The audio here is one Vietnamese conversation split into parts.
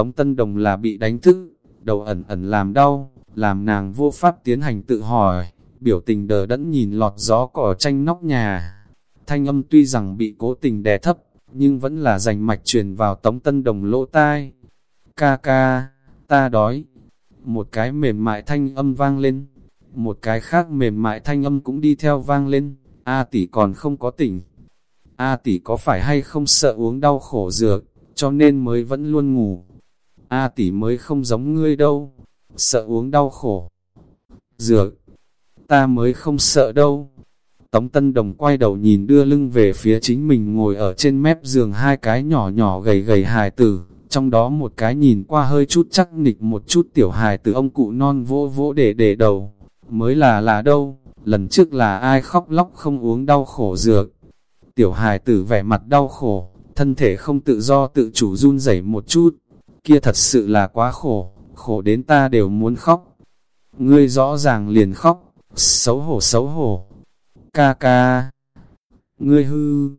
Tống Tân Đồng là bị đánh thức, đầu ẩn ẩn làm đau, làm nàng vô pháp tiến hành tự hỏi, biểu tình đờ đẫn nhìn lọt gió cỏ tranh nóc nhà. Thanh âm tuy rằng bị cố tình đè thấp, nhưng vẫn là dành mạch truyền vào Tống Tân Đồng lỗ tai. Ca ca, ta đói. Một cái mềm mại thanh âm vang lên, một cái khác mềm mại thanh âm cũng đi theo vang lên. A tỷ còn không có tỉnh. A tỷ có phải hay không sợ uống đau khổ dược, cho nên mới vẫn luôn ngủ. A tỷ mới không giống ngươi đâu, sợ uống đau khổ. Dược, ta mới không sợ đâu. Tống Tân Đồng quay đầu nhìn đưa lưng về phía chính mình ngồi ở trên mép giường hai cái nhỏ nhỏ gầy gầy hài tử, trong đó một cái nhìn qua hơi chút chắc nịch một chút tiểu hài tử ông cụ non vỗ vỗ để để đầu, mới là là đâu, lần trước là ai khóc lóc không uống đau khổ dược. Tiểu hài tử vẻ mặt đau khổ, thân thể không tự do tự chủ run rẩy một chút, kia thật sự là quá khổ, khổ đến ta đều muốn khóc. Ngươi rõ ràng liền khóc, xấu hổ xấu hổ. Ca ca, ngươi hư.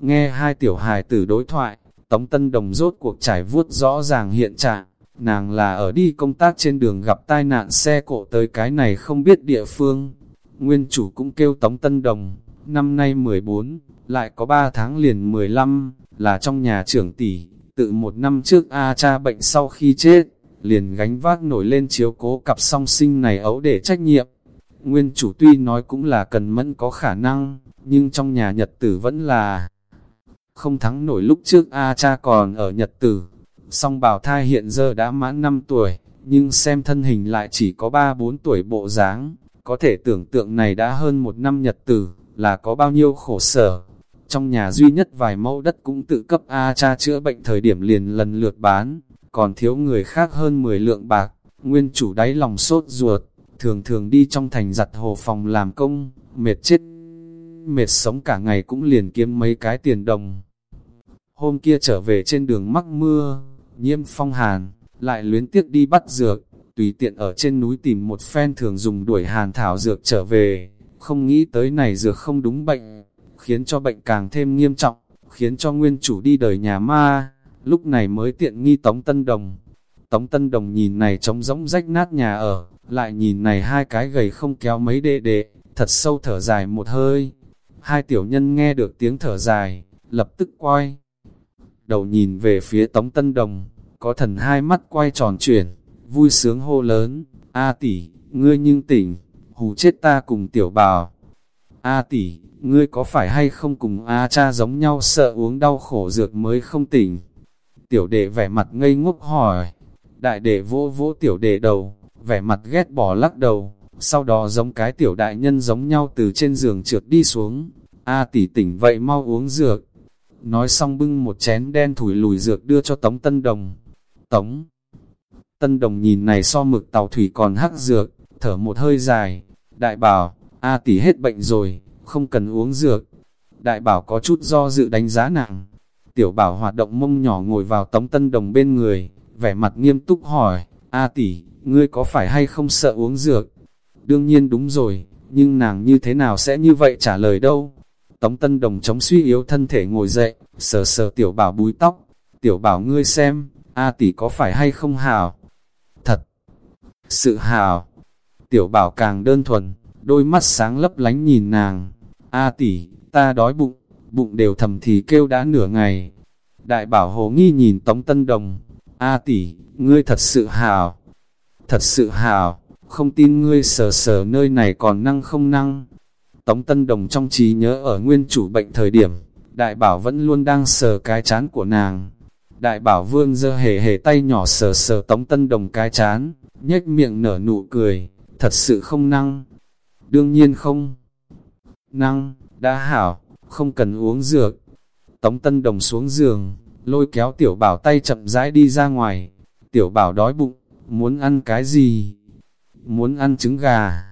Nghe hai tiểu hài tử đối thoại, Tống Tân Đồng rốt cuộc trải vuốt rõ ràng hiện trạng. Nàng là ở đi công tác trên đường gặp tai nạn xe cộ tới cái này không biết địa phương. Nguyên chủ cũng kêu Tống Tân Đồng, năm nay 14, lại có 3 tháng liền 15, là trong nhà trưởng tỷ, tự một năm trước A cha bệnh sau khi chết, liền gánh vác nổi lên chiếu cố cặp song sinh này ấu để trách nhiệm. Nguyên chủ tuy nói cũng là cần mẫn có khả năng, nhưng trong nhà nhật tử vẫn là không thắng nổi lúc trước A cha còn ở nhật tử. Song bảo thai hiện giờ đã mãn 5 tuổi, nhưng xem thân hình lại chỉ có 3-4 tuổi bộ dáng, có thể tưởng tượng này đã hơn một năm nhật tử, là có bao nhiêu khổ sở. Trong nhà duy nhất vài mẫu đất cũng tự cấp A cha chữa bệnh thời điểm liền lần lượt bán, còn thiếu người khác hơn 10 lượng bạc, nguyên chủ đáy lòng sốt ruột, thường thường đi trong thành giặt hồ phòng làm công, mệt chết, mệt sống cả ngày cũng liền kiếm mấy cái tiền đồng. Hôm kia trở về trên đường mắc mưa, nhiễm phong hàn, lại luyến tiếc đi bắt dược, tùy tiện ở trên núi tìm một phen thường dùng đuổi hàn thảo dược trở về, không nghĩ tới này dược không đúng bệnh, khiến cho bệnh càng thêm nghiêm trọng, khiến cho nguyên chủ đi đời nhà ma, lúc này mới tiện nghi Tống Tân Đồng. Tống Tân Đồng nhìn này trống rỗng rách nát nhà ở, lại nhìn này hai cái gầy không kéo mấy đệ đệ, thật sâu thở dài một hơi. Hai tiểu nhân nghe được tiếng thở dài, lập tức quay. Đầu nhìn về phía Tống Tân Đồng, có thần hai mắt quay tròn chuyển, vui sướng hô lớn, A tỷ, ngươi nhưng tỉnh, hù chết ta cùng tiểu bào. A tỷ, ngươi có phải hay không cùng A cha giống nhau sợ uống đau khổ dược mới không tỉnh? Tiểu đệ vẻ mặt ngây ngốc hỏi, đại đệ vỗ vỗ tiểu đệ đầu, vẻ mặt ghét bỏ lắc đầu, sau đó giống cái tiểu đại nhân giống nhau từ trên giường trượt đi xuống. A tỷ tỉnh vậy mau uống dược. Nói xong bưng một chén đen thủi lùi dược đưa cho Tống Tân Đồng. Tống Tân Đồng nhìn này so mực tàu thủy còn hắc dược, thở một hơi dài. Đại bảo, A tỷ hết bệnh rồi, không cần uống dược. Đại bảo có chút do dự đánh giá nặng. Tiểu bảo hoạt động mông nhỏ ngồi vào Tống Tân Đồng bên người, vẻ mặt nghiêm túc hỏi, A tỷ, ngươi có phải hay không sợ uống dược? Đương nhiên đúng rồi, nhưng nàng như thế nào sẽ như vậy trả lời đâu? Tống Tân Đồng chống suy yếu thân thể ngồi dậy, sờ sờ tiểu bảo búi tóc. Tiểu bảo ngươi xem, A tỷ có phải hay không hào? Thật, sự hào. Tiểu bảo càng đơn thuần, đôi mắt sáng lấp lánh nhìn nàng. A tỷ, ta đói bụng, bụng đều thầm thì kêu đã nửa ngày. Đại bảo hồ nghi nhìn Tống Tân Đồng. A tỷ, ngươi thật sự hào. Thật sự hào, không tin ngươi sờ sờ nơi này còn năng không năng. Tống Tân Đồng trong trí nhớ ở nguyên chủ bệnh thời điểm, đại bảo vẫn luôn đang sờ cái chán của nàng. Đại bảo vương dơ hề hề tay nhỏ sờ sờ Tống Tân Đồng cái chán, nhếch miệng nở nụ cười, thật sự không năng. Đương nhiên không. Năng, đã hảo, không cần uống dược. Tống Tân Đồng xuống giường, lôi kéo tiểu bảo tay chậm rãi đi ra ngoài. Tiểu bảo đói bụng, muốn ăn cái gì? Muốn ăn trứng gà.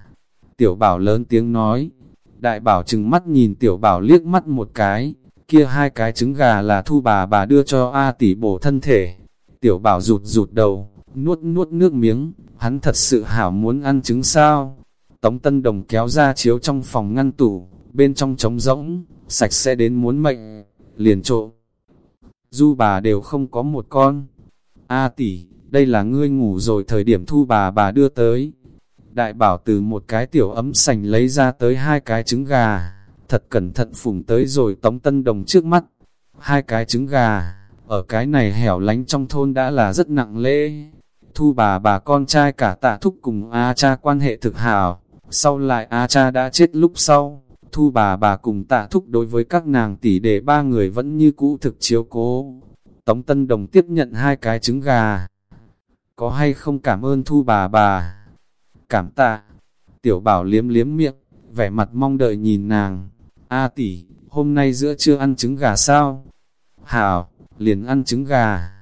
Tiểu bảo lớn tiếng nói. Đại bảo chừng mắt nhìn tiểu bảo liếc mắt một cái. Kia hai cái trứng gà là thu bà bà đưa cho A tỷ bổ thân thể. Tiểu bảo rụt rụt đầu, nuốt nuốt nước miếng. Hắn thật sự hảo muốn ăn trứng sao? Tống Tân Đồng kéo ra chiếu trong phòng ngăn tủ, bên trong trống rỗng, sạch sẽ đến muốn mệnh, liền trộm. Du bà đều không có một con. A tỷ, đây là ngươi ngủ rồi thời điểm thu bà bà đưa tới. Đại bảo từ một cái tiểu ấm sành lấy ra tới hai cái trứng gà, thật cẩn thận phủng tới rồi tống tân đồng trước mắt. Hai cái trứng gà, ở cái này hẻo lánh trong thôn đã là rất nặng lễ. Thu bà bà con trai cả tạ thúc cùng A cha quan hệ thực hào, sau lại A cha đã chết lúc sau, thu bà bà cùng tạ thúc đối với các nàng tỷ đệ ba người vẫn như cũ thực chiếu cố. Tống Tân Đồng tiếp nhận hai cái trứng gà. Có hay không cảm ơn thu bà bà? Cảm tạ. Tiểu bảo liếm liếm miệng, vẻ mặt mong đợi nhìn nàng. A tỷ, hôm nay giữa trưa ăn trứng gà sao? Hảo, liền ăn trứng gà.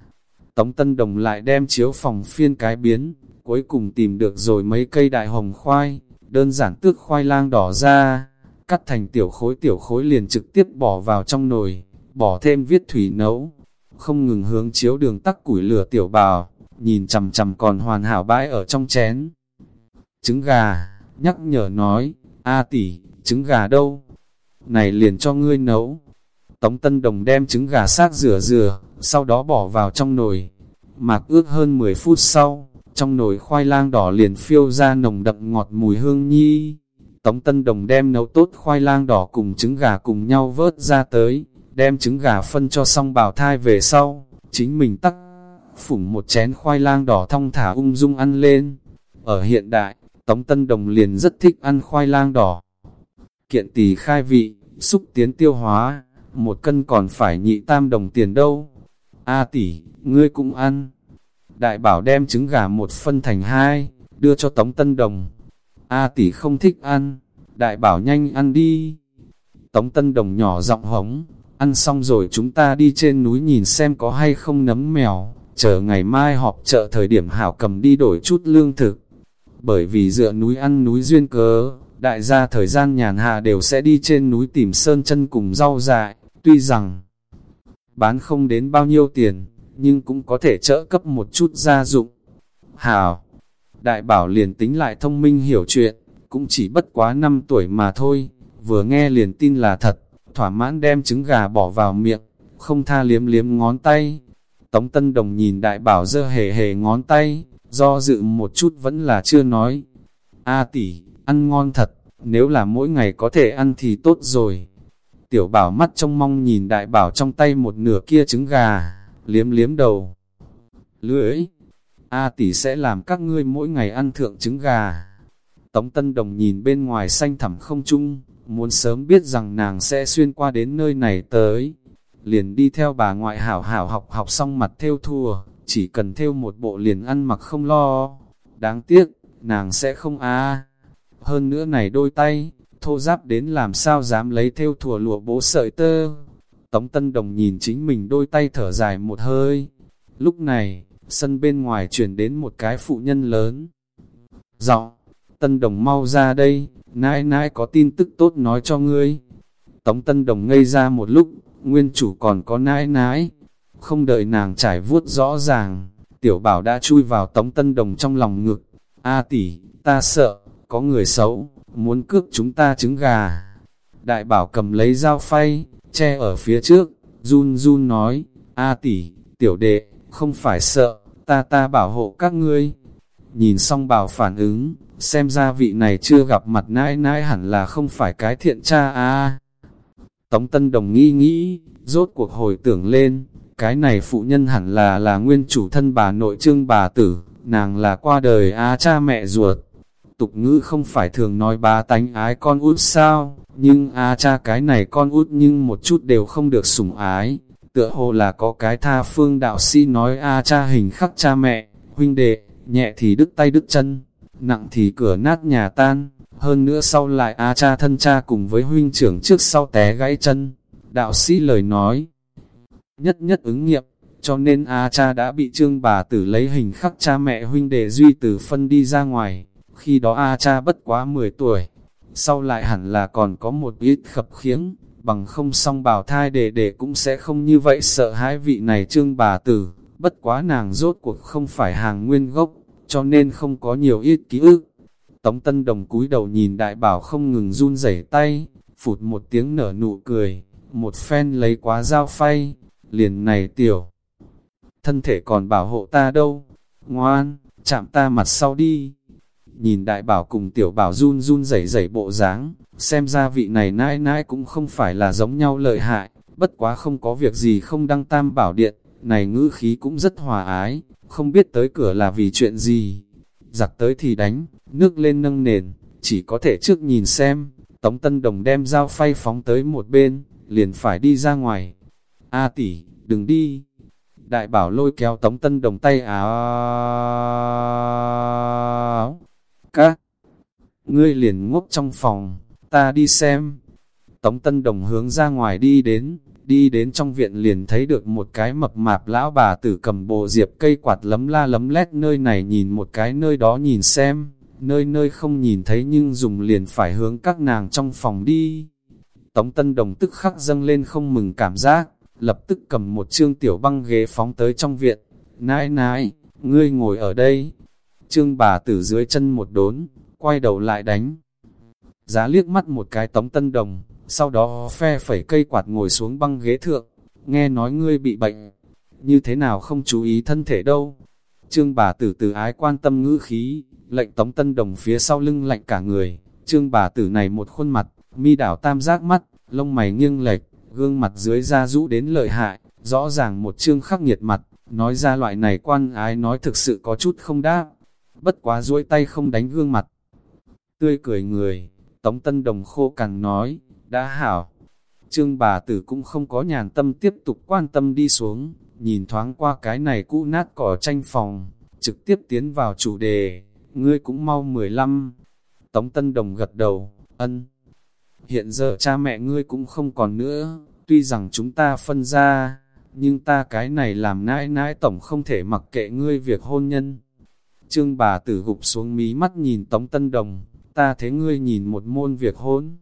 Tống Tân Đồng lại đem chiếu phòng phiên cái biến, cuối cùng tìm được rồi mấy cây đại hồng khoai, đơn giản tước khoai lang đỏ ra, cắt thành tiểu khối tiểu khối liền trực tiếp bỏ vào trong nồi, bỏ thêm viết thủy nấu, không ngừng hướng chiếu đường tắc củi lửa tiểu bào, nhìn chầm chầm còn hoàn hảo bãi ở trong chén. Trứng gà, nhắc nhở nói, A tỷ, trứng gà đâu? Này liền cho ngươi nấu. Tống Tân Đồng đem trứng gà xác rửa rửa, sau đó bỏ vào trong nồi. Mạc ước hơn 10 phút sau, trong nồi khoai lang đỏ liền phiêu ra nồng đậm ngọt mùi hương nhi. Tống Tân Đồng đem nấu tốt khoai lang đỏ cùng trứng gà cùng nhau vớt ra tới, đem trứng gà phân cho xong bào thai về sau, chính mình tắc, phủng một chén khoai lang đỏ thong thả ung dung ăn lên. Ở hiện đại, Tống Tân Đồng liền rất thích ăn khoai lang đỏ. Kiện tỳ khai vị, xúc tiến tiêu hóa, một cân còn phải nhị tam đồng tiền đâu. A tỷ, ngươi cũng ăn. Đại bảo đem trứng gà một phân thành hai, đưa cho Tống Tân Đồng. A tỷ không thích ăn, đại bảo nhanh ăn đi. Tống Tân Đồng nhỏ giọng hống, ăn xong rồi chúng ta đi trên núi nhìn xem có hay không nấm mèo, chờ ngày mai họp chợ thời điểm hảo cầm đi đổi chút lương thực. Bởi vì dựa núi ăn núi duyên cớ, đại gia thời gian nhàn hạ đều sẽ đi trên núi tìm sơn chân cùng rau dại, tuy rằng bán không đến bao nhiêu tiền, nhưng cũng có thể trợ cấp một chút gia dụng. Hảo, đại bảo liền tính lại thông minh hiểu chuyện, cũng chỉ bất quá 5 tuổi mà thôi, vừa nghe liền tin là thật, thỏa mãn đem trứng gà bỏ vào miệng, không tha liếm liếm ngón tay. Tống Tân Đồng nhìn đại bảo dơ hề hề ngón tay, do dự một chút vẫn là chưa nói. A tỷ, ăn ngon thật, nếu là mỗi ngày có thể ăn thì tốt rồi. Tiểu bảo mắt trong mong nhìn đại bảo trong tay một nửa kia trứng gà, liếm liếm đầu. Lưỡi, A tỷ sẽ làm các ngươi mỗi ngày ăn thượng trứng gà. Tống Tân Đồng nhìn bên ngoài xanh thẳm không chung, muốn sớm biết rằng nàng sẽ xuyên qua đến nơi này tới. Liền đi theo bà ngoại hảo hảo học học xong mặt theo thùa, chỉ cần theo một bộ liền ăn mặc không lo. Đáng tiếc, nàng sẽ không a Hơn nữa này đôi tay, thô giáp đến làm sao dám lấy theo thùa lụa bố sợi tơ. Tống Tân Đồng nhìn chính mình đôi tay thở dài một hơi. Lúc này, sân bên ngoài chuyển đến một cái phụ nhân lớn. Giọng, Tân Đồng mau ra đây, nãi nãi có tin tức tốt nói cho ngươi. Tống Tân Đồng ngây ra một lúc, nguyên chủ còn có nãi nãi. Không đợi nàng trải vuốt rõ ràng, tiểu bảo đã chui vào Tống Tân Đồng trong lòng ngực. A tỷ, ta sợ, có người xấu, muốn cướp chúng ta trứng gà. Đại bảo cầm lấy dao phay, che ở phía trước, run run nói, A tỷ, tiểu đệ, không phải sợ, ta ta bảo hộ các ngươi. Nhìn xong bảo phản ứng, xem ra vị này chưa gặp mặt nãi nãi hẳn là không phải cái thiện cha à. Tống Tân Đồng nghi nghĩ, rốt cuộc hồi tưởng lên, cái này phụ nhân hẳn là là nguyên chủ thân bà nội trương bà tử, nàng là qua đời a cha mẹ ruột. Tục ngữ không phải thường nói bà tánh ái con út sao, nhưng a cha cái này con út nhưng một chút đều không được sủng ái. Tựa hồ là có cái tha phương đạo sĩ nói a cha hình khắc cha mẹ, huynh đệ, nhẹ thì đứt tay đứt chân, nặng thì cửa nát nhà tan, hơn nữa sau lại A cha thân cha cùng với huynh trưởng trước sau té gãy chân. Đạo sĩ lời nói, nhất nhất ứng nghiệm, cho nên A cha đã bị trương bà tử lấy hình khắc cha mẹ huynh đệ duy tử phân đi ra ngoài, khi đó A cha bất quá 10 tuổi, sau lại hẳn là còn có một ít khập khiếng, bằng không song bào thai đệ đệ cũng sẽ không như vậy sợ hãi vị này trương bà tử, bất quá nàng rốt cuộc không phải hàng nguyên gốc, cho nên không có nhiều ít ký ức. Tống Tân Đồng cúi đầu nhìn đại bảo không ngừng run rẩy tay, phụt một tiếng nở nụ cười, một phen lấy quá dao phay, liền này tiểu. thân thể còn bảo hộ ta đâu, ngoan, chạm ta mặt sau đi. Nhìn đại bảo cùng tiểu bảo run run rẩy rẩy bộ dáng, xem ra vị này nãi nãi cũng không phải là giống nhau lợi hại, bất quá không có việc gì không đăng tam bảo điện, này ngữ khí cũng rất hòa ái, không biết tới cửa là vì chuyện gì. Giặc tới thì đánh, nước lên nâng nền, chỉ có thể trước nhìn xem, Tống Tân Đồng đem dao phay phóng tới một bên, liền phải đi ra ngoài. A tỷ, đừng đi. Đại bảo lôi kéo Tống Tân Đồng tay áo. Các, ngươi liền ngốc trong phòng, ta đi xem. Tống Tân Đồng hướng ra ngoài đi đến, đi đến trong viện liền thấy được một cái mập mạp lão bà tử cầm bộ diệp cây quạt lấm la lấm lét nơi này nhìn một cái nơi đó nhìn xem, nơi nơi không nhìn thấy nhưng dùng liền phải hướng các nàng trong phòng đi. Tống Tân Đồng tức khắc dâng lên không mừng cảm giác, lập tức cầm một trương tiểu băng ghế phóng tới trong viện. Nãi nãi, ngươi ngồi ở đây. Trương bà tử dưới chân một đốn, quay đầu lại đánh. Giá liếc mắt một cái Tống Tân Đồng, sau đó phe phẩy cây quạt ngồi xuống băng ghế thượng, nghe nói ngươi bị bệnh, như thế nào không chú ý thân thể đâu. Trương bà tử từ ái quan tâm ngữ khí, lệnh tống tân đồng phía sau lưng lạnh cả người, trương bà tử này một khuôn mặt, mi đảo tam giác mắt, lông mày nghiêng lệch, gương mặt dưới da rũ đến lợi hại, rõ ràng một trương khắc nghiệt mặt, nói ra loại này quan ái nói thực sự có chút không đáp, bất quá duỗi tay không đánh gương mặt. Tươi cười người, tống tân đồng khô cằn nói, đã hảo. Trương bà tử cũng không có nhàn tâm tiếp tục quan tâm đi xuống, nhìn thoáng qua cái này cũ nát cỏ tranh phòng, trực tiếp tiến vào chủ đề, ngươi cũng mau 15. Tống Tân Đồng gật đầu, ân. Hiện giờ cha mẹ ngươi cũng không còn nữa, tuy rằng chúng ta phân ra, nhưng ta cái này làm nãi nãi tổng không thể mặc kệ ngươi việc hôn nhân. Trương bà tử gục xuống mí mắt nhìn Tống Tân Đồng, ta thế ngươi nhìn một môn việc hôn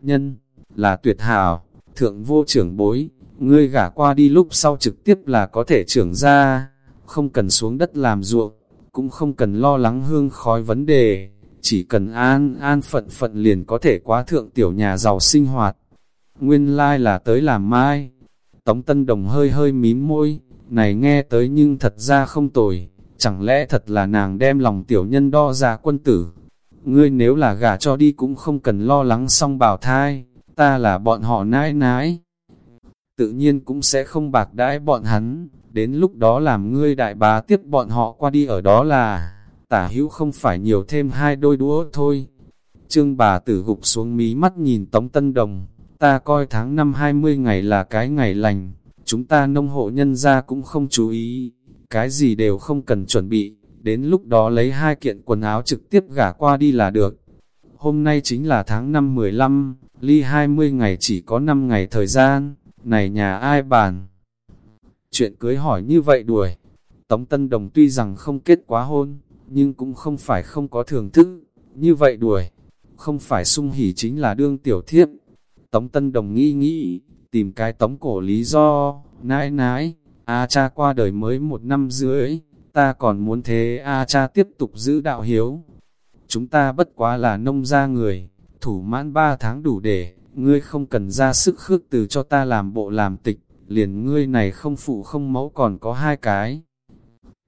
nhân, là tuyệt hảo, thượng vô trưởng bối, ngươi gả qua đi lúc sau trực tiếp là có thể trưởng ra, không cần xuống đất làm ruộng, cũng không cần lo lắng hương khói vấn đề, chỉ cần an an phận phận liền có thể quá thượng tiểu nhà giàu sinh hoạt. Nguyên lai like là tới làm mai. Tống Tân Đồng hơi hơi mím môi, này nghe tới nhưng thật ra không tồi, chẳng lẽ thật là nàng đem lòng tiểu nhân đo ra quân tử, ngươi nếu là gả cho đi cũng không cần lo lắng xong bảo thai, ta là bọn họ nãi nãi. Tự nhiên cũng sẽ không bạc đãi bọn hắn, đến lúc đó làm ngươi đại bá tiếp bọn họ qua đi ở đó là, tả hữu không phải nhiều thêm hai đôi đũa thôi. Trương bà tử gục xuống mí mắt nhìn Tống Tân Đồng, ta coi tháng năm 20 ngày là cái ngày lành, chúng ta nông hộ nhân ra cũng không chú ý, cái gì đều không cần chuẩn bị, đến lúc đó lấy hai kiện quần áo trực tiếp gả qua đi là được. Hôm nay chính là tháng 5 15, ly 20 ngày chỉ có 5 ngày thời gian, này nhà ai bàn. Chuyện cưới hỏi như vậy đuổi, Tống Tân Đồng tuy rằng không kết quá hôn, nhưng cũng không phải không có thưởng thức, như vậy đuổi, không phải sung hỉ chính là đương tiểu thiếp. Tống Tân Đồng nghĩ nghĩ, tìm cái tống cổ lý do, nãi nãi, a cha qua đời mới một năm rưỡi, ta còn muốn thế A cha tiếp tục giữ đạo hiếu. Chúng ta bất quá là nông gia người, thủ mãn ba tháng đủ để, ngươi không cần ra sức khước từ cho ta làm bộ làm tịch, liền ngươi này không phụ không mẫu còn có hai cái.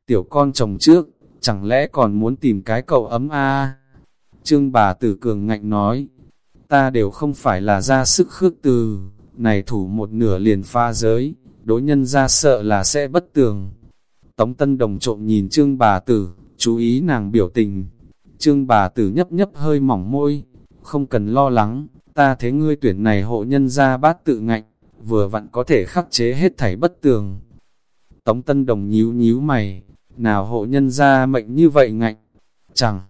Tiểu con chồng trước, chẳng lẽ còn muốn tìm cái cậu ấm A? Trương bà tử cường ngạnh nói, ta đều không phải là ra sức khước từ, này thủ một nửa liền pha giới, đối nhân ra sợ là sẽ bất tường Tống Tân Đồng trộm nhìn Trương bà tử, chú ý nàng biểu tình. Trương bà tử nhấp nhấp hơi mỏng môi, không cần lo lắng, ta thế ngươi tuyển này hộ nhân ra bát tự ngạnh, vừa vặn có thể khắc chế hết thảy bất tường. Tống Tân Đồng nhíu nhíu mày, nào hộ nhân ra mệnh như vậy ngạnh, chẳng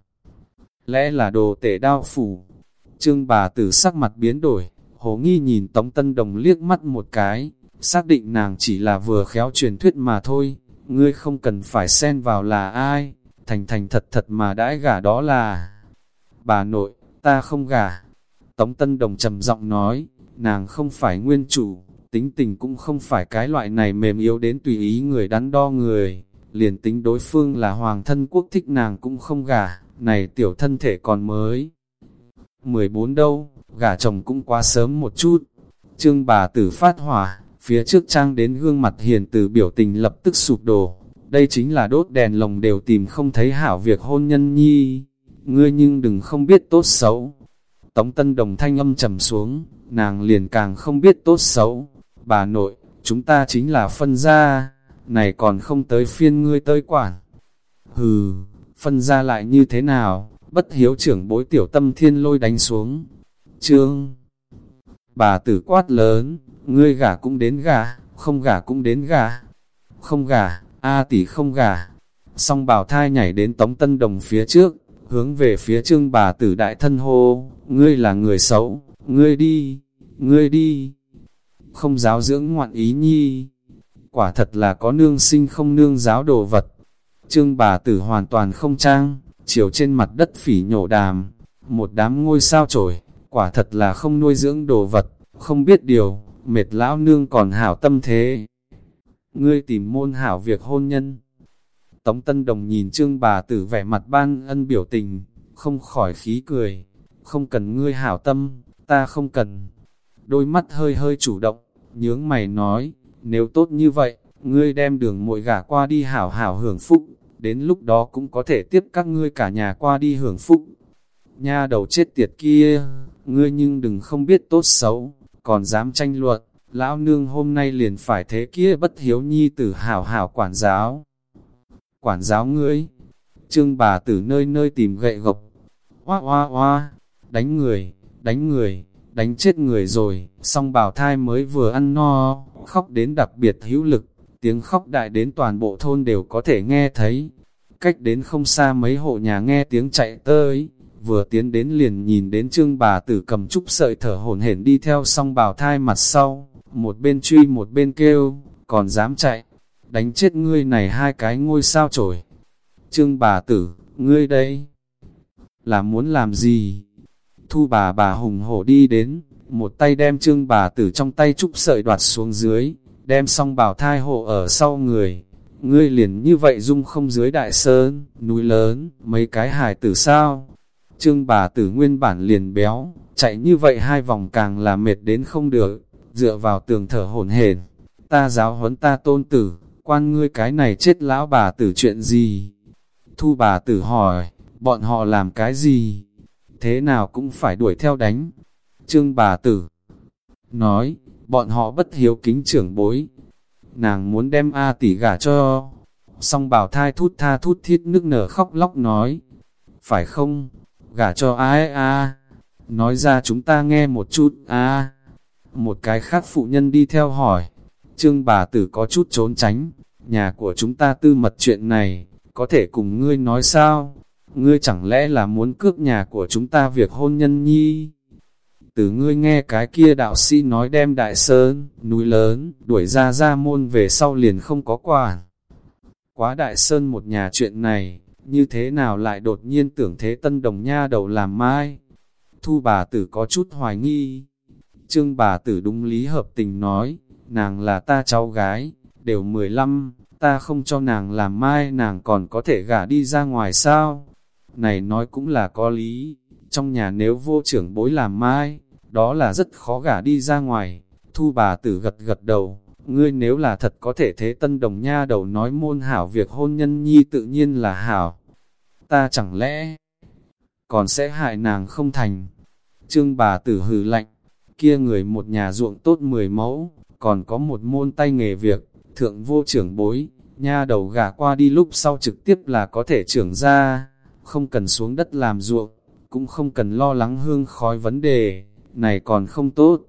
lẽ là đồ tể đao phủ. Trương bà tử sắc mặt biến đổi, hồ nghi nhìn Tống Tân Đồng liếc mắt một cái, xác định nàng chỉ là vừa khéo truyền thuyết mà thôi, ngươi không cần phải xen vào là ai, thành thành thật thật mà đãi gả đó là bà nội, ta không gả. Tống Tân Đồng trầm giọng nói, nàng không phải nguyên chủ, tính tình cũng không phải cái loại này mềm yếu đến tùy ý người đắn đo người, liền tính đối phương là hoàng thân quốc thích nàng cũng không gả, này tiểu thân thể còn mới. 14 đâu, gả chồng cũng quá sớm một chút. Trương bà tử phát hỏa, Phía trước trang đến gương mặt hiền từ biểu tình lập tức sụp đổ, đây chính là đốt đèn lồng đều tìm không thấy hảo việc hôn nhân nhi, ngươi nhưng đừng không biết tốt xấu. Tống Tân Đồng thanh âm trầm xuống, nàng liền càng không biết tốt xấu. Bà nội, chúng ta chính là phân gia, này còn không tới phiên ngươi tới quản. Hừ, phân gia lại như thế nào, bất hiếu trưởng bối tiểu tâm thiên lôi đánh xuống. Trương, bà tử quát lớn, ngươi gả cũng đến gả, không gả cũng đến gả. Không gả, A tỷ không gả. Song bảo thai nhảy đến tống tân đồng phía trước, hướng về phía trương bà tử đại thân hô, ngươi là người xấu, ngươi đi, ngươi đi. Không giáo dưỡng ngoạn ý nhi, quả thật là có nương sinh không nương giáo đồ vật. Trương bà tử hoàn toàn không trang, chiều trên mặt đất phỉ nhổ đàm, một đám ngôi sao trổi, quả thật là không nuôi dưỡng đồ vật, không biết điều, mệt lão nương còn hảo tâm thế. Ngươi tìm môn hảo việc hôn nhân. Tống Tân Đồng nhìn trương bà tử vẻ mặt ban ân biểu tình, không khỏi khí cười, không cần ngươi hảo tâm, ta không cần. Đôi mắt hơi hơi chủ động, nhướng mày nói, nếu tốt như vậy, ngươi đem đường muội gả qua đi hảo hảo hưởng phúc, đến lúc đó cũng có thể tiếp các ngươi cả nhà qua đi hưởng phúc. Nha đầu chết tiệt kia, ngươi nhưng đừng không biết tốt xấu, còn dám tranh luận, lão nương hôm nay liền phải thế kia bất hiếu nhi tử hảo hảo quản giáo. Quản giáo ngươi, trương bà tử nơi nơi tìm gậy gộc, hoa hoa hoa, đánh người, đánh người, đánh chết người rồi, song bào thai mới vừa ăn no, khóc đến đặc biệt hữu lực, tiếng khóc đại đến toàn bộ thôn đều có thể nghe thấy. Cách đến không xa mấy hộ nhà nghe tiếng chạy tới, vừa tiến đến liền nhìn đến trương bà tử cầm trúc sợi thở hổn hển đi theo song bào thai mặt sau, một bên truy một bên kêu, còn dám chạy, đánh chết ngươi này hai cái ngôi sao trổi. Trương bà tử, ngươi đây, là muốn làm gì? Thu bà bà hùng hổ đi đến, một tay đem trương bà tử trong tay trúc sợi đoạt xuống dưới, đem song bào thai hộ ở sau người. Ngươi liền như vậy dung không dưới đại sơn, núi lớn, mấy cái hải tử sao? Trương bà tử nguyên bản liền béo, chạy như vậy hai vòng càng là mệt đến không được, dựa vào tường thở hổn hển. Ta giáo huấn ta tôn tử, quan ngươi cái này chết lão bà tử chuyện gì? Thu bà tử hỏi, bọn họ làm cái gì? Thế nào cũng phải đuổi theo đánh. Trương bà tử nói, bọn họ bất hiếu kính trưởng bối. Nàng muốn đem A tỷ gả cho. Song bảo thai thút tha thút thiết nước nở khóc lóc nói. Phải không? Gả cho ai a Nói ra chúng ta nghe một chút a Một cái khác phụ nhân đi theo hỏi. Trương bà tử có chút trốn tránh. Nhà của chúng ta tư mật chuyện này, có thể cùng ngươi nói sao? Ngươi chẳng lẽ là muốn cướp nhà của chúng ta việc hôn nhân nhi? Từ ngươi nghe cái kia đạo sĩ nói đem đại sơn, núi lớn, đuổi ra ra môn về sau liền không có quản. Quá đại sơn một nhà chuyện này, như thế nào lại đột nhiên tưởng thế tân đồng nha đầu làm mai? Thu bà tử có chút hoài nghi. Trương bà tử đúng lý hợp tình nói, nàng là ta cháu gái, đều 15, ta không cho nàng làm mai nàng còn có thể gả đi ra ngoài sao? Này nói cũng là có lý, trong nhà nếu vô trưởng bối làm mai, đó là rất khó gả đi ra ngoài. Thu bà tử gật gật đầu, ngươi nếu là thật có thể thế tân đồng nha đầu nói môn hảo việc hôn nhân nhi tự nhiên là hảo. Ta chẳng lẽ còn sẽ hại nàng không thành. Trương bà tử hừ lạnh, kia người một nhà ruộng tốt mười mẫu, còn có một môn tay nghề việc, thượng vô trưởng bối, nha đầu gả qua đi lúc sau trực tiếp là có thể trưởng ra, không cần xuống đất làm ruộng, cũng không cần lo lắng hương khói vấn đề, này còn không tốt,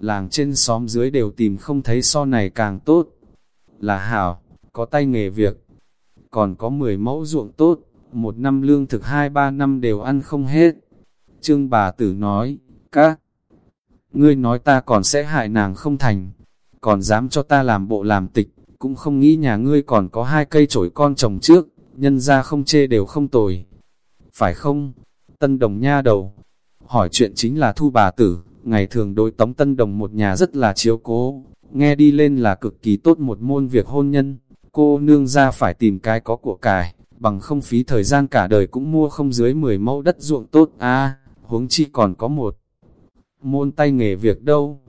làng trên xóm dưới đều tìm không thấy so này càng tốt, là hảo, có tay nghề việc, còn có 10 mẫu ruộng tốt, một năm lương thực hai ba năm đều ăn không hết. Trương bà tử nói, các, ngươi nói ta còn sẽ hại nàng không thành, còn dám cho ta làm bộ làm tịch, cũng không nghĩ nhà ngươi còn có hai cây chổi con trồng trước, nhân ra không chê đều không tồi. Phải không? Tân đồng nha đầu. Hỏi chuyện chính là thu bà tử, ngày thường đối tống tân đồng một nhà rất là chiếu cố, nghe đi lên là cực kỳ tốt một môn việc hôn nhân. Cô nương ra phải tìm cái có của cải, bằng không phí thời gian cả đời cũng mua không dưới 10 mẫu đất ruộng tốt a huống chi còn có một môn tay nghề việc đâu.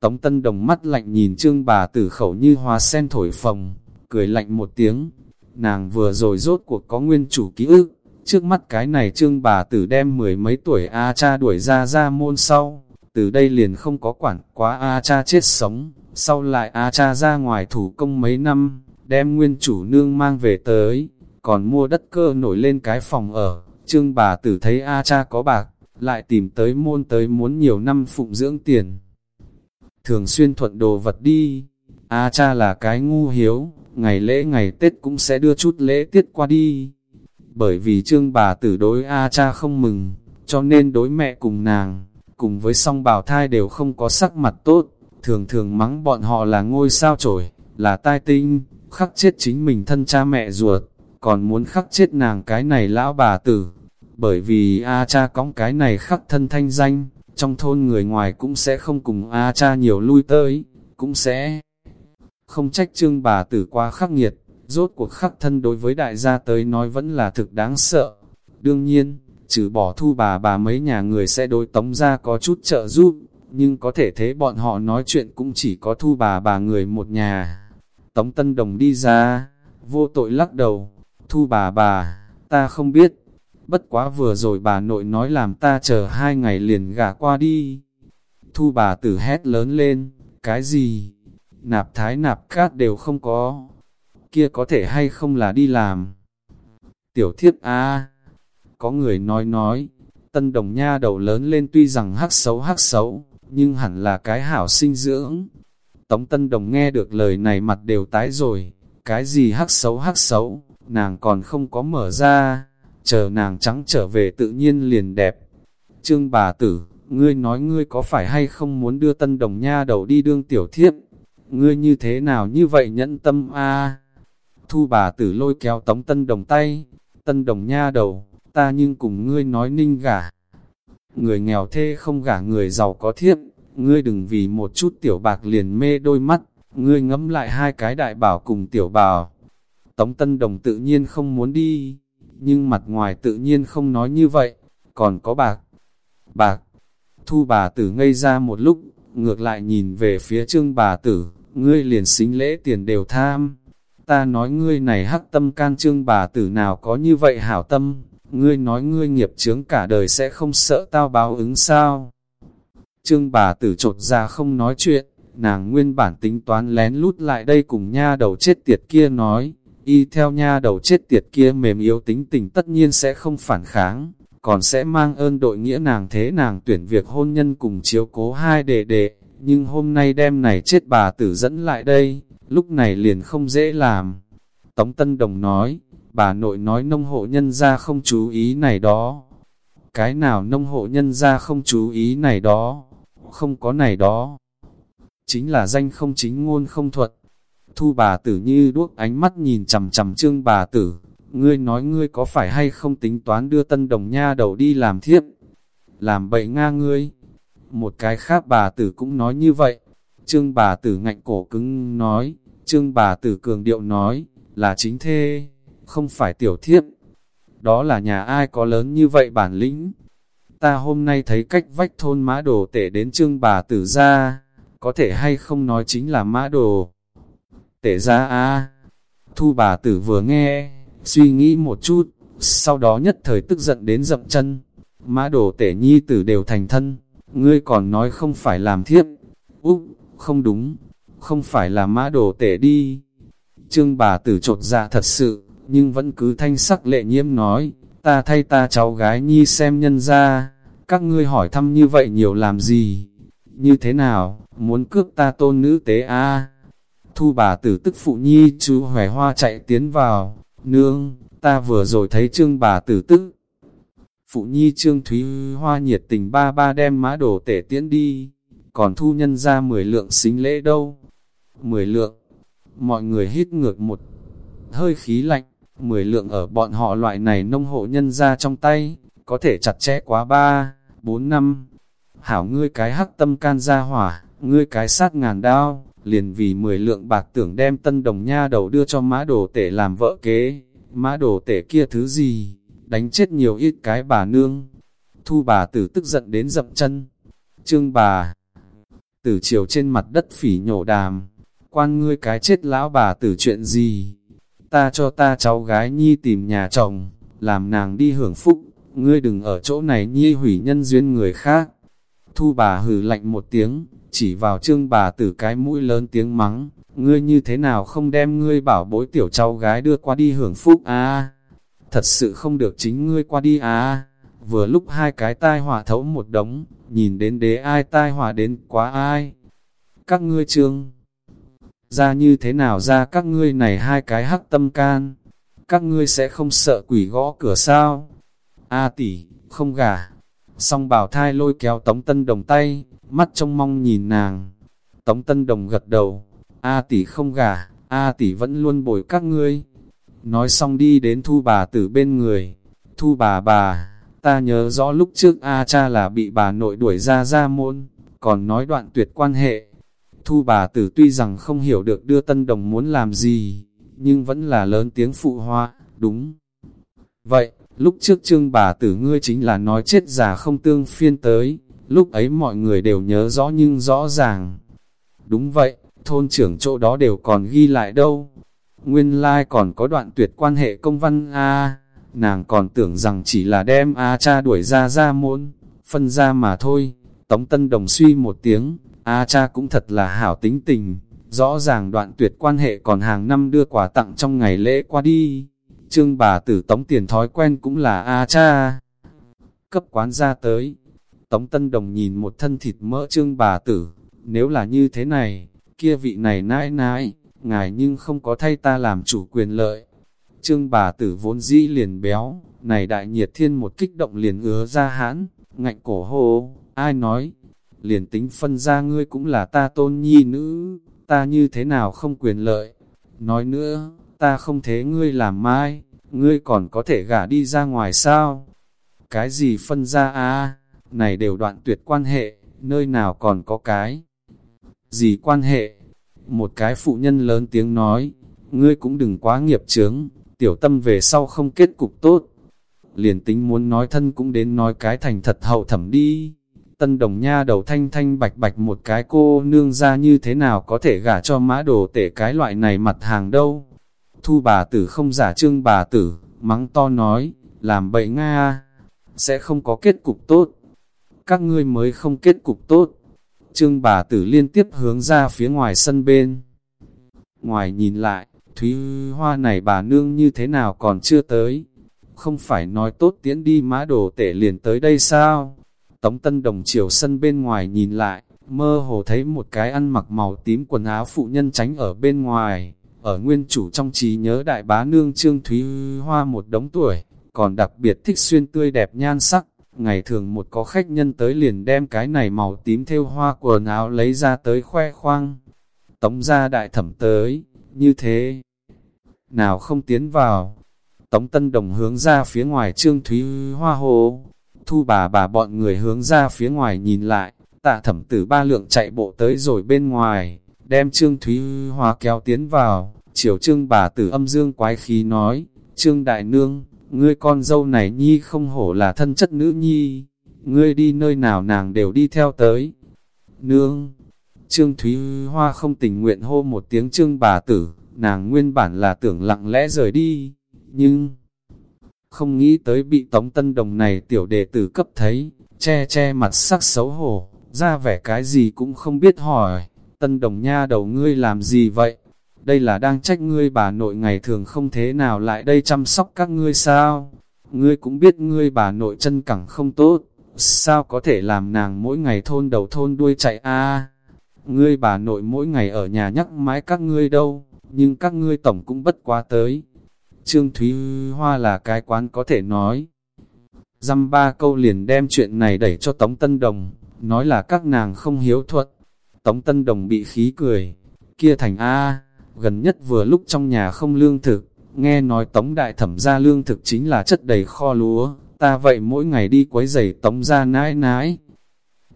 Tống Tân Đồng mắt lạnh nhìn trương bà tử khẩu như hoa sen thổi phồng, cười lạnh một tiếng. Nàng vừa rồi rốt cuộc có nguyên chủ ký ức, trước mắt cái này trương bà tử đem mười mấy tuổi A cha đuổi ra ra môn sau, từ đây liền không có quản quá A cha chết sống, sau lại A cha ra ngoài thủ công mấy năm, đem nguyên chủ nương mang về tới, còn mua đất cơ nổi lên cái phòng ở, trương bà tử thấy A cha có bạc, lại tìm tới môn tới muốn nhiều năm phụng dưỡng tiền. Thường xuyên thuận đồ vật đi, A cha là cái ngu hiếu, ngày lễ ngày Tết cũng sẽ đưa chút lễ tiết qua đi. Bởi vì trương bà tử đối A cha không mừng, cho nên đối mẹ cùng nàng, cùng với song bào thai đều không có sắc mặt tốt, thường thường mắng bọn họ là ngôi sao trổi, là tai tinh, khắc chết chính mình thân cha mẹ ruột, còn muốn khắc chết nàng cái này lão bà tử. Bởi vì A cha cõng cái này khắc thân thanh danh, trong thôn người ngoài cũng sẽ không cùng A cha nhiều lui tới, cũng sẽ không trách trương bà tử qua khắc nghiệt, rốt cuộc khắc thân đối với đại gia tới nói vẫn là thực đáng sợ. Đương nhiên, trừ bỏ thu bà bà mấy nhà người sẽ đối tống ra có chút trợ giúp, nhưng có thể thế bọn họ nói chuyện cũng chỉ có thu bà bà người một nhà. Tống Tân Đồng đi ra, vô tội lắc đầu, thu bà bà, ta không biết, bất quá vừa rồi bà nội nói làm ta chờ hai ngày liền gả qua đi. Thu bà tử hét lớn lên, cái gì? Nạp thái nạp cát đều không có, kia có thể hay không là đi làm. Tiểu thiếp a có người nói nói, tân đồng nha đầu lớn lên tuy rằng hắc xấu hắc xấu, nhưng hẳn là cái hảo sinh dưỡng. Tống tân đồng nghe được lời này mặt đều tái rồi, cái gì hắc xấu hắc xấu, nàng còn không có mở ra, chờ nàng trắng trở về tự nhiên liền đẹp. Trương bà tử, ngươi nói ngươi có phải hay không muốn đưa tân đồng nha đầu đi đương tiểu thiếp? Ngươi như thế nào như vậy nhẫn tâm a Thu bà tử lôi kéo tống tân đồng tay, tân đồng nha đầu, ta nhưng cùng ngươi nói ninh gả. Người nghèo thê không gả người giàu có thiếp, ngươi đừng vì một chút tiểu bạc liền mê đôi mắt, ngươi ngẫm lại hai cái đại bảo cùng tiểu bào. Tống Tân Đồng tự nhiên không muốn đi, nhưng mặt ngoài tự nhiên không nói như vậy, còn có bạc. Bạc, thu bà tử ngây ra một lúc, ngược lại nhìn về phía trương bà tử, ngươi liền xính lễ tiền đều tham. Ta nói ngươi này hắc tâm can trương bà tử nào có như vậy hảo tâm, ngươi nói ngươi nghiệp chướng cả đời sẽ không sợ tao báo ứng sao. Trương bà tử trột ra không nói chuyện, nàng nguyên bản tính toán lén lút lại đây cùng nha đầu chết tiệt kia nói, y theo nha đầu chết tiệt kia mềm yếu tính tình tất nhiên sẽ không phản kháng, còn sẽ mang ơn đội nghĩa nàng thế nàng tuyển việc hôn nhân cùng chiếu cố hai đệ đệ, nhưng hôm nay đêm này chết bà tử dẫn lại đây, lúc này liền không dễ làm. Tống Tân Đồng nói, bà nội nói nông hộ nhân ra không chú ý này đó. Cái nào nông hộ nhân ra không chú ý này đó, không có này đó. Chính là danh không chính ngôn không thuật. Thu bà tử như đuốc ánh mắt nhìn chầm chầm trương bà tử, ngươi nói ngươi có phải hay không tính toán đưa tân đồng nha đầu đi làm thiếp, làm bậy nga ngươi. Một cái khác bà tử cũng nói như vậy, trương bà tử ngạnh cổ cứng nói, trương bà tử cường điệu nói, là chính thê không phải tiểu thiếp. Đó là nhà ai có lớn như vậy bản lĩnh. Ta hôm nay thấy cách vách thôn mã đồ tể đến trương bà tử ra, có thể hay không nói chính là mã đồ. Tể ra a Thu bà tử vừa nghe, suy nghĩ một chút, sau đó nhất thời tức giận đến dậm chân. Mã đồ tể nhi tử đều thành thân, ngươi còn nói không phải làm thiếp. Úc, không đúng, không phải là mã đồ tể đi. Trương bà tử trột dạ thật sự, nhưng vẫn cứ thanh sắc lệ nhiễm nói, ta thay ta cháu gái nhi xem nhân ra, các ngươi hỏi thăm như vậy nhiều làm gì, như thế nào, muốn cướp ta tôn nữ tế a Thu bà tử tức phụ nhi chú hòe hoa chạy tiến vào, nương, ta vừa rồi thấy trương bà tử tức. Phụ nhi trương thúy hoa nhiệt tình ba ba đem mã đồ tể tiễn đi, còn thu nhân ra 10 lượng xính lễ đâu. 10 lượng, mọi người hít ngược một hơi khí lạnh, Mười lượng ở bọn họ loại này nông hộ nhân ra trong tay, có thể chặt chẽ quá ba, bốn năm. Hảo ngươi cái hắc tâm can ra hỏa, ngươi cái sát ngàn đao, liền vì mười lượng bạc tưởng đem tân đồng nha đầu đưa cho mã đồ tể làm vợ kế. Mã đồ tể kia thứ gì, đánh chết nhiều ít cái bà nương. Thu bà tử tức giận đến dậm chân. Trương bà tử chiều trên mặt đất phỉ nhổ đàm, quan ngươi cái chết lão bà tử chuyện gì, ta cho ta cháu gái nhi tìm nhà chồng, làm nàng đi hưởng phúc, ngươi đừng ở chỗ này nhi hủy nhân duyên người khác. Thu bà hừ lạnh một tiếng, chỉ vào trương bà tử cái mũi lớn tiếng mắng, ngươi như thế nào không đem ngươi bảo bối tiểu cháu gái đưa qua đi hưởng phúc à? Thật sự không được chính ngươi qua đi à? Vừa lúc hai cái tai họa thấu một đống, nhìn đến đế ai tai họa đến quá ai. Các ngươi trương, ra như thế nào ra các ngươi này hai cái hắc tâm can, các ngươi sẽ không sợ quỷ gõ cửa sao? A tỷ, không gả. Song bảo thai lôi kéo Tống Tân Đồng tay, mắt trông mong nhìn nàng. Tống Tân Đồng gật đầu, A tỷ không gả, A tỷ vẫn luôn bồi các ngươi. Nói xong đi đến thu bà tử bên người. Thu bà bà, ta nhớ rõ lúc trước A cha là bị bà nội đuổi ra ra môn, còn nói đoạn tuyệt quan hệ. Thu bà tử tuy rằng không hiểu được đưa Tân Đồng muốn làm gì, nhưng vẫn là lớn tiếng phụ hoa, đúng. Vậy, lúc trước trương bà tử ngươi chính là nói chết già không tương phiên tới, lúc ấy mọi người đều nhớ rõ nhưng rõ ràng. Đúng vậy, thôn trưởng chỗ đó đều còn ghi lại đâu. Nguyên lai like còn có đoạn tuyệt quan hệ công văn A, nàng còn tưởng rằng chỉ là đem A cha đuổi ra ra môn, phân ra mà thôi. Tống Tân Đồng suy một tiếng, A cha cũng thật là hảo tính tình, rõ ràng đoạn tuyệt quan hệ còn hàng năm đưa quà tặng trong ngày lễ qua đi. Trương bà tử tống tiền thói quen cũng là A cha. Cấp quán ra tới, Tống Tân Đồng nhìn một thân thịt mỡ trương bà tử, nếu là như thế này, kia vị này nãi nãi, ngài nhưng không có thay ta làm chủ quyền lợi. Trương bà tử vốn dĩ liền béo, này đại nhiệt thiên một kích động liền ứa ra hãn, ngạnh cổ hô, ai nói, liền tính phân ra ngươi cũng là ta tôn nhi nữ, ta như thế nào không quyền lợi. Nói nữa, ta không thế ngươi làm mai, ngươi còn có thể gả đi ra ngoài sao? Cái gì phân ra a này đều đoạn tuyệt quan hệ, nơi nào còn có cái? Gì quan hệ? Một cái phụ nhân lớn tiếng nói, ngươi cũng đừng quá nghiệp chướng, tiểu tâm về sau không kết cục tốt. Liền tính muốn nói thân cũng đến nói cái thành thật hậu thẩm đi. Tân đồng nha đầu thanh thanh bạch bạch một cái cô nương ra như thế nào có thể gả cho mã đồ tể cái loại này mặt hàng đâu. Thu bà tử không giả trương bà tử, mắng to nói, làm bậy Nga, sẽ không có kết cục tốt. Các ngươi mới không kết cục tốt. Trương bà tử liên tiếp hướng ra phía ngoài sân bên. Ngoài nhìn lại, Thúy Hoa này bà nương như thế nào còn chưa tới. Không phải nói tốt tiễn đi mã đồ tể liền tới đây sao? Tống Tân Đồng chiều sân bên ngoài nhìn lại, mơ hồ thấy một cái ăn mặc màu tím quần áo phụ nhân tránh ở bên ngoài. Ở nguyên chủ trong trí nhớ đại bá nương Trương Thúy Hoa một đống tuổi, còn đặc biệt thích xuyên tươi đẹp nhan sắc. Ngày thường một có khách nhân tới liền đem cái này màu tím theo hoa quần áo lấy ra tới khoe khoang. Tống ra đại thẩm tới, như thế. Nào không tiến vào. Tống Tân Đồng hướng ra phía ngoài Trương Thúy Hoa hồ, thu bà bà bọn người hướng ra phía ngoài nhìn lại, tạ thẩm tử ba lượng chạy bộ tới rồi bên ngoài, đem Trương Thúy Hoa kéo tiến vào, chiều Trương bà tử âm dương quái khí nói, Trương Đại Nương, ngươi con dâu này nhi không hổ là thân chất nữ nhi, ngươi đi nơi nào nàng đều đi theo tới. Nương, Trương Thúy Hoa không tình nguyện hô một tiếng Trương bà tử, nàng nguyên bản là tưởng lặng lẽ rời đi, nhưng không nghĩ tới bị Tống Tân Đồng này tiểu đệ tử cấp thấy, che che mặt sắc xấu hổ, ra vẻ cái gì cũng không biết hỏi, Tân Đồng nha đầu ngươi làm gì vậy? Đây là đang trách ngươi bà nội ngày thường không thế nào lại đây chăm sóc các ngươi sao? Ngươi cũng biết ngươi bà nội chân cẳng không tốt, sao có thể làm nàng mỗi ngày thôn đầu thôn đuôi chạy a Ngươi bà nội mỗi ngày ở nhà nhắc mãi các ngươi đâu, nhưng các ngươi tổng cũng bất quá tới, Trương Thúy Hoa là cái quán có thể nói. Dăm ba câu liền đem chuyện này đẩy cho Tống Tân Đồng, nói là các nàng không hiếu thuận. Tống Tân Đồng bị khí cười, kia thành A, gần nhất vừa lúc trong nhà không lương thực, nghe nói Tống Đại Thẩm ra lương thực chính là chất đầy kho lúa, ta vậy mỗi ngày đi quấy giày Tống ra nãi nãi.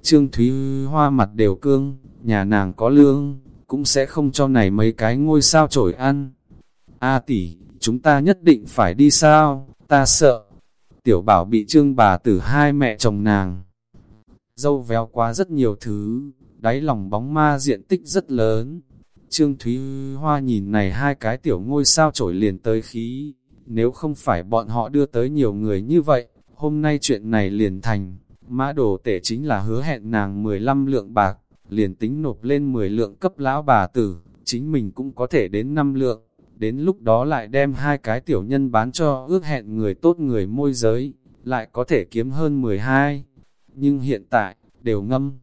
Trương Thúy Hoa mặt đều cương, nhà nàng có lương, cũng sẽ không cho này mấy cái ngôi sao trổi ăn. A tỷ, chúng ta nhất định phải đi sao, ta sợ. Tiểu bảo bị trương bà tử hai mẹ chồng nàng. Dâu véo quá rất nhiều thứ, đáy lòng bóng ma diện tích rất lớn. Trương Thúy Hoa nhìn này hai cái tiểu ngôi sao trổi liền tới khí, nếu không phải bọn họ đưa tới nhiều người như vậy, hôm nay chuyện này liền thành, mã đồ tể chính là hứa hẹn nàng 15 lượng bạc, liền tính nộp lên 10 lượng cấp lão bà tử, chính mình cũng có thể đến 5 lượng, đến lúc đó lại đem hai cái tiểu nhân bán cho ước hẹn người tốt người môi giới, lại có thể kiếm hơn 12. Nhưng hiện tại, đều ngâm.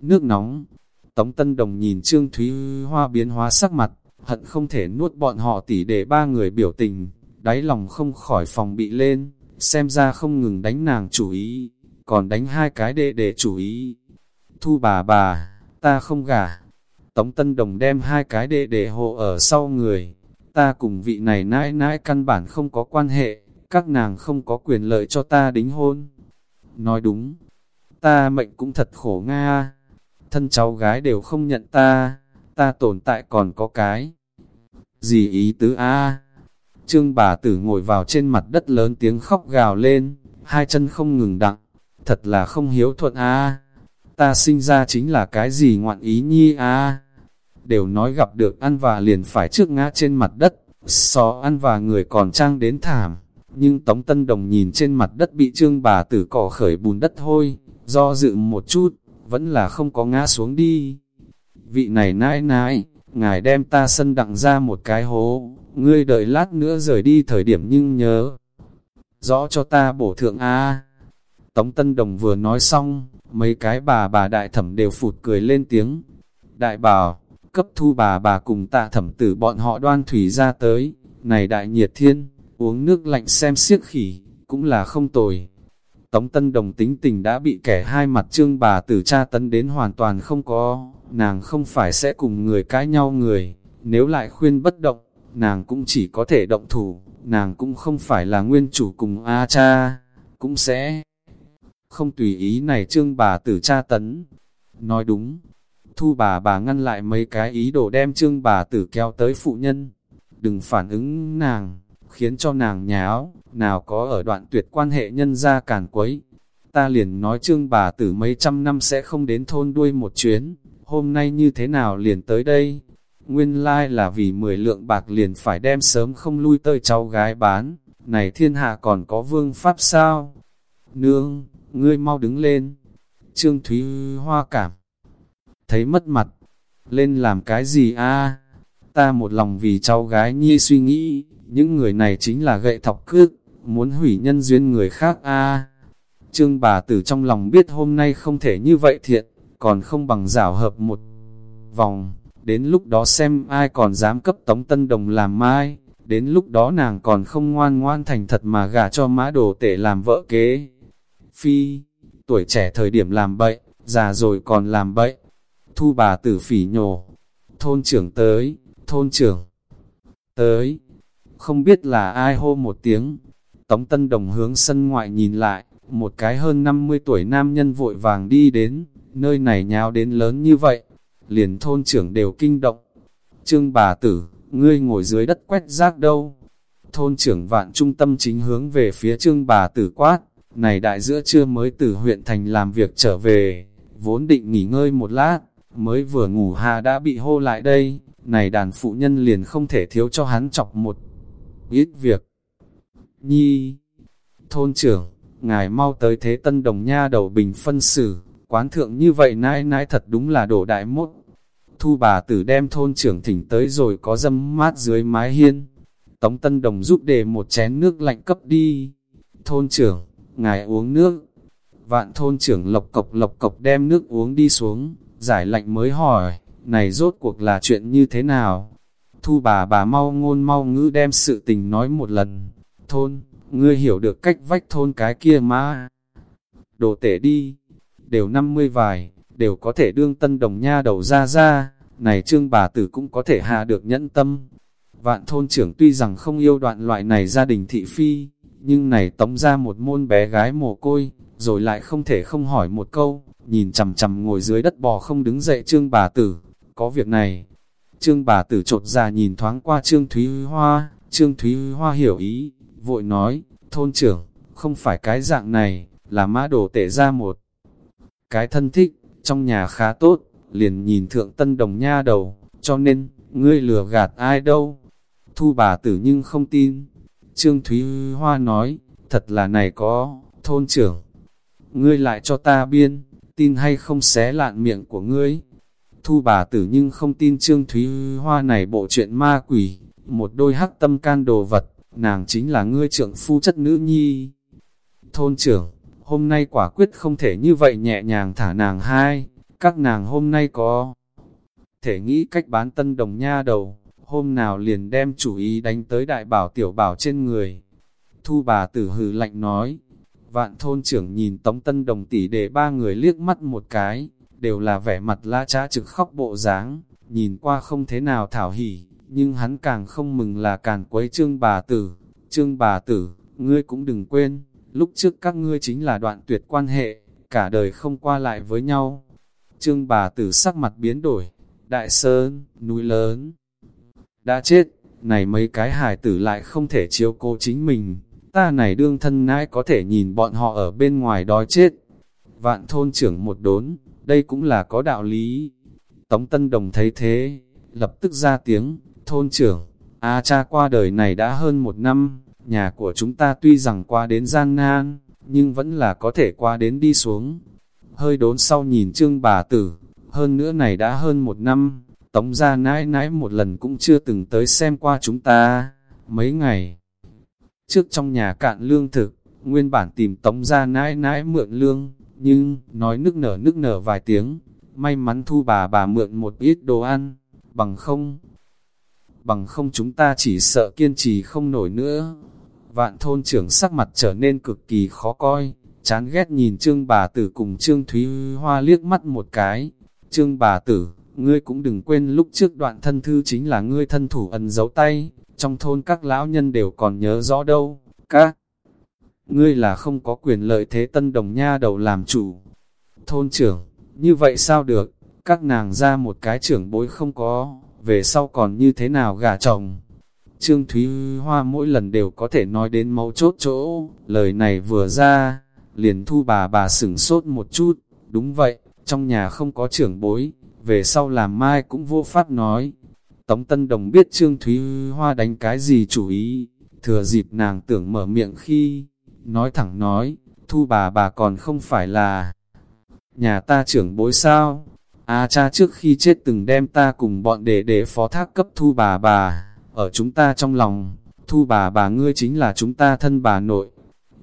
Nước nóng, Tống Tân Đồng nhìn Trương Thúy Hoa biến hóa sắc mặt, hận không thể nuốt bọn họ tỉ để ba người biểu tình, đáy lòng không khỏi phòng bị lên, xem ra không ngừng đánh nàng chủ ý, còn đánh hai cái đệ để chủ ý. Thu bà bà, ta không gả. Tống Tân Đồng đem hai cái đệ để hộ ở sau người, ta cùng vị này nãi nãi căn bản không có quan hệ, các nàng không có quyền lợi cho ta đính hôn. Nói đúng, ta mệnh cũng thật khổ nga, thân cháu gái đều không nhận ta, ta tồn tại còn có cái. Gì ý tứ a? Trương bà tử ngồi vào trên mặt đất lớn tiếng khóc gào lên, hai chân không ngừng đặng, thật là không hiếu thuận a. Ta sinh ra chính là cái gì ngoạn ý nhi a? Đều nói gặp được ăn và liền phải trước ngã trên mặt đất, so ăn và người còn trang đến thảm. Nhưng Tống Tân Đồng nhìn trên mặt đất bị trương bà tử cỏ khởi bùn đất thôi, do dự một chút, vẫn là không có ngã xuống đi. Vị này nãi nãi, ngài đem ta sân đặng ra một cái hố, ngươi đợi lát nữa rời đi thời điểm nhưng nhớ. Rõ cho ta bổ thượng A. Tống Tân Đồng vừa nói xong, mấy cái bà bà đại thẩm đều phụt cười lên tiếng. Đại bảo, cấp thu bà bà cùng tạ thẩm tử bọn họ đoan thủy ra tới, này đại nhiệt thiên, uống nước lạnh xem siếc khỉ, cũng là không tồi. Tống Tân Đồng tính tình đã bị kẻ hai mặt trương bà tử cha tấn đến hoàn toàn không có, nàng không phải sẽ cùng người cãi nhau người, nếu lại khuyên bất động, nàng cũng chỉ có thể động thủ, nàng cũng không phải là nguyên chủ cùng A cha, cũng sẽ không tùy ý này trương bà tử cha tấn. Nói đúng, thu bà bà ngăn lại mấy cái ý đồ đem trương bà tử kéo tới phụ nhân, đừng phản ứng nàng, khiến cho nàng nháo, nào có ở đoạn tuyệt quan hệ nhân ra càn quấy. Ta liền nói trương bà tử mấy trăm năm sẽ không đến thôn đuôi một chuyến, hôm nay như thế nào liền tới đây? Nguyên lai like là vì 10 lượng bạc liền phải đem sớm không lui tơi cháu gái bán, này thiên hạ còn có vương pháp sao? Nương, ngươi mau đứng lên. Trương Thúy Hoa cảm, thấy mất mặt, lên làm cái gì a? Ta một lòng vì cháu gái nhi suy nghĩ, những người này chính là gậy thọc cước, muốn hủy nhân duyên người khác a. Trương bà tử trong lòng biết hôm nay không thể như vậy thiện, còn không bằng rảo hợp một vòng, đến lúc đó xem ai còn dám cấp tống tân đồng làm mai, đến lúc đó nàng còn không ngoan ngoan thành thật mà gả cho mã đồ tể làm vợ kế. Phi, tuổi trẻ thời điểm làm bậy, già rồi còn làm bậy. Thu bà tử phỉ nhổ, thôn trưởng tới, thôn trưởng tới, không biết là ai hô một tiếng. Tống Tân Đồng hướng sân ngoại nhìn lại, một cái hơn 50 tuổi nam nhân vội vàng đi đến, nơi này nháo đến lớn như vậy, liền thôn trưởng đều kinh động. Trương bà tử, ngươi ngồi dưới đất quét rác đâu? Thôn trưởng vạn trung tâm chính hướng về phía trương bà tử quát, này đại giữa trưa mới từ huyện thành làm việc trở về, vốn định nghỉ ngơi một lát, mới vừa ngủ hà đã bị hô lại đây, này đàn phụ nhân liền không thể thiếu cho hắn chọc một ít việc. Nhi, thôn trưởng, ngài mau tới thế tân đồng nha đầu bình phân xử, quán thượng như vậy nãi nãi thật đúng là đổ đại mốt. Thu bà tử đem thôn trưởng thỉnh tới rồi có dâm mát dưới mái hiên. Tống Tân Đồng giúp đề một chén nước lạnh cấp đi. Thôn trưởng, ngài uống nước. Vạn thôn trưởng lộc cộc lộc cộc đem nước uống đi xuống, giải lạnh mới hỏi, này rốt cuộc là chuyện như thế nào? Thu bà bà mau ngôn mau ngữ đem sự tình nói một lần. Thôn, ngươi hiểu được cách vách thôn cái kia mà. Đồ tể đi, đều 50 vài, đều có thể đương tân đồng nha đầu ra ra, này trương bà tử cũng có thể hạ được nhẫn tâm. Vạn thôn trưởng tuy rằng không yêu đoạn loại này gia đình thị phi, nhưng này tống ra một môn bé gái mồ côi, rồi lại không thể không hỏi một câu, nhìn chằm chằm ngồi dưới đất bò không đứng dậy trương bà tử, có việc này. Trương bà tử trột ra nhìn thoáng qua trương Thúy Hoa, trương Thúy Hoa hiểu ý, vội nói, thôn trưởng, không phải cái dạng này, là mã đồ tệ ra một cái thân thích, trong nhà khá tốt, liền nhìn thượng tân đồng nha đầu, cho nên, ngươi lừa gạt ai đâu. Thu bà tử nhưng không tin. Trương Thúy Hoa nói, thật là này có, thôn trưởng. Ngươi lại cho ta biên, tin hay không xé lạn miệng của ngươi. Thu bà tử nhưng không tin Trương Thúy Hoa này bộ chuyện ma quỷ, một đôi hắc tâm can đồ vật, nàng chính là ngươi trưởng phu chất nữ nhi. Thôn trưởng, hôm nay quả quyết không thể như vậy nhẹ nhàng thả nàng hai, các nàng hôm nay có thể nghĩ cách bán tân đồng nha đầu, hôm nào liền đem chủ ý đánh tới đại bảo tiểu bảo trên người. Thu bà tử hừ lạnh nói, vạn thôn trưởng nhìn tống tân đồng tỷ để ba người liếc mắt một cái, đều là vẻ mặt la trá trực khóc bộ dáng, nhìn qua không thế nào thảo hỉ, nhưng hắn càng không mừng là càng quấy trương bà tử. Trương bà tử, ngươi cũng đừng quên, lúc trước các ngươi chính là đoạn tuyệt quan hệ, cả đời không qua lại với nhau. Trương bà tử sắc mặt biến đổi, đại sơn, núi lớn, đã chết, này mấy cái hài tử lại không thể chiếu cố chính mình, ta này đương thân nãi có thể nhìn bọn họ ở bên ngoài đói chết. Vạn thôn trưởng một đốn, đây cũng là có đạo lý. Tống Tân Đồng thấy thế, lập tức ra tiếng, thôn trưởng, A cha qua đời này đã hơn một năm, nhà của chúng ta tuy rằng qua đến gian nan, nhưng vẫn là có thể qua đến đi xuống. Hơi đốn sau nhìn trương bà tử, hơn nữa này đã hơn một năm, tống ra nãi nãi một lần cũng chưa từng tới xem qua chúng ta, mấy ngày. Trước trong nhà cạn lương thực, nguyên bản tìm tống ra nãi nãi mượn lương, nhưng, nói nức nở nức nở vài tiếng, may mắn thu bà bà mượn một ít đồ ăn, bằng không, bằng không chúng ta chỉ sợ kiên trì không nổi nữa. Vạn thôn trưởng sắc mặt trở nên cực kỳ khó coi, chán ghét nhìn trương bà tử cùng trương Thúy Hoa liếc mắt một cái. Trương bà tử, ngươi cũng đừng quên lúc trước đoạn thân thư chính là ngươi thân thủ ẩn giấu tay, trong thôn các lão nhân đều còn nhớ rõ đâu, các ngươi là không có quyền lợi thế tân đồng nha đầu làm chủ. Thôn trưởng, như vậy sao được, các nàng ra một cái trưởng bối không có, về sau còn như thế nào gả chồng. Trương Thúy Hoa mỗi lần đều có thể nói đến mấu chốt chỗ, lời này vừa ra, liền thu bà bà sửng sốt một chút, đúng vậy, trong nhà không có trưởng bối, về sau làm mai cũng vô pháp nói. Tống Tân Đồng biết Trương Thúy Hoa đánh cái gì chủ ý, thừa dịp nàng tưởng mở miệng khi, nói thẳng nói, thu bà bà còn không phải là nhà ta trưởng bối sao, A cha trước khi chết từng đem ta cùng bọn đệ đệ phó thác cấp thu bà bà, ở chúng ta trong lòng, thu bà bà ngươi chính là chúng ta thân bà nội.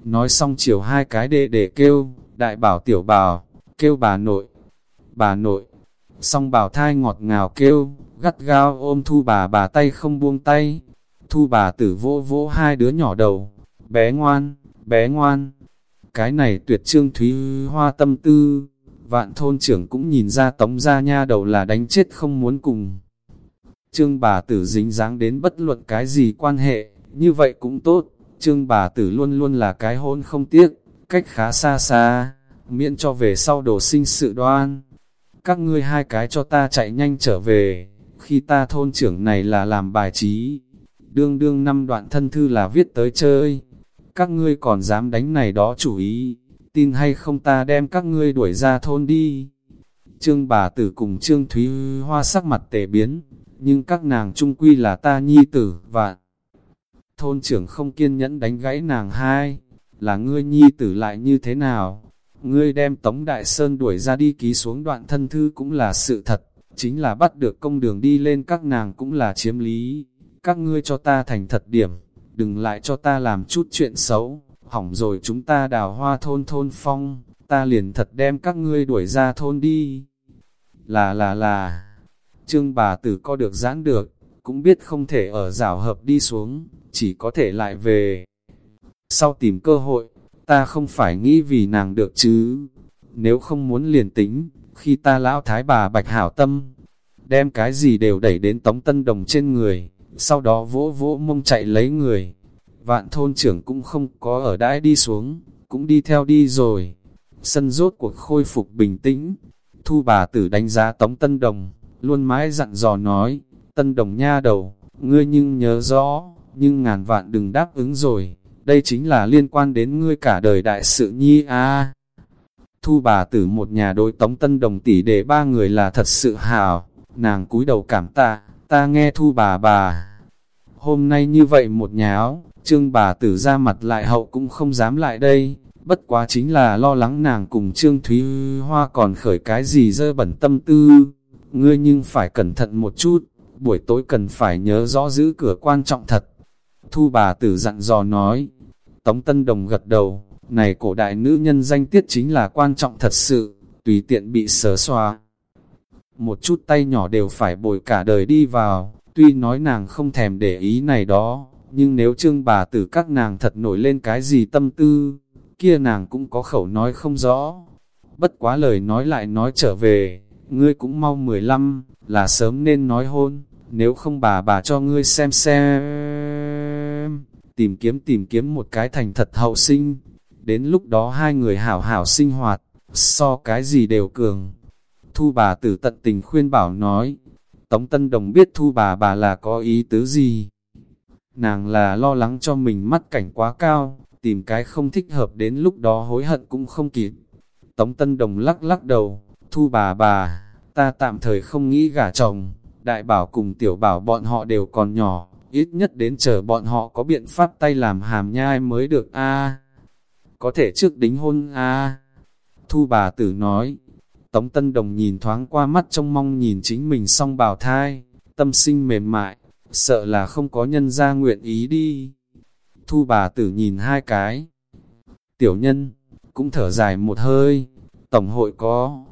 Nói xong chiều hai cái đệ đệ kêu, đại bảo tiểu bảo, kêu bà nội, bà nội. Xong bảo thai ngọt ngào kêu, gắt gao ôm thu bà bà tay không buông tay. Thu bà tử vỗ vỗ hai đứa nhỏ đầu, bé ngoan, bé ngoan. Cái này tuyệt trương thúy hoa tâm tư, Vạn thôn trưởng cũng nhìn ra tống gia nha đầu là đánh chết không muốn cùng. Trương bà tử dính dáng đến bất luận cái gì quan hệ, như vậy cũng tốt. Trương bà tử luôn luôn là cái hôn không tiếc, cách khá xa xa, miễn cho về sau đồ sinh sự đoan. Các ngươi hai cái cho ta chạy nhanh trở về, khi ta thôn trưởng này là làm bài trí. Đương đương năm đoạn thân thư là viết tới chơi, các ngươi còn dám đánh này đó chủ ý tin hay không ta đem các ngươi đuổi ra thôn đi. Trương bà tử cùng Trương Thúy Hoa sắc mặt tề biến, nhưng các nàng trung quy là ta nhi tử và thôn trưởng không kiên nhẫn đánh gãy nàng hai, là ngươi nhi tử lại như thế nào? Ngươi đem Tống Đại Sơn đuổi ra đi ký xuống đoạn thân thư cũng là sự thật, chính là bắt được công đường đi lên các nàng cũng là chiếm lý. Các ngươi cho ta thành thật điểm, đừng lại cho ta làm chút chuyện xấu hỏng rồi chúng ta đào hoa thôn thôn phong, ta liền thật đem các ngươi đuổi ra thôn đi. Là là là, trương bà tử co được giãn được, cũng biết không thể ở rảo hợp đi xuống, chỉ có thể lại về. Sau tìm cơ hội, ta không phải nghĩ vì nàng được chứ, nếu không muốn liền tính, khi ta lão thái bà bạch hảo tâm, đem cái gì đều đẩy đến tống tân đồng trên người, sau đó vỗ vỗ mông chạy lấy người, Vạn thôn trưởng cũng không có ở đãi đi xuống, cũng đi theo đi rồi. Sân rốt cuộc khôi phục bình tĩnh. Thu bà tử đánh giá Tống Tân Đồng, luôn mãi dặn dò nói, Tân Đồng nha đầu, ngươi nhưng nhớ rõ, nhưng ngàn vạn đừng đáp ứng rồi, đây chính là liên quan đến ngươi cả đời đại sự nhi a Thu bà tử một nhà đối tống tân đồng tỷ để ba người là thật sự hào. nàng cúi đầu cảm tạ, ta nghe thu bà bà. Hôm nay như vậy một nháo. trương bà tử ra mặt lại hậu cũng không dám lại đây, bất quá chính là lo lắng nàng cùng trương Thúy Hoa còn khởi cái gì dơ bẩn tâm tư. Ngươi nhưng phải cẩn thận một chút, buổi tối cần phải nhớ rõ giữ cửa quan trọng thật. Thu bà tử dặn dò nói, Tống Tân Đồng gật đầu, này cổ đại nữ nhân danh tiết chính là quan trọng thật sự, tùy tiện bị sờ xoa. Một chút tay nhỏ đều phải bồi cả đời đi vào, tuy nói nàng không thèm để ý này đó, nhưng nếu trương bà tử các nàng thật nổi lên cái gì tâm tư, kia nàng cũng có khẩu nói không rõ. Bất quá lời nói lại nói trở về, ngươi cũng mau 15, là sớm nên nói hôn, nếu không bà bà cho ngươi xem xem. Tìm kiếm tìm kiếm một cái thành thật hậu sinh, đến lúc đó hai người hảo hảo sinh hoạt, so cái gì đều cường. Thu bà tử tận tình khuyên bảo nói, Tống Tân Đồng biết thu bà bà là có ý tứ gì. Nàng là lo lắng cho mình mắt cảnh quá cao, tìm cái không thích hợp đến lúc đó hối hận cũng không kịp. Tống Tân Đồng lắc lắc đầu, thu bà bà, ta tạm thời không nghĩ gả chồng, đại bảo cùng tiểu bảo bọn họ đều còn nhỏ, ít nhất đến chờ bọn họ có biện pháp tay làm hàm nhai mới được a có thể trước đính hôn à? Thu bà tử nói, Tống Tân Đồng nhìn thoáng qua mắt trong mong nhìn chính mình song bào thai, tâm sinh mềm mại, sợ là không có nhân ra nguyện ý đi. Thu bà tử nhìn hai cái. Tiểu nhân, cũng thở dài một hơi, tổng hội có.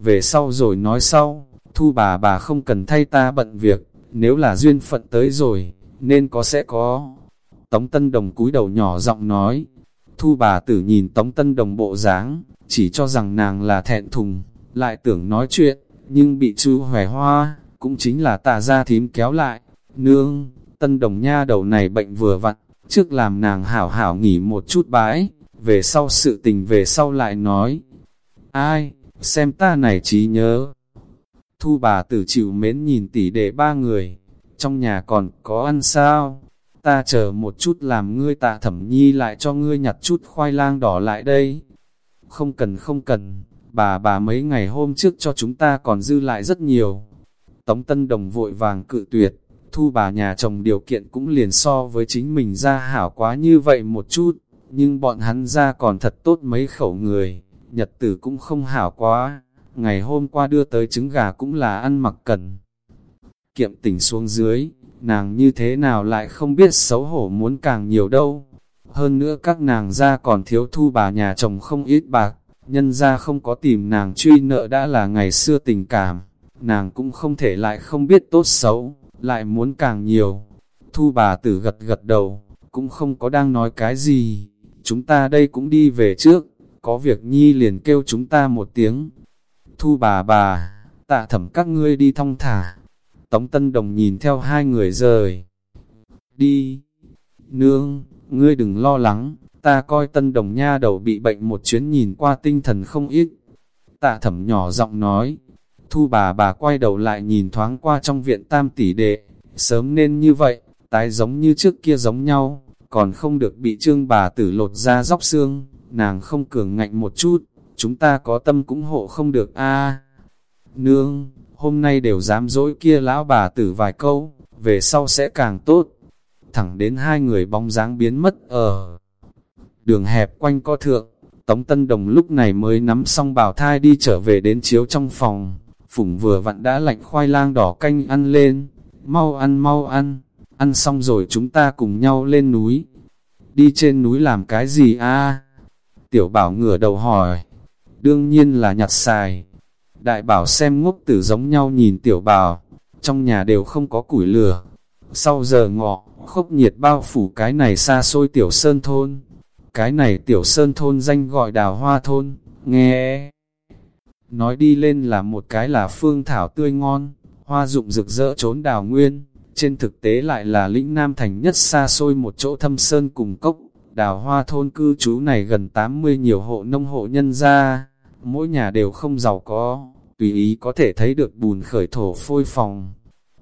Về sau rồi nói sau, thu bà bà không cần thay ta bận việc, nếu là duyên phận tới rồi, nên có sẽ có. Tống Tân Đồng cúi đầu nhỏ giọng nói, thu bà tử nhìn Tống Tân Đồng bộ dáng, chỉ cho rằng nàng là thẹn thùng, lại tưởng nói chuyện, nhưng bị chú hòe hoa, cũng chính là tà ra thím kéo lại. Nương, Tân Đồng nha đầu này bệnh vừa vặn, trước làm nàng hảo hảo nghỉ một chút bãi, về sau sự tình về sau lại nói. Ai, xem ta này trí nhớ. Thu bà tử chịu mến nhìn tỷ đệ ba người, trong nhà còn có ăn sao? Ta chờ một chút làm ngươi tạ thẩm nhi lại cho ngươi nhặt chút khoai lang đỏ lại đây. Không cần không cần, bà bà mấy ngày hôm trước cho chúng ta còn dư lại rất nhiều. Tống Tân Đồng vội vàng cự tuyệt, thu bà nhà chồng điều kiện cũng liền so với chính mình ra hảo quá như vậy một chút, nhưng bọn hắn ra còn thật tốt mấy khẩu người, nhật tử cũng không hảo quá, ngày hôm qua đưa tới trứng gà cũng là ăn mặc cần. Kiệm tỉnh xuống dưới, nàng như thế nào lại không biết xấu hổ muốn càng nhiều đâu. Hơn nữa các nàng ra còn thiếu thu bà nhà chồng không ít bạc, nhân ra không có tìm nàng truy nợ đã là ngày xưa tình cảm, nàng cũng không thể lại không biết tốt xấu lại muốn càng nhiều. Thu bà tử gật gật đầu, cũng không có đang nói cái gì, chúng ta đây cũng đi về trước, có việc nhi liền kêu chúng ta một tiếng. Thu bà bà, tạ thẩm các ngươi đi thong thả. Tống Tân Đồng nhìn theo hai người rời. Đi. Nương, ngươi đừng lo lắng, ta coi Tân Đồng nha đầu bị bệnh một chuyến nhìn qua tinh thần không ít. Tạ thẩm nhỏ giọng nói, Thu bà bà quay đầu lại nhìn thoáng qua trong viện tam tỷ đệ, sớm nên như vậy, tái giống như trước kia giống nhau, còn không được bị trương bà tử lột ra dóc xương, nàng không cường ngạnh một chút, chúng ta có tâm cũng hộ không được a Nương, hôm nay đều dám dỗi kia lão bà tử vài câu, về sau sẽ càng tốt. Thẳng đến hai người bóng dáng biến mất ở đường hẹp quanh co thượng, Tống Tân Đồng lúc này mới nắm xong bảo thai đi trở về đến chiếu trong phòng, phủng vừa vặn đã lạnh khoai lang đỏ canh ăn lên, mau ăn mau ăn, ăn xong rồi chúng ta cùng nhau lên núi. Đi trên núi làm cái gì a? Tiểu bảo ngửa đầu hỏi, đương nhiên là nhặt xài. Đại bảo xem ngốc tử giống nhau nhìn tiểu bảo, trong nhà đều không có củi lửa. Sau giờ ngọ, khốc nhiệt bao phủ cái này xa xôi tiểu sơn thôn. Cái này tiểu sơn thôn danh gọi đào hoa thôn, nghe Nói đi lên là một cái là phương thảo tươi ngon, hoa dụng rực rỡ trốn đào nguyên, trên thực tế lại là lĩnh Nam Thành nhất xa xôi một chỗ thâm sơn cùng cốc. Đào hoa thôn cư trú này gần 80 nhiều hộ nông hộ nhân gia, mỗi nhà đều không giàu có, tùy ý có thể thấy được bùn khởi thổ phôi phòng.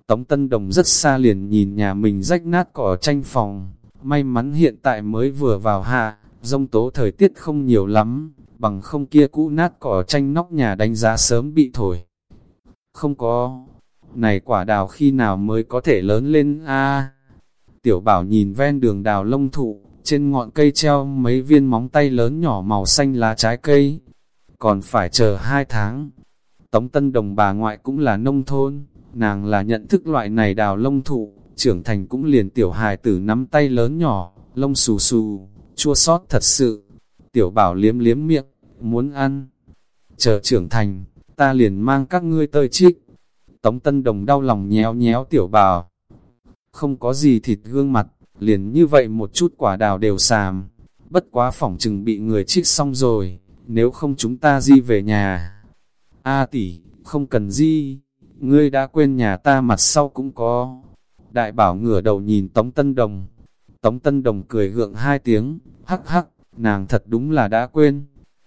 Tống Tân Đồng rất xa liền nhìn nhà mình rách nát cỏ tranh phòng, may mắn hiện tại mới vừa vào hạ, rông tố thời tiết không nhiều lắm, bằng không kia cũ nát cỏ tranh nóc nhà đánh giá sớm bị thổi. Không có, này quả đào khi nào mới có thể lớn lên a Tiểu bảo nhìn ven đường đào lông thụ, trên ngọn cây treo mấy viên móng tay lớn nhỏ màu xanh lá trái cây. Còn phải chờ hai tháng. Tống Tân Đồng bà ngoại cũng là nông thôn, nàng là nhận thức loại này đào lông thụ, trưởng thành cũng liền tiểu hài tử nắm tay lớn nhỏ, lông xù xù, chua sót thật sự. Tiểu bảo liếm liếm miệng, muốn ăn. Chờ trưởng thành, ta liền mang các ngươi tơi trích. Tống Tân Đồng đau lòng nhéo nhéo tiểu bảo. Không có gì thịt gương mặt, liền như vậy một chút quả đào đều sàm. Bất quá phỏng chừng bị người trích xong rồi, nếu không chúng ta di về nhà. A tỷ, không cần di, ngươi đã quên nhà ta mặt sau cũng có. Đại bảo ngửa đầu nhìn Tống Tân Đồng. Tống Tân Đồng cười gượng hai tiếng, hắc hắc, nàng thật đúng là đã quên.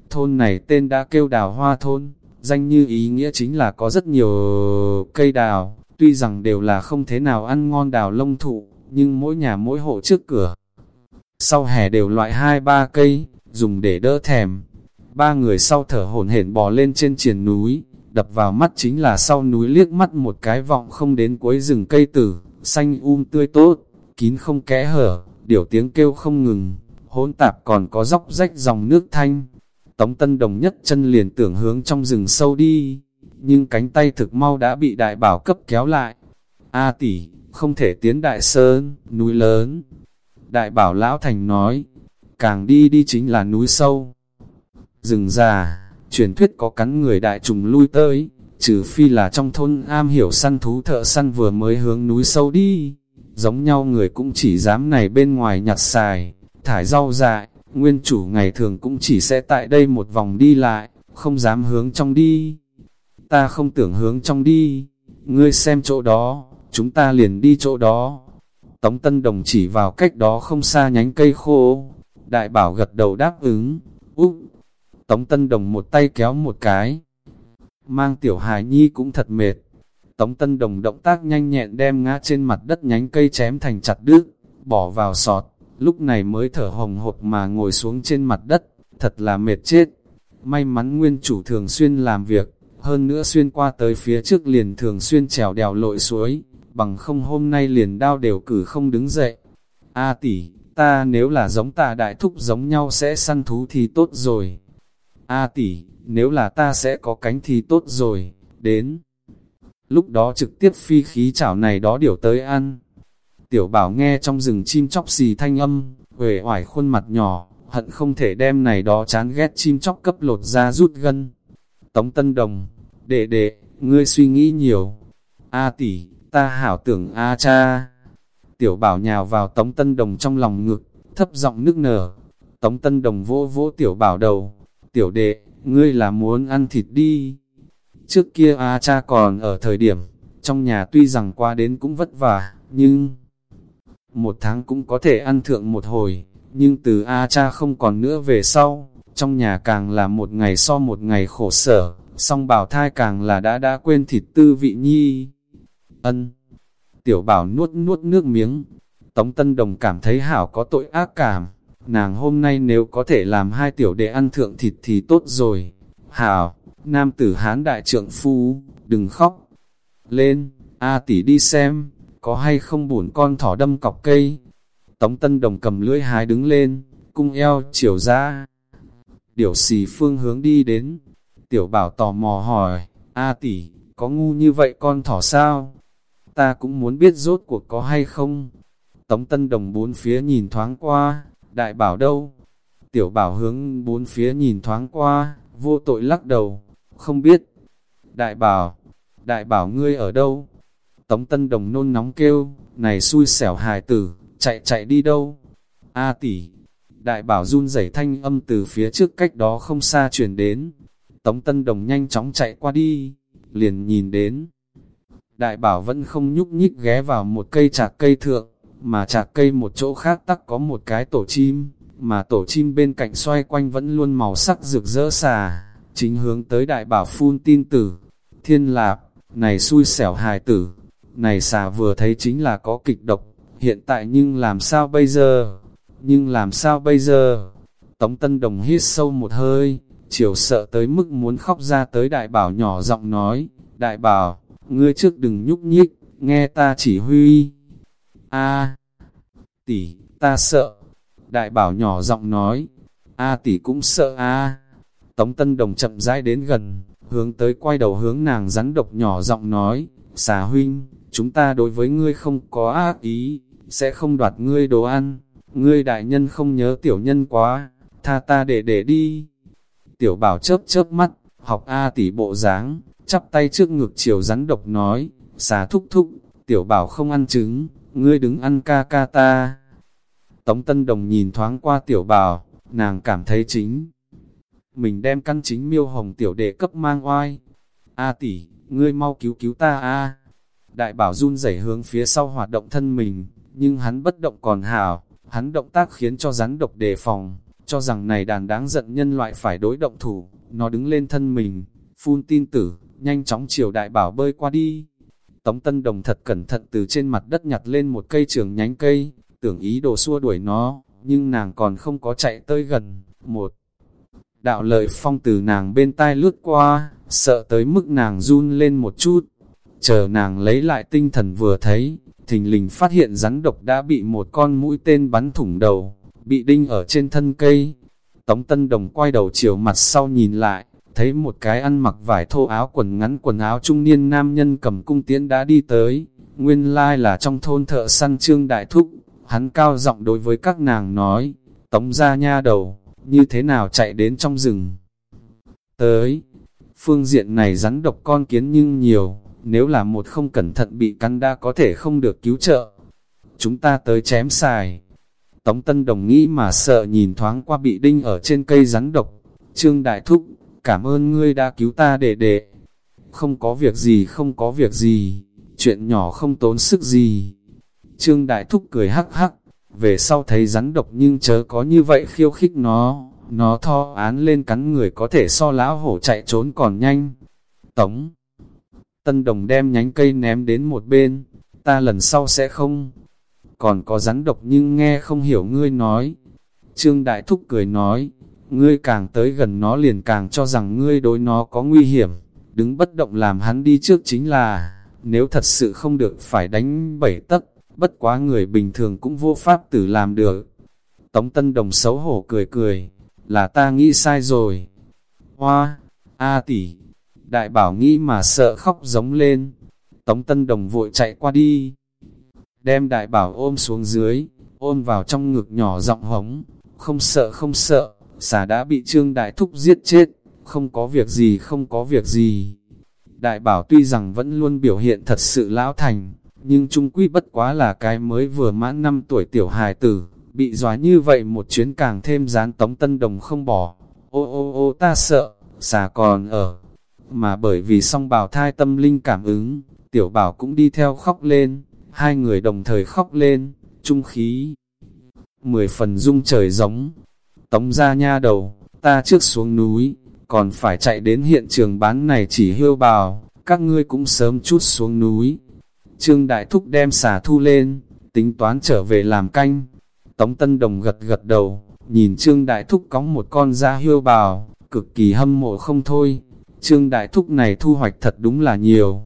Thôn này tên đã kêu đào hoa thôn, danh như ý nghĩa chính là có rất nhiều cây đào, tuy rằng đều là không thế nào ăn ngon đào lông thụ, nhưng mỗi nhà mỗi hộ trước cửa. Sau hè đều loại hai ba cây, dùng để đỡ thèm. Ba người sau thở hổn hển bò lên trên triền núi, đập vào mắt chính là sau núi liếc mắt một cái vọng không đến cuối rừng cây tử, xanh um tươi tốt, kín không kẽ hở, điểu tiếng kêu không ngừng, hỗn tạp còn có dốc rách dòng nước thanh. Tống Tân Đồng nhất chân liền tưởng hướng trong rừng sâu đi, nhưng cánh tay thực mau đã bị đại bảo cấp kéo lại. A tỷ, không thể tiến đại sơn, núi lớn. Đại bảo lão thành nói, càng đi đi chính là núi sâu. Rừng già, truyền thuyết có cắn người đại trùng lui tới, trừ phi là trong thôn am hiểu săn thú thợ săn vừa mới hướng núi sâu đi. Giống nhau người cũng chỉ dám này bên ngoài nhặt xài, thải rau dại, nguyên chủ ngày thường cũng chỉ sẽ tại đây một vòng đi lại, không dám hướng trong đi. Ta không tưởng hướng trong đi, ngươi xem chỗ đó, chúng ta liền đi chỗ đó. Tống Tân Đồng chỉ vào cách đó không xa nhánh cây khô, đại bảo gật đầu đáp ứng, úp. Tống Tân Đồng một tay kéo một cái, mang tiểu hài nhi cũng thật mệt. Tống Tân Đồng động tác nhanh nhẹn đem ngã trên mặt đất nhánh cây chém thành chặt đứt, bỏ vào sọt, lúc này mới thở hồng hộc mà ngồi xuống trên mặt đất, thật là mệt chết. May mắn nguyên chủ thường xuyên làm việc, hơn nữa xuyên qua tới phía trước liền thường xuyên trèo đèo lội suối, bằng không hôm nay liền đao đều cử không đứng dậy. A tỷ, ta nếu là giống ta đại thúc giống nhau sẽ săn thú thì tốt rồi. A tỷ, nếu là ta sẽ có cánh thì tốt rồi, đến. Lúc đó trực tiếp phi khí chảo này đó điều tới ăn. Tiểu bảo nghe trong rừng chim chóc xì thanh âm, huệ hoài khuôn mặt nhỏ, hận không thể đem này đó chán ghét chim chóc cấp lột ra rút gân. Tống Tân Đồng, đệ đệ, ngươi suy nghĩ nhiều. A tỷ, ta hảo tưởng A cha. Tiểu bảo nhào vào Tống Tân Đồng trong lòng ngực, thấp giọng nức nở. Tống Tân Đồng vỗ vỗ tiểu bảo đầu. Tiểu đệ, ngươi là muốn ăn thịt đi. Trước kia A cha còn ở thời điểm, trong nhà tuy rằng qua đến cũng vất vả, nhưng một tháng cũng có thể ăn thượng một hồi, nhưng từ A cha không còn nữa về sau, trong nhà càng là một ngày so một ngày khổ sở, song bảo thai càng là đã đã quên thịt tư vị nhi. Ân. Tiểu bảo nuốt nuốt nước miếng. Tống Tân Đồng cảm thấy hảo có tội ác cảm. Nàng hôm nay nếu có thể làm hai tiểu đệ ăn thượng thịt thì tốt rồi. Hảo, nam tử hán đại trượng phu, đừng khóc. Lên, A tỷ đi xem, có hay không bổn con thỏ đâm cọc cây. Tống Tân Đồng cầm lưỡi hái đứng lên, cung eo chiều ra. Điểu xì phương hướng đi đến. Tiểu bảo tò mò hỏi, A tỷ, có ngu như vậy con thỏ sao? ta cũng muốn biết rốt cuộc có hay không. Tống Tân Đồng bốn phía nhìn thoáng qua, đại bảo đâu? Tiểu bảo hướng bốn phía nhìn thoáng qua, vô tội lắc đầu, không biết. Đại bảo, đại bảo ngươi ở đâu? Tống Tân Đồng nôn nóng kêu, này xui xẻo hài tử, chạy chạy đi đâu? A tỷ, đại bảo run rẩy thanh âm từ phía trước cách đó không xa chuyển đến. Tống Tân Đồng nhanh chóng chạy qua đi, liền nhìn đến. Đại bảo vẫn không nhúc nhích ghé vào một cây trạc cây thượng, mà chạc cây một chỗ khác tắc có một cái tổ chim, mà tổ chim bên cạnh xoay quanh vẫn luôn màu sắc rực rỡ xà, chính hướng tới đại bảo phun tin tử. Thiên lạp, này xui xẻo hài tử, này xà vừa thấy chính là có kịch độc, hiện tại nhưng làm sao bây giờ? Nhưng làm sao bây giờ? Tống Tân Đồng hít sâu một hơi, chiều sợ tới mức muốn khóc ra tới đại bảo nhỏ giọng nói, đại bảo, ngươi trước đừng nhúc nhích, nghe ta chỉ huy. A, tỷ, ta sợ. Đại bảo nhỏ giọng nói, A tỷ cũng sợ a. Tống Tân Đồng chậm rãi đến gần, hướng tới quay đầu hướng nàng rắn độc nhỏ giọng nói, xà huynh, chúng ta đối với ngươi không có ác ý, sẽ không đoạt ngươi đồ ăn, ngươi đại nhân không nhớ tiểu nhân quá, tha ta để để đi. Tiểu bảo chớp chớp mắt, học A tỷ bộ dáng, chắp tay trước ngực chiều rắn độc nói, xà thúc thúc, tiểu bảo không ăn trứng, ngươi đứng ăn ca ca ta. Tống Tân Đồng nhìn thoáng qua tiểu bảo, nàng cảm thấy chính. Mình đem căn chính miêu hồng tiểu đệ cấp mang oai. A tỷ, ngươi mau cứu cứu ta a. Đại bảo run rẩy hướng phía sau hoạt động thân mình, nhưng hắn bất động còn hảo, hắn động tác khiến cho rắn độc đề phòng, cho rằng này đàn đáng giận nhân loại phải đối động thủ, nó đứng lên thân mình, phun tin tử, nhanh chóng chiều đại bảo bơi qua đi. Tống Tân Đồng thật cẩn thận từ trên mặt đất nhặt lên một cây trường nhánh cây, tưởng ý đồ xua đuổi nó, nhưng nàng còn không có chạy tới gần. Một đạo lợi phong từ nàng bên tai lướt qua, sợ tới mức nàng run lên một chút. Chờ nàng lấy lại tinh thần vừa thấy, thình lình phát hiện rắn độc đã bị một con mũi tên bắn thủng đầu, bị đinh ở trên thân cây. Tống Tân Đồng quay đầu chiều mặt sau nhìn lại, thấy một cái ăn mặc vải thô áo quần ngắn quần áo trung niên nam nhân cầm cung tiễn đã đi tới, nguyên lai là trong thôn thợ săn trương đại thúc, hắn cao giọng đối với các nàng nói, tống ra nha đầu, như thế nào chạy đến trong rừng. Tới, phương diện này rắn độc con kiến nhưng nhiều, nếu là một không cẩn thận bị cắn đã có thể không được cứu trợ. Chúng ta tới chém xài. Tống Tân Đồng nghĩ mà sợ nhìn thoáng qua bị đinh ở trên cây rắn độc. Trương Đại Thúc, cảm ơn ngươi đã cứu ta đệ đệ Không có việc gì không có việc gì, chuyện nhỏ không tốn sức gì. Trương Đại Thúc cười hắc hắc, về sau thấy rắn độc nhưng chớ có như vậy khiêu khích nó, nó tho án lên cắn người có thể so lão hổ chạy trốn còn nhanh. Tống Tân Đồng đem nhánh cây ném đến một bên, ta lần sau sẽ không. Còn có rắn độc nhưng nghe không hiểu ngươi nói. Trương Đại Thúc cười nói, ngươi càng tới gần nó liền càng cho rằng ngươi đối nó có nguy hiểm, đứng bất động làm hắn đi trước chính là, nếu thật sự không được phải đánh bảy tấc, bất quá người bình thường cũng vô pháp tử làm được. Tống Tân Đồng xấu hổ cười cười, là ta nghĩ sai rồi. Hoa, A tỷ, đại bảo nghĩ mà sợ khóc giống lên. Tống Tân Đồng vội chạy qua đi, đem đại bảo ôm xuống dưới, ôm vào trong ngực nhỏ giọng hống, không sợ không sợ, xà đã bị Trương Đại Thúc giết chết, không có việc gì không có việc gì. Đại bảo tuy rằng vẫn luôn biểu hiện thật sự lão thành, nhưng trung quy bất quá là cái mới vừa mãn năm tuổi tiểu hài tử, bị dóa như vậy một chuyến càng thêm dán tống tân đồng không bỏ. Ô ô ô ta sợ, xà còn ở. Mà bởi vì song bảo thai tâm linh cảm ứng, tiểu bảo cũng đi theo khóc lên, hai người đồng thời khóc lên, trung khí. Mười phần dung trời giống, tống ra nha đầu, ta trước xuống núi, còn phải chạy đến hiện trường bán này chỉ hưu bào, các ngươi cũng sớm chút xuống núi. Trương Đại Thúc đem xà thu lên, tính toán trở về làm canh. Tống Tân Đồng gật gật đầu, nhìn Trương Đại Thúc cóng một con da hưu bào, cực kỳ hâm mộ không thôi. Trương Đại Thúc này thu hoạch thật đúng là nhiều.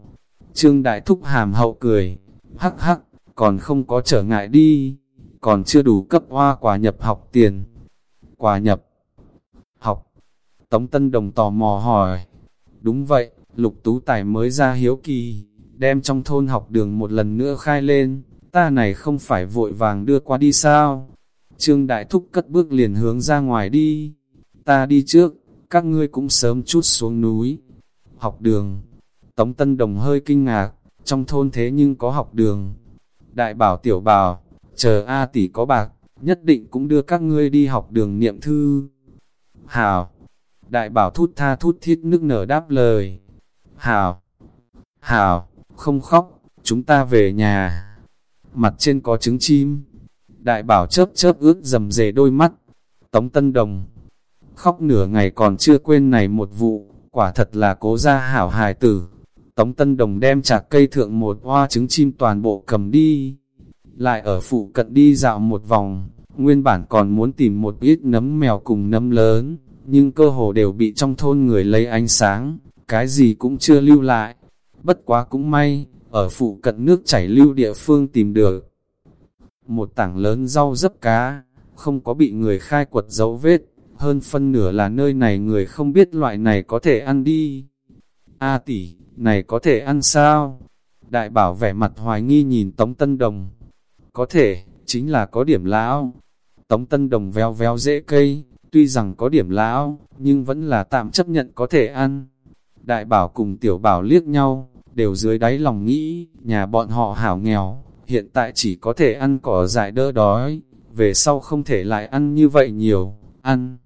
Trương Đại Thúc hàm hậu cười, hắc hắc, còn không có trở ngại đi, còn chưa đủ cấp hoa quả nhập học tiền quà nhập học. Tống Tân Đồng tò mò hỏi. Đúng vậy, Lục Tú Tài mới ra hiếu kỳ, đem trong thôn học đường một lần nữa khai lên, ta này không phải vội vàng đưa qua đi sao? Trương Đại Thúc cất bước liền hướng ra ngoài đi, ta đi trước, các ngươi cũng sớm chút xuống núi. Học đường, Tống Tân Đồng hơi kinh ngạc, trong thôn thế nhưng có học đường. Đại bảo tiểu bảo, chờ A tỷ có bạc, nhất định cũng đưa các ngươi đi học đường niệm thư. Hảo, đại bảo thút tha thút thiết nước nở đáp lời. Hảo, hảo, không khóc, chúng ta về nhà. Mặt trên có trứng chim. Đại bảo chớp chớp ướt dầm dề đôi mắt. Tống Tân Đồng. Khóc nửa ngày còn chưa quên này một vụ, quả thật là cố gia hảo hài tử. Tống Tân Đồng đem chạc cây thượng một hoa trứng chim toàn bộ cầm đi. Lại ở phụ cận đi dạo một vòng, nguyên bản còn muốn tìm một ít nấm mèo cùng nấm lớn, nhưng cơ hồ đều bị trong thôn người lấy ánh sáng, cái gì cũng chưa lưu lại. Bất quá cũng may, ở phụ cận nước chảy lưu địa phương tìm được. Một tảng lớn rau dấp cá, không có bị người khai quật dấu vết, hơn phân nửa là nơi này người không biết loại này có thể ăn đi. A tỷ, này có thể ăn sao? Đại bảo vẻ mặt hoài nghi nhìn Tống Tân Đồng. Có thể, chính là có điểm lão. Tống Tân Đồng veo veo dễ cây, tuy rằng có điểm lão, nhưng vẫn là tạm chấp nhận có thể ăn. Đại bảo cùng tiểu bảo liếc nhau, đều dưới đáy lòng nghĩ, nhà bọn họ hảo nghèo, hiện tại chỉ có thể ăn cỏ dại đỡ đói, về sau không thể lại ăn như vậy nhiều, ăn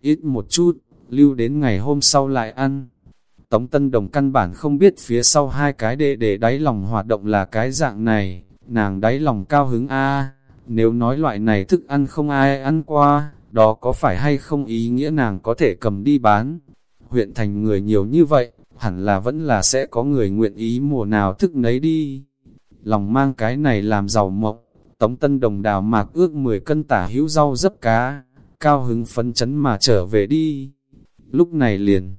ít một chút, lưu đến ngày hôm sau lại ăn. Tống Tân Đồng căn bản không biết phía sau hai cái đệ để đáy lòng hoạt động là cái dạng này, nàng đáy lòng cao hứng a nếu nói loại này thức ăn không ai ăn qua, đó có phải hay không ý nghĩa nàng có thể cầm đi bán. Huyện thành người nhiều như vậy, hẳn là vẫn là sẽ có người nguyện ý mùa nào thức nấy đi. Lòng mang cái này làm giàu mộng, Tống Tân Đồng đào mạc ước 10 cân tả hữu rau dấp cá, cao hứng phấn chấn mà trở về đi. Lúc này liền,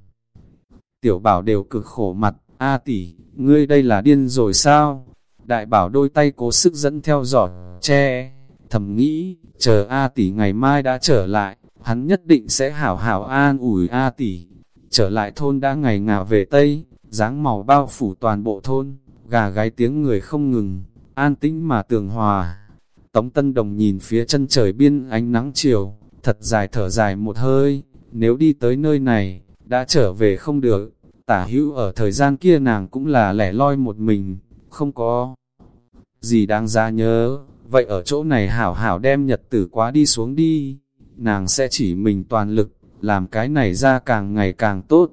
tiểu bảo đều cực khổ mặt, A tỷ, ngươi đây là điên rồi sao? Đại bảo đôi tay cố sức dẫn theo giỏ, che, thầm nghĩ, chờ A tỷ ngày mai đã trở lại, hắn nhất định sẽ hảo hảo an ủi A tỷ. Trở lại thôn đã ngày ngả về Tây, dáng màu bao phủ toàn bộ thôn, gà gáy tiếng người không ngừng, an tĩnh mà tường hòa. Tống Tân Đồng nhìn phía chân trời biên ánh nắng chiều, thật dài thở dài một hơi, nếu đi tới nơi này, đã trở về không được, tả hữu ở thời gian kia nàng cũng là lẻ loi một mình, không có gì đáng ra nhớ, vậy ở chỗ này hảo hảo đem nhật tử quá đi xuống đi, nàng sẽ chỉ mình toàn lực, làm cái này ra càng ngày càng tốt.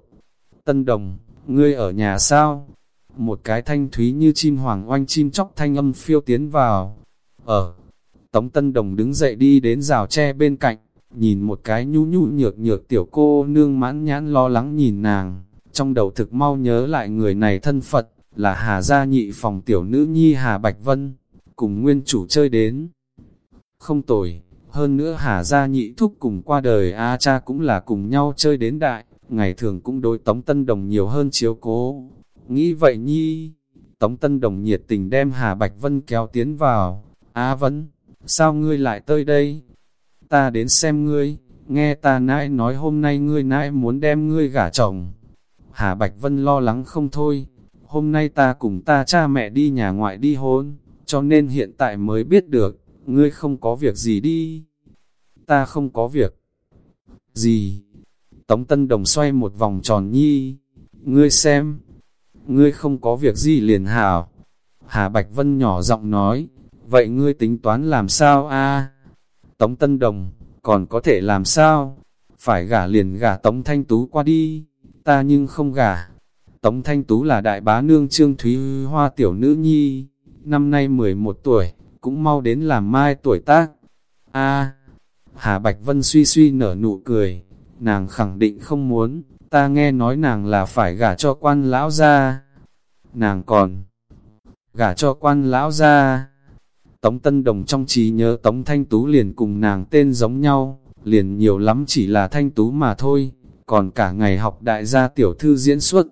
Tân Đồng, ngươi ở nhà sao? Một cái thanh thúy như chim hoàng oanh chim chóc thanh âm phiêu tiến vào. Ở, Tống Tân Đồng đứng dậy đi đến rào tre bên cạnh, nhìn một cái nhu nhu nhược nhược tiểu cô nương mãn nhãn lo lắng nhìn nàng, trong đầu thực mau nhớ lại người này thân Phật, là Hà Gia nhị phòng tiểu nữ nhi Hà Bạch Vân, cùng nguyên chủ chơi đến. Không tồi, hơn nữa Hà Gia nhị thúc cùng qua đời A cha cũng là cùng nhau chơi đến đại, ngày thường cũng đối Tống Tân Đồng nhiều hơn chiếu cố. Nghĩ vậy nhi, Tống Tân Đồng nhiệt tình đem Hà Bạch Vân kéo tiến vào. A Vân, sao ngươi lại tới đây? ta đến xem ngươi, nghe ta nãi nói hôm nay ngươi nãi muốn đem ngươi gả chồng. Hà Bạch Vân lo lắng không thôi, hôm nay ta cùng ta cha mẹ đi nhà ngoại đi hôn, cho nên hiện tại mới biết được, ngươi không có việc gì đi. Ta không có việc gì. Tống Tân Đồng xoay một vòng tròn nhi, ngươi xem, ngươi không có việc gì liền hảo. Hà Bạch Vân nhỏ giọng nói, vậy ngươi tính toán làm sao a? Tống Tân Đồng, còn có thể làm sao? Phải gả liền gả Tống Thanh Tú qua đi, ta nhưng không gả. Tống Thanh Tú là đại bá nương Trương Thúy Hoa tiểu nữ nhi, năm nay 11 tuổi, cũng mau đến làm mai tuổi tác. A, Hà Bạch Vân suy suy nở nụ cười, nàng khẳng định không muốn, ta nghe nói nàng là phải gả cho quan lão gia. Nàng còn gả cho quan lão gia. Tống Tân Đồng trong trí nhớ Tống Thanh Tú liền cùng nàng tên giống nhau, liền nhiều lắm chỉ là Thanh Tú mà thôi, còn cả ngày học đại gia tiểu thư diễn xuất.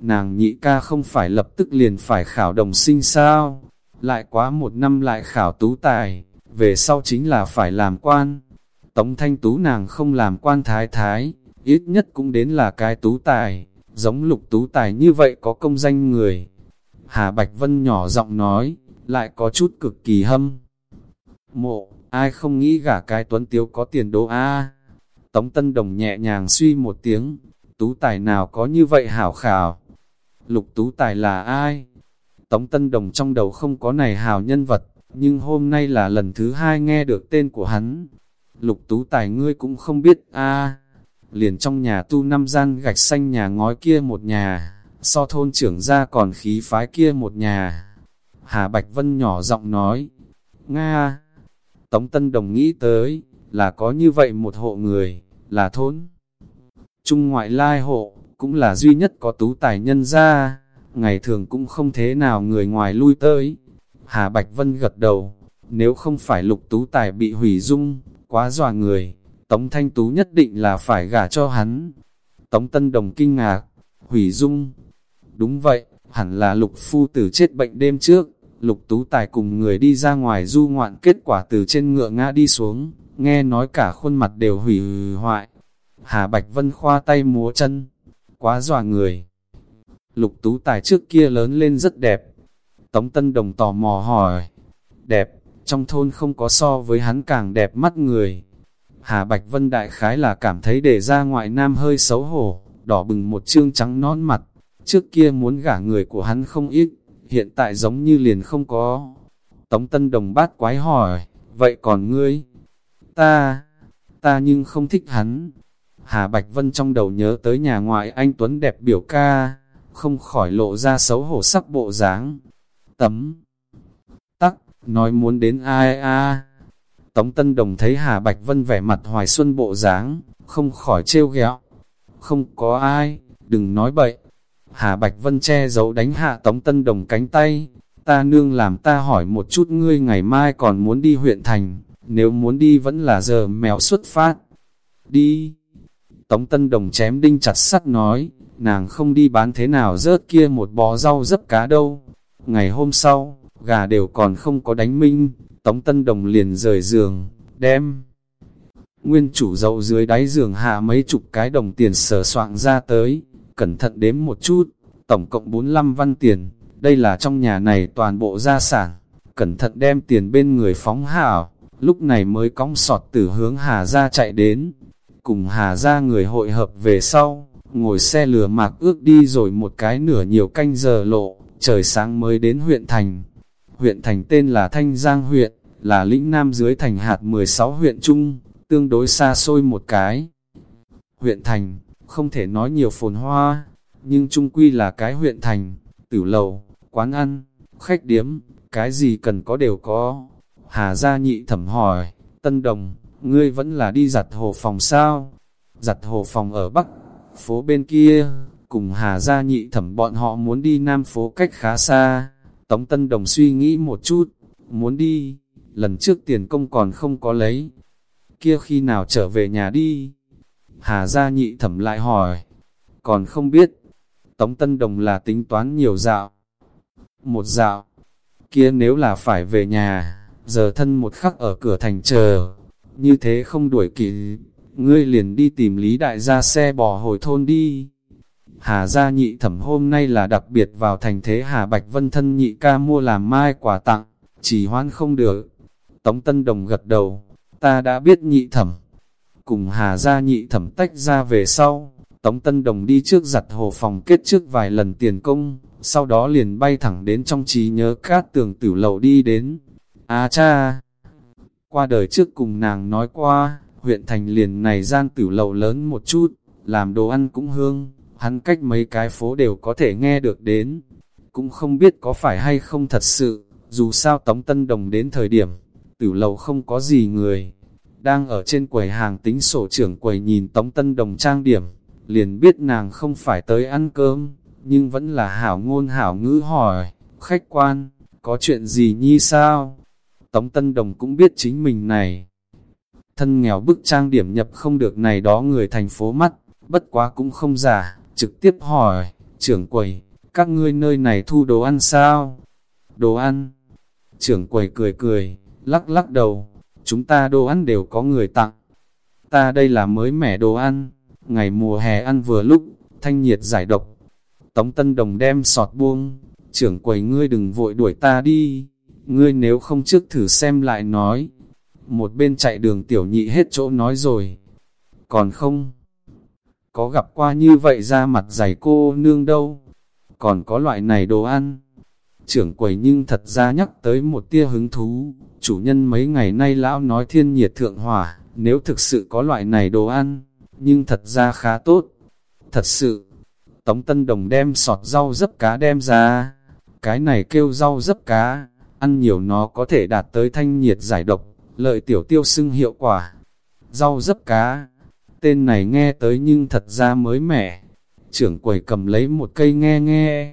Nàng nhị ca không phải lập tức liền phải khảo đồng sinh sao, lại quá một năm lại khảo tú tài, về sau chính là phải làm quan. Tống Thanh Tú nàng không làm quan thái thái, ít nhất cũng đến là cái tú tài, giống lục tú tài như vậy có công danh người. Hà Bạch Vân nhỏ giọng nói, lại có chút cực kỳ hâm. Mộ, ai không nghĩ gả cái tuấn tiếu có tiền đô a Tống Tân Đồng nhẹ nhàng suy một tiếng, tú tài nào có như vậy hảo khảo. Lục tú tài là ai? Tống Tân Đồng trong đầu không có này hào nhân vật, nhưng hôm nay là lần thứ hai nghe được tên của hắn. Lục tú tài ngươi cũng không biết a liền trong nhà tu năm gian gạch xanh nhà ngói kia một nhà, so thôn trưởng ra còn khí phái kia một nhà. Hà Bạch Vân nhỏ giọng nói, Nga, Tống Tân Đồng nghĩ tới, là có như vậy một hộ người, là thôn. Trung ngoại lai hộ, cũng là duy nhất có tú tài nhân ra, ngày thường cũng không thế nào người ngoài lui tới. Hà Bạch Vân gật đầu, nếu không phải lục tú tài bị hủy dung, quá dọa người, Tống Thanh Tú nhất định là phải gả cho hắn. Tống Tân Đồng kinh ngạc, hủy dung. Đúng vậy, hẳn là lục phu tử chết bệnh đêm trước, lục tú tài cùng người đi ra ngoài du ngoạn kết quả từ trên ngựa ngã đi xuống, nghe nói cả khuôn mặt đều hủy hoại. Hà Bạch Vân khoa tay múa chân, quá dọa người. Lục tú tài trước kia lớn lên rất đẹp. Tống Tân Đồng tò mò hỏi, đẹp, trong thôn không có so với hắn càng đẹp mắt người. Hà Bạch Vân đại khái là cảm thấy để ra ngoại nam hơi xấu hổ, đỏ bừng một trương trắng nón mặt, trước kia muốn gả người của hắn không ít, hiện tại giống như liền không có. Tống Tân Đồng bát quái hỏi, vậy còn ngươi? Ta, ta nhưng không thích hắn. Hà Bạch Vân trong đầu nhớ tới nhà ngoại anh Tuấn đẹp biểu ca, không khỏi lộ ra xấu hổ sắc bộ dáng. Tấm, tắc, nói muốn đến ai a Tống Tân Đồng thấy Hà Bạch Vân vẻ mặt hoài xuân bộ dáng, không khỏi trêu ghẹo. Không có ai, đừng nói bậy. Hà Bạch Vân che giấu đánh hạ Tống Tân Đồng cánh tay. Ta nương làm ta hỏi một chút ngươi ngày mai còn muốn đi huyện thành, nếu muốn đi vẫn là giờ mèo xuất phát. Đi. Tống Tân Đồng chém đinh chặt sắt nói, nàng không đi bán thế nào rớt kia một bó rau dấp cá đâu. Ngày hôm sau, gà đều còn không có đánh minh, Tống Tân Đồng liền rời giường, đem. Nguyên chủ dậu dưới đáy giường hạ mấy chục cái đồng tiền sở soạn ra tới, cẩn thận đếm một chút, tổng cộng 45 văn tiền, đây là trong nhà này toàn bộ gia sản, cẩn thận đem tiền bên người phóng hảo, lúc này mới cong sọt từ hướng Hà ra chạy đến, cùng Hà ra người hội hợp về sau, ngồi xe lừa mạc ước đi rồi một cái nửa nhiều canh giờ lộ, trời sáng mới đến huyện thành. Huyện thành tên là Thanh Giang huyện, là lĩnh nam dưới thành hạt 16 huyện chung tương đối xa xôi một cái. Huyện thành, không thể nói nhiều phồn hoa, nhưng trung quy là cái huyện thành, tử lầu, quán ăn, khách điếm, cái gì cần có đều có. Hà gia nhị thẩm hỏi, Tân Đồng, ngươi vẫn là đi giặt hồ phòng sao? Giặt hồ phòng ở Bắc, phố bên kia, cùng Hà gia nhị thẩm bọn họ muốn đi Nam phố cách khá xa. Tống Tân Đồng suy nghĩ một chút, muốn đi, lần trước tiền công còn không có lấy. Kia khi nào trở về nhà đi? Hà gia nhị thẩm lại hỏi, còn không biết. Tống Tân Đồng là tính toán nhiều dạo. Một dạo, kia nếu là phải về nhà, giờ thân một khắc ở cửa thành chờ, như thế không đuổi kịp, ngươi liền đi tìm Lý Đại gia xe bò hồi thôn đi. Hà gia nhị thẩm hôm nay là đặc biệt vào thành thế Hà Bạch Vân thân nhị ca mua làm mai quà tặng, chỉ hoan không được. Tống Tân Đồng gật đầu, ta đã biết nhị thẩm. Cùng Hà gia nhị thẩm tách ra về sau, Tống Tân Đồng đi trước giặt hồ phòng kết trước vài lần tiền công, sau đó liền bay thẳng đến trong trí nhớ cát tường tử lầu đi đến. À cha! Qua đời trước cùng nàng nói qua, huyện thành liền này gian tử lầu lớn một chút, làm đồ ăn cũng hương, hắn cách mấy cái phố đều có thể nghe được đến. Cũng không biết có phải hay không thật sự, dù sao Tống Tân Đồng đến thời điểm, tử lầu không có gì người. Đang ở trên quầy hàng tính sổ trưởng quầy nhìn Tống Tân Đồng trang điểm, liền biết nàng không phải tới ăn cơm, nhưng vẫn là hảo ngôn hảo ngữ hỏi, khách quan, có chuyện gì nhi sao? Tống Tân Đồng cũng biết chính mình này. Thân nghèo bức trang điểm nhập không được này đó người thành phố mắt, bất quá cũng không giả, trực tiếp hỏi, trưởng quầy, các ngươi nơi này thu đồ ăn sao? Đồ ăn? Trưởng quầy cười cười, lắc lắc đầu, chúng ta đồ ăn đều có người tặng. Ta đây là mới mẻ đồ ăn, ngày mùa hè ăn vừa lúc, thanh nhiệt giải độc. Tống Tân Đồng đem sọt buông, trưởng quầy ngươi đừng vội đuổi ta đi, ngươi nếu không trước thử xem lại nói. Một bên chạy đường tiểu nhị hết chỗ nói rồi, còn không, có gặp qua như vậy ra mặt dày cô nương đâu, còn có loại này đồ ăn. Trưởng quầy nhưng thật ra nhắc tới một tia hứng thú, chủ nhân mấy ngày nay lão nói thiên nhiệt thượng hỏa, nếu thực sự có loại này đồ ăn, nhưng thật ra khá tốt. Thật sự, Tống Tân Đồng đem sọt rau dấp cá đem ra, cái này kêu rau dấp cá, ăn nhiều nó có thể đạt tới thanh nhiệt giải độc, lợi tiểu tiêu sưng hiệu quả. Rau dấp cá, tên này nghe tới nhưng thật ra mới mẻ. Trưởng quầy cầm lấy một cây nghe nghe.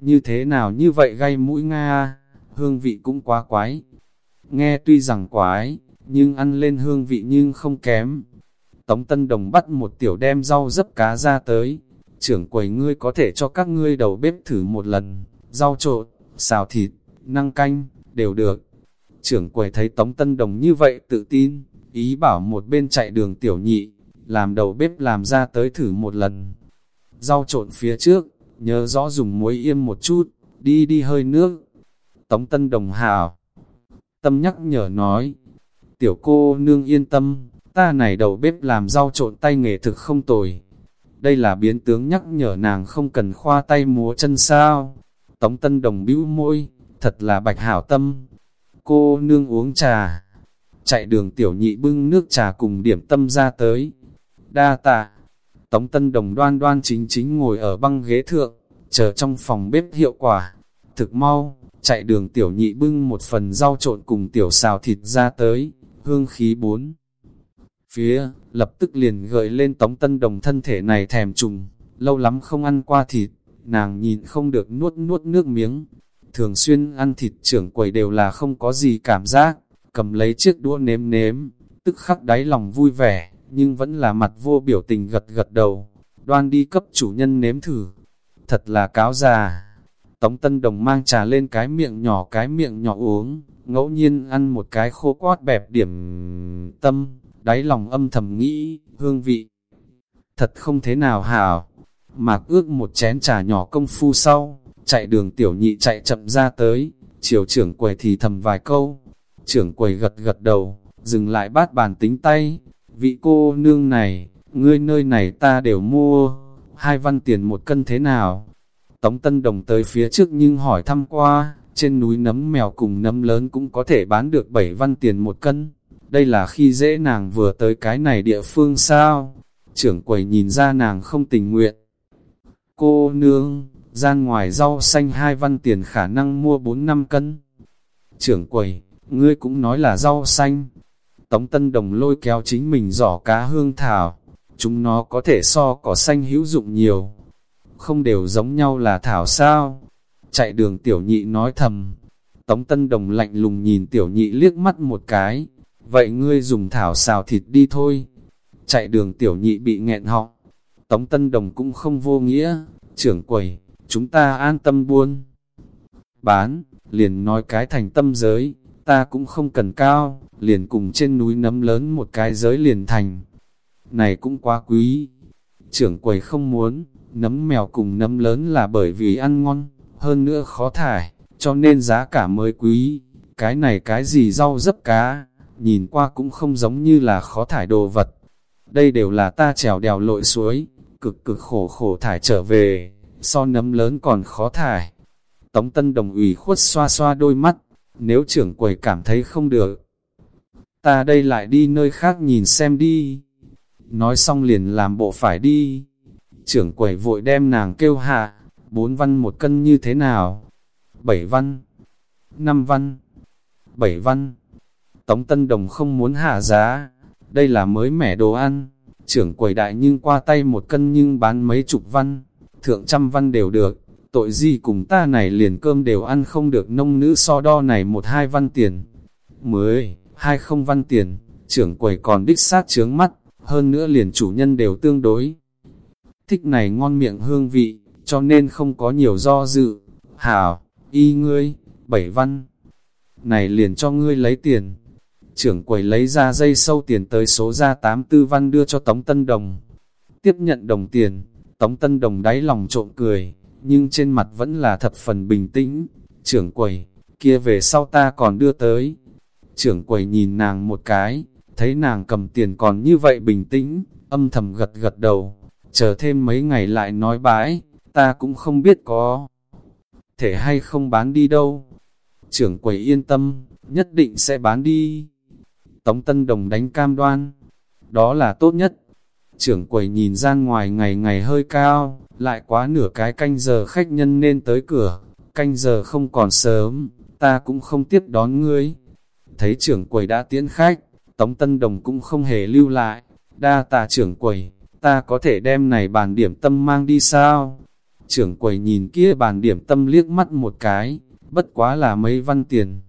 Như thế nào như vậy gây mũi Nga, hương vị cũng quá quái. Nghe tuy rằng quái, nhưng ăn lên hương vị nhưng không kém. Tống Tân Đồng bắt một tiểu đem rau dấp cá ra tới, trưởng quầy ngươi có thể cho các ngươi đầu bếp thử một lần, rau trộn, xào thịt, năng canh, đều được. Trưởng quầy thấy Tống Tân Đồng như vậy tự tin, ý bảo một bên chạy đường tiểu nhị, làm đầu bếp làm ra tới thử một lần. Rau trộn phía trước, nhớ rõ dùng muối yêm một chút, đi đi hơi nước. Tống Tân Đồng hào, tâm nhắc nhở nói, tiểu cô nương yên tâm, ta này đầu bếp làm rau trộn tay nghề thực không tồi. Đây là biến tướng nhắc nhở nàng không cần khoa tay múa chân sao. Tống Tân Đồng bĩu môi, thật là bạch hảo tâm. Cô nương uống trà, chạy đường tiểu nhị bưng nước trà cùng điểm tâm ra tới. Đa tạ, Tống Tân Đồng đoan đoan chính chính ngồi ở băng ghế thượng, chờ trong phòng bếp hiệu quả. Thực mau, chạy đường tiểu nhị bưng một phần rau trộn cùng tiểu xào thịt ra tới, hương khí bốn. Phía, lập tức liền gợi lên Tống Tân Đồng thân thể này thèm trùng, lâu lắm không ăn qua thịt, nàng nhìn không được nuốt nuốt nước miếng. Thường xuyên ăn thịt trưởng quầy đều là không có gì cảm giác, cầm lấy chiếc đũa nếm nếm, tức khắc đáy lòng vui vẻ, nhưng vẫn là mặt vô biểu tình gật gật đầu, đoan đi cấp chủ nhân nếm thử. Thật là cáo già. Tống Tân Đồng mang trà lên cái miệng nhỏ cái miệng nhỏ uống, ngẫu nhiên ăn một cái khô quát bẹp điểm tâm, đáy lòng âm thầm nghĩ, hương vị. Thật không thế nào hảo. Mạc ước một chén trà nhỏ công phu sau, chạy đường tiểu nhị chạy chậm ra tới, chiều trưởng quầy thì thầm vài câu. Trưởng quầy gật gật đầu, dừng lại bát bàn tính tay. Vị cô nương này, ngươi nơi này ta đều mua, hai văn tiền một cân thế nào? Tống Tân Đồng tới phía trước nhưng hỏi thăm qua, trên núi nấm mèo cùng nấm lớn cũng có thể bán được 7 văn tiền một cân. Đây là khi dễ nàng vừa tới cái này địa phương sao? Trưởng quầy nhìn ra nàng không tình nguyện. Cô nương, gian ngoài rau xanh hai văn tiền khả năng mua 4 năm cân. Trưởng quầy, ngươi cũng nói là rau xanh. Tống Tân Đồng lôi kéo chính mình giỏ cá hương thảo. Chúng nó có thể so cỏ xanh hữu dụng nhiều. Không đều giống nhau là thảo sao? Chạy đường tiểu nhị nói thầm. Tống Tân Đồng lạnh lùng nhìn tiểu nhị liếc mắt một cái. Vậy ngươi dùng thảo xào thịt đi thôi. Chạy đường tiểu nhị bị nghẹn họng. Tống Tân Đồng cũng không vô nghĩa. Trưởng quầy, chúng ta an tâm buôn. Bán, liền nói cái thành tâm giới, ta cũng không cần cao, liền cùng trên núi nấm lớn một cái giới liền thành. Này cũng quá quý. Trưởng quầy không muốn, nấm mèo cùng nấm lớn là bởi vì ăn ngon, hơn nữa khó thải, cho nên giá cả mới quý. Cái này cái gì rau dấp cá, nhìn qua cũng không giống như là khó thải đồ vật. Đây đều là ta trèo đèo lội suối, cực cực khổ khổ thải trở về, so nấm lớn còn khó thải. Tống Tân Đồng ủy khuất xoa xoa đôi mắt, nếu trưởng quầy cảm thấy không được. Ta đây lại đi nơi khác nhìn xem đi. Nói xong liền làm bộ phải đi. Trưởng quầy vội đem nàng kêu hạ, bốn văn một cân như thế nào? Bảy văn, năm văn, bảy văn. Tống Tân Đồng không muốn hạ giá, đây là mới mẻ đồ ăn, trưởng quầy đại nhưng qua tay một cân nhưng bán mấy chục văn, thượng trăm văn đều được, tội gì cùng ta này liền cơm đều ăn không được nông nữ so đo này một hai văn tiền. Mới, hai không văn tiền, trưởng quầy còn đích xác chướng mắt, hơn nữa liền chủ nhân đều tương đối. Thích này ngon miệng hương vị, cho nên không có nhiều do dự. Hảo, y ngươi, bảy văn. Này liền cho ngươi lấy tiền trưởng quầy lấy ra dây sâu tiền tới số ra tám tư văn đưa cho Tống Tân Đồng. Tiếp nhận đồng tiền, Tống Tân Đồng đáy lòng trộm cười, nhưng trên mặt vẫn là thập phần bình tĩnh. Trưởng quầy, kia về sau ta còn đưa tới. Trưởng quầy nhìn nàng một cái, thấy nàng cầm tiền còn như vậy bình tĩnh, âm thầm gật gật đầu, chờ thêm mấy ngày lại nói bãi, ta cũng không biết có thể hay không bán đi đâu. Trưởng quầy yên tâm, nhất định sẽ bán đi. Tống Tân Đồng đánh cam đoan, đó là tốt nhất. Trưởng quầy nhìn ra ngoài ngày ngày hơi cao, lại quá nửa cái canh giờ khách nhân nên tới cửa, canh giờ không còn sớm, ta cũng không tiếp đón ngươi. Thấy trưởng quầy đã tiễn khách, Tống Tân Đồng cũng không hề lưu lại, đa tà trưởng quầy, ta có thể đem này bàn điểm tâm mang đi sao? Trưởng quầy nhìn kia bàn điểm tâm liếc mắt một cái, bất quá là mấy văn tiền.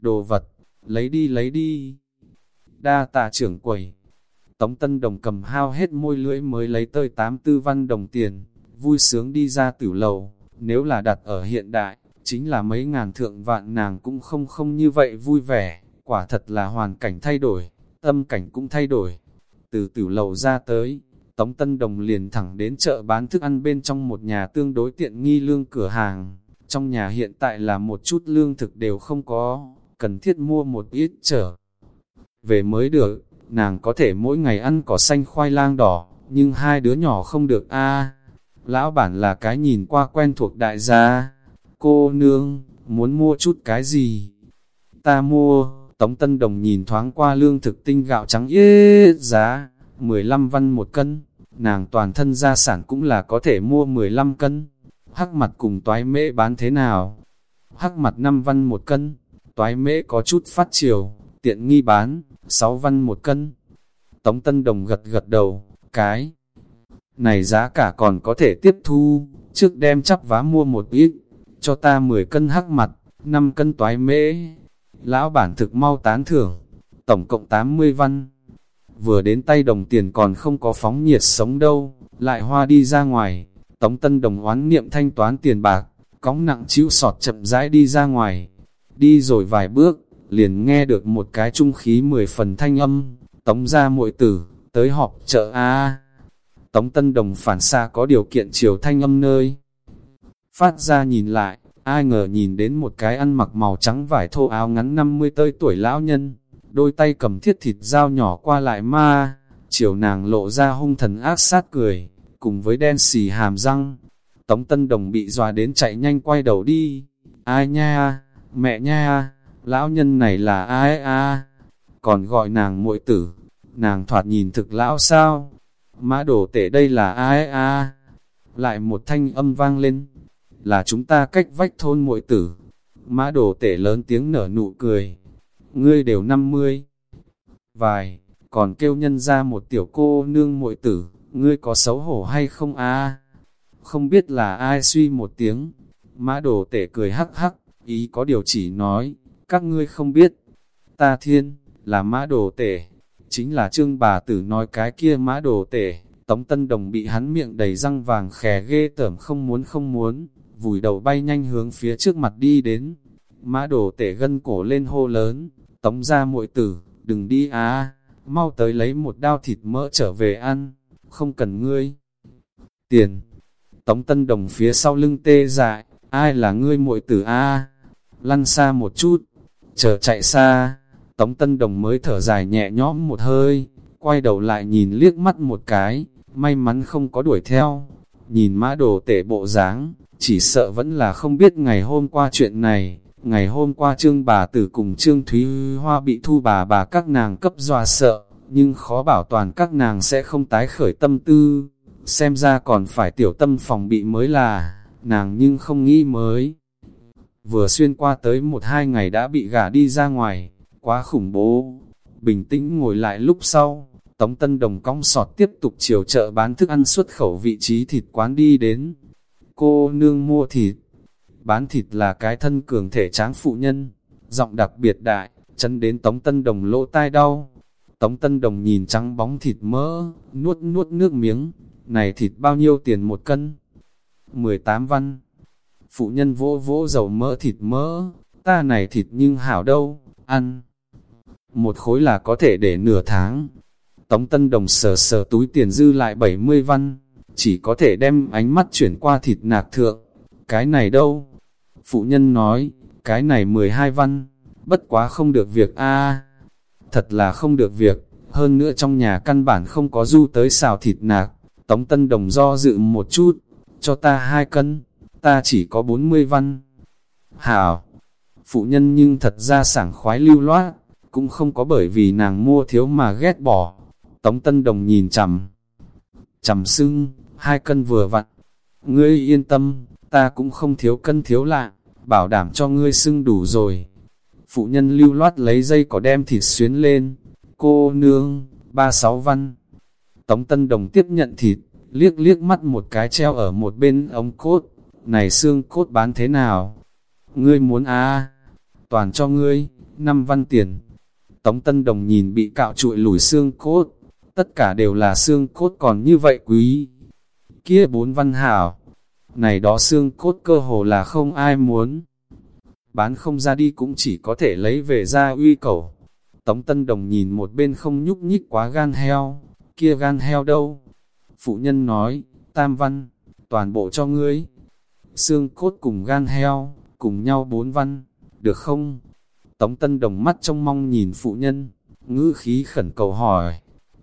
Đồ vật, lấy đi lấy đi. đa tạ trưởng quầy. Tống Tân Đồng cầm hao hết môi lưỡi mới lấy tơi tám tư văn đồng tiền, vui sướng đi ra tử lầu, nếu là đặt ở hiện đại, chính là mấy ngàn thượng vạn nàng cũng không không như vậy vui vẻ, quả thật là hoàn cảnh thay đổi, tâm cảnh cũng thay đổi. Từ tử lầu ra tới, Tống Tân Đồng liền thẳng đến chợ bán thức ăn bên trong một nhà tương đối tiện nghi lương cửa hàng. Trong nhà hiện tại là một chút lương thực đều không có, cần thiết mua một ít trở. Về mới được, nàng có thể mỗi ngày ăn cỏ xanh khoai lang đỏ, nhưng hai đứa nhỏ không được a Lão bản là cái nhìn qua quen thuộc đại gia. Cô nương, muốn mua chút cái gì? Ta mua, Tống Tân Đồng nhìn thoáng qua lương thực tinh gạo trắng yết giá, 15 văn một cân, nàng toàn thân gia sản cũng là có thể mua 15 cân. Hắc mặt cùng toái mễ bán thế nào? Hắc mặt 5 văn một cân, toái mễ có chút phát chiều, tiện nghi bán, 6 văn một cân. Tống Tân Đồng gật gật đầu, cái này giá cả còn có thể tiếp thu, trước đem chắp vá mua một ít, cho ta 10 cân hắc mặt, 5 cân toái mễ. Lão bản thực mau tán thưởng, tổng cộng 80 văn. Vừa đến tay đồng tiền còn không có phóng nhiệt sống đâu, lại hoa đi ra ngoài, tống tân đồng oán niệm thanh toán tiền bạc, cóng nặng chịu sọt chậm rãi đi ra ngoài. Đi rồi vài bước, liền nghe được một cái trung khí mười phần thanh âm, tống ra muội tử, tới họp chợ A. Tống Tân Đồng phản xa có điều kiện chiều thanh âm nơi. Phát ra nhìn lại, ai ngờ nhìn đến một cái ăn mặc màu trắng vải thô áo ngắn 50 tơi tuổi lão nhân, đôi tay cầm thiết thịt dao nhỏ qua lại ma, chiều nàng lộ ra hung thần ác sát cười, cùng với đen xì hàm răng. Tống Tân Đồng bị dọa đến chạy nhanh quay đầu đi. Ai nha, mẹ nha, lão nhân này là ai a? Còn gọi nàng muội tử, nàng thoạt nhìn thực lão sao? Mã đổ tể đây là ai a? Lại một thanh âm vang lên, là chúng ta cách vách thôn muội tử. Mã đổ tể lớn tiếng nở nụ cười, ngươi đều năm mươi. Vài, còn kêu nhân ra một tiểu cô nương muội tử, ngươi có xấu hổ hay không a? Không biết là ai suy một tiếng, mã đổ tể cười hắc hắc, ý có điều chỉ nói, các ngươi không biết. Ta thiên, là mã đồ tể, chính là trương bà tử nói cái kia mã đồ tể, tống tân đồng bị hắn miệng đầy răng vàng khè ghê tởm không muốn không muốn, vùi đầu bay nhanh hướng phía trước mặt đi đến. Mã đồ tể gân cổ lên hô lớn, tống ra muội tử, đừng đi á, mau tới lấy một đao thịt mỡ trở về ăn, không cần ngươi. Tiền, tống tân đồng phía sau lưng tê dại, ai là ngươi muội tử a lăn xa một chút, chờ chạy xa, Tống Tân Đồng mới thở dài nhẹ nhõm một hơi, quay đầu lại nhìn liếc mắt một cái, may mắn không có đuổi theo. Nhìn mã đồ tể bộ dáng, chỉ sợ vẫn là không biết ngày hôm qua chuyện này. Ngày hôm qua trương bà tử cùng trương Thúy Hoa bị thu bà bà các nàng cấp dọa sợ, nhưng khó bảo toàn các nàng sẽ không tái khởi tâm tư. Xem ra còn phải tiểu tâm phòng bị mới là, nàng nhưng không nghĩ mới. Vừa xuyên qua tới một hai ngày đã bị gả đi ra ngoài, quá khủng bố. Bình tĩnh ngồi lại lúc sau, Tống Tân Đồng cong sọt tiếp tục chiều chợ bán thức ăn xuất khẩu vị trí thịt quán đi đến. Cô nương mua thịt, bán thịt là cái thân cường thể tráng phụ nhân, giọng đặc biệt đại, chân đến Tống Tân Đồng lỗ tai đau. Tống Tân Đồng nhìn trắng bóng thịt mỡ, nuốt nuốt nước miếng, này thịt bao nhiêu tiền một cân? 18 văn. Phụ nhân vỗ vỗ dầu mỡ thịt mỡ, ta này thịt nhưng hảo đâu, ăn một khối là có thể để nửa tháng. Tống Tân Đồng sờ sờ túi tiền dư lại 70 văn, chỉ có thể đem ánh mắt chuyển qua thịt nạc thượng. Cái này đâu? Phụ nhân nói, cái này 12 văn, bất quá không được việc a Thật là không được việc, hơn nữa trong nhà căn bản không có du tới xào thịt nạc. Tống Tân Đồng do dự một chút, cho ta hai cân, ta chỉ có 40 văn. Hảo! Phụ nhân nhưng thật ra sảng khoái lưu loát, cũng không có bởi vì nàng mua thiếu mà ghét bỏ. Tống Tân Đồng nhìn chằm, chằm sưng, hai cân vừa vặn. Ngươi yên tâm, ta cũng không thiếu cân thiếu lạng, bảo đảm cho ngươi sưng đủ rồi. Phụ nhân lưu loát lấy dây có đem thịt xuyến lên. Cô nương, ba sáu văn. Tống Tân Đồng tiếp nhận thịt, liếc liếc mắt một cái treo ở một bên ống cốt. Này xương cốt bán thế nào? Ngươi muốn à? Toàn cho ngươi, năm văn tiền. Tống Tân Đồng nhìn bị cạo trụi lùi xương cốt, tất cả đều là xương cốt còn như vậy quý. Kia bốn văn hảo, này đó xương cốt cơ hồ là không ai muốn. Bán không ra đi cũng chỉ có thể lấy về ra uy cầu. Tống Tân Đồng nhìn một bên không nhúc nhích quá gan heo, kia gan heo đâu? Phụ nhân nói, tam văn, toàn bộ cho ngươi. Xương cốt cùng gan heo, cùng nhau bốn văn, được không? Tống Tân Đồng mắt trong mong nhìn phụ nhân, ngữ khí khẩn cầu hỏi.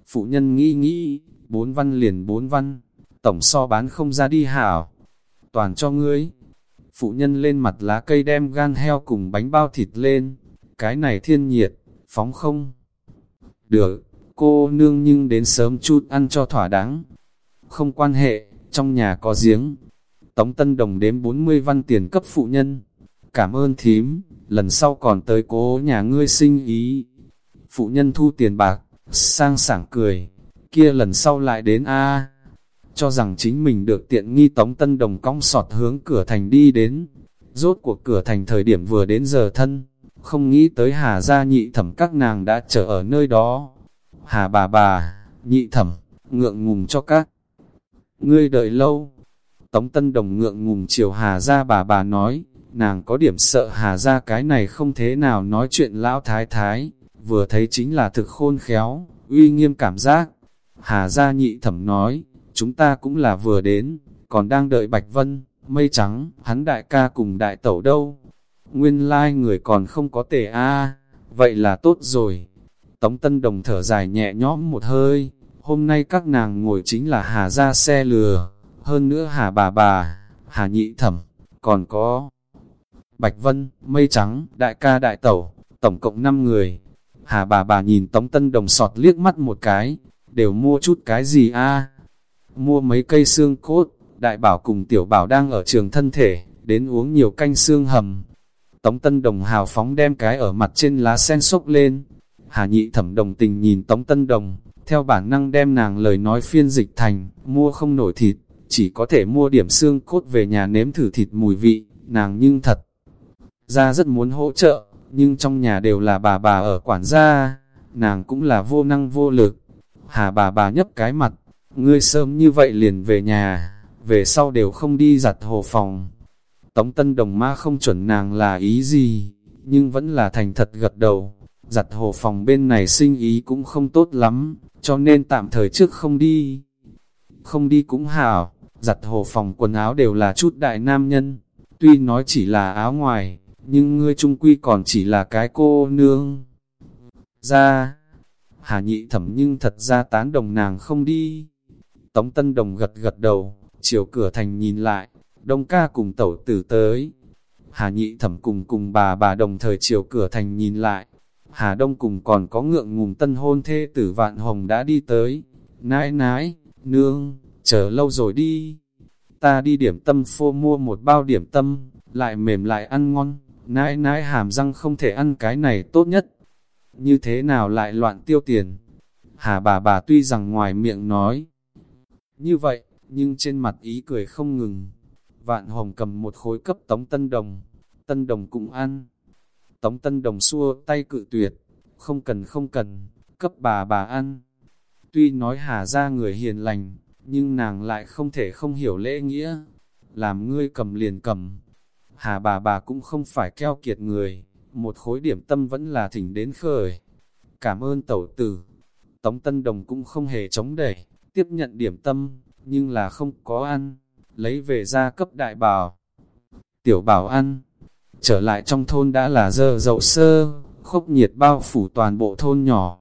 Phụ nhân nghĩ nghĩ, bốn văn liền bốn văn, tổng so bán không ra đi hảo. Toàn cho ngươi. Phụ nhân lên mặt lá cây đem gan heo cùng bánh bao thịt lên. Cái này thiên nhiệt, phóng không? Được, cô nương nhưng đến sớm chút ăn cho thỏa đáng. Không quan hệ, trong nhà có giếng. Tống Tân Đồng đếm 40 văn tiền cấp phụ nhân. Cảm ơn thím, lần sau còn tới cố nhà ngươi sinh ý. Phụ nhân thu tiền bạc, sang sảng cười, kia lần sau lại đến a Cho rằng chính mình được tiện nghi Tống Tân Đồng cong sọt hướng cửa thành đi đến. Rốt cuộc cửa thành thời điểm vừa đến giờ thân, không nghĩ tới Hà gia nhị thẩm các nàng đã chờ ở nơi đó. Hà bà bà, nhị thẩm, ngượng ngùng cho các. Ngươi đợi lâu. Tống Tân Đồng ngượng ngùng chiều Hà gia bà bà nói, nàng có điểm sợ Hà gia cái này không thế nào nói chuyện lão thái thái, vừa thấy chính là thực khôn khéo, uy nghiêm cảm giác. Hà gia nhị thẩm nói, chúng ta cũng là vừa đến, còn đang đợi Bạch Vân, mây trắng, hắn đại ca cùng đại tẩu đâu. Nguyên lai like người còn không có tề a vậy là tốt rồi. Tống Tân Đồng thở dài nhẹ nhõm một hơi, hôm nay các nàng ngồi chính là Hà ra xe lừa, hơn nữa Hà bà bà, Hà nhị thẩm, còn có Bạch Vân, Mây Trắng, Đại ca Đại Tẩu, tổng cộng 5 người. Hà bà bà nhìn Tống Tân Đồng sọt liếc mắt một cái, đều mua chút cái gì a Mua mấy cây xương cốt, Đại Bảo cùng Tiểu Bảo đang ở trường thân thể, đến uống nhiều canh xương hầm. Tống Tân Đồng hào phóng đem cái ở mặt trên lá sen sốc lên. Hà nhị thẩm đồng tình nhìn Tống Tân Đồng, theo bản năng đem nàng lời nói phiên dịch thành, mua không nổi thịt, chỉ có thể mua điểm xương cốt về nhà nếm thử thịt mùi vị, nàng nhưng thật. Ra rất muốn hỗ trợ, nhưng trong nhà đều là bà bà ở quản gia, nàng cũng là vô năng vô lực. Hà bà bà nhấp cái mặt, ngươi sớm như vậy liền về nhà, về sau đều không đi giặt hồ phòng. Tống Tân Đồng ma không chuẩn nàng là ý gì, nhưng vẫn là thành thật gật đầu. Giặt hồ phòng bên này sinh ý cũng không tốt lắm, cho nên tạm thời trước không đi. Không đi cũng hảo, giặt hồ phòng quần áo đều là chút đại nam nhân, tuy nói chỉ là áo ngoài, nhưng ngươi trung quy còn chỉ là cái cô nương. Ra, Hà nhị thẩm nhưng thật ra tán đồng nàng không đi. Tống Tân Đồng gật gật đầu, chiều cửa thành nhìn lại, đông ca cùng tẩu tử tới. Hà nhị thẩm cùng cùng bà bà đồng thời chiều cửa thành nhìn lại. Hà đông cùng còn có ngượng ngùng tân hôn thê tử vạn hồng đã đi tới. Nãi nãi, nương, chờ lâu rồi đi. Ta đi điểm tâm phô mua một bao điểm tâm, lại mềm lại ăn ngon. Nãi nãi hàm răng không thể ăn cái này tốt nhất. Như thế nào lại loạn tiêu tiền? Hà bà bà tuy rằng ngoài miệng nói. Như vậy, nhưng trên mặt ý cười không ngừng. Vạn hồng cầm một khối cấp tống tân đồng. Tân đồng cũng ăn. Tống tân đồng xua tay cự tuyệt. Không cần không cần, cấp bà bà ăn. Tuy nói hà ra người hiền lành, nhưng nàng lại không thể không hiểu lễ nghĩa. Làm ngươi cầm liền cầm, Hà bà bà cũng không phải keo kiệt người, một khối điểm tâm vẫn là thỉnh đến khởi. Cảm ơn tẩu tử. Tống Tân Đồng cũng không hề chống đẩy, tiếp nhận điểm tâm, nhưng là không có ăn, lấy về ra cấp đại bảo. Tiểu bảo ăn, trở lại trong thôn đã là giờ dậu sơ, khốc nhiệt bao phủ toàn bộ thôn nhỏ.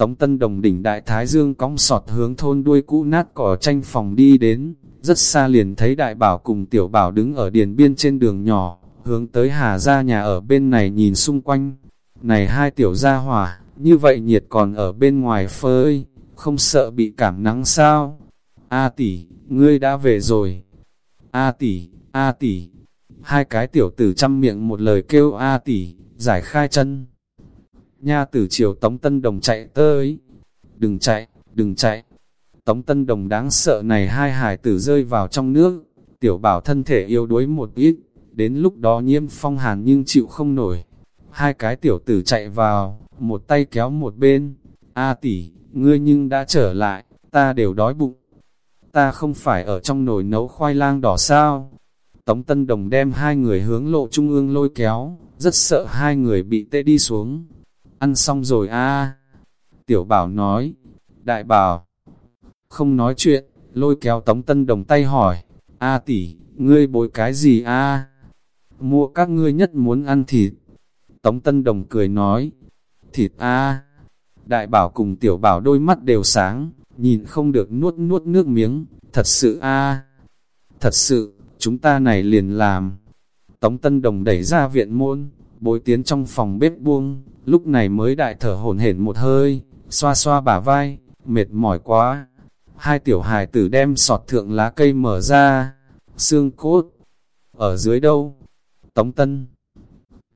Tống Tân Đồng đỉnh đại thái dương cong sọt hướng thôn đuôi cũ nát cỏ tranh phòng đi đến, rất xa liền thấy đại bảo cùng tiểu bảo đứng ở điền biên trên đường nhỏ, hướng tới hà ra nhà ở bên này nhìn xung quanh. Này hai tiểu gia hỏa, như vậy nhiệt còn ở bên ngoài phơi, không sợ bị cảm nắng sao? A tỷ, ngươi đã về rồi. A tỷ, A tỷ. Hai cái tiểu tử chăm miệng một lời kêu A tỷ, giải khai chân. Nha tử chiều tống tân đồng chạy tới. Đừng chạy, đừng chạy. Tống Tân Đồng đáng sợ này hai hải tử rơi vào trong nước, tiểu bảo thân thể yếu đuối một ít, đến lúc đó nhiễm phong hàn nhưng chịu không nổi. Hai cái tiểu tử chạy vào, một tay kéo một bên. A tỷ, ngươi nhưng đã trở lại, ta đều đói bụng. Ta không phải ở trong nồi nấu khoai lang đỏ sao? Tống Tân Đồng đem hai người hướng lộ trung ương lôi kéo, rất sợ hai người bị tê đi xuống. Ăn xong rồi a. Tiểu bảo nói, đại bảo, không nói chuyện, lôi kéo Tống Tân Đồng tay hỏi, A tỷ, ngươi bồi cái gì a? Mua các ngươi nhất muốn ăn thịt. Tống Tân Đồng cười nói, thịt a. Đại bảo cùng tiểu bảo đôi mắt đều sáng, nhìn không được nuốt nuốt nước miếng, thật sự a. Thật sự, chúng ta này liền làm. Tống Tân Đồng đẩy ra viện môn, bối tiến trong phòng bếp buông, lúc này mới đại thở hổn hển một hơi, xoa xoa bả vai, mệt mỏi quá. Hai tiểu hài tử đem sọt thượng lá cây mở ra, xương cốt, ở dưới đâu? Tống Tân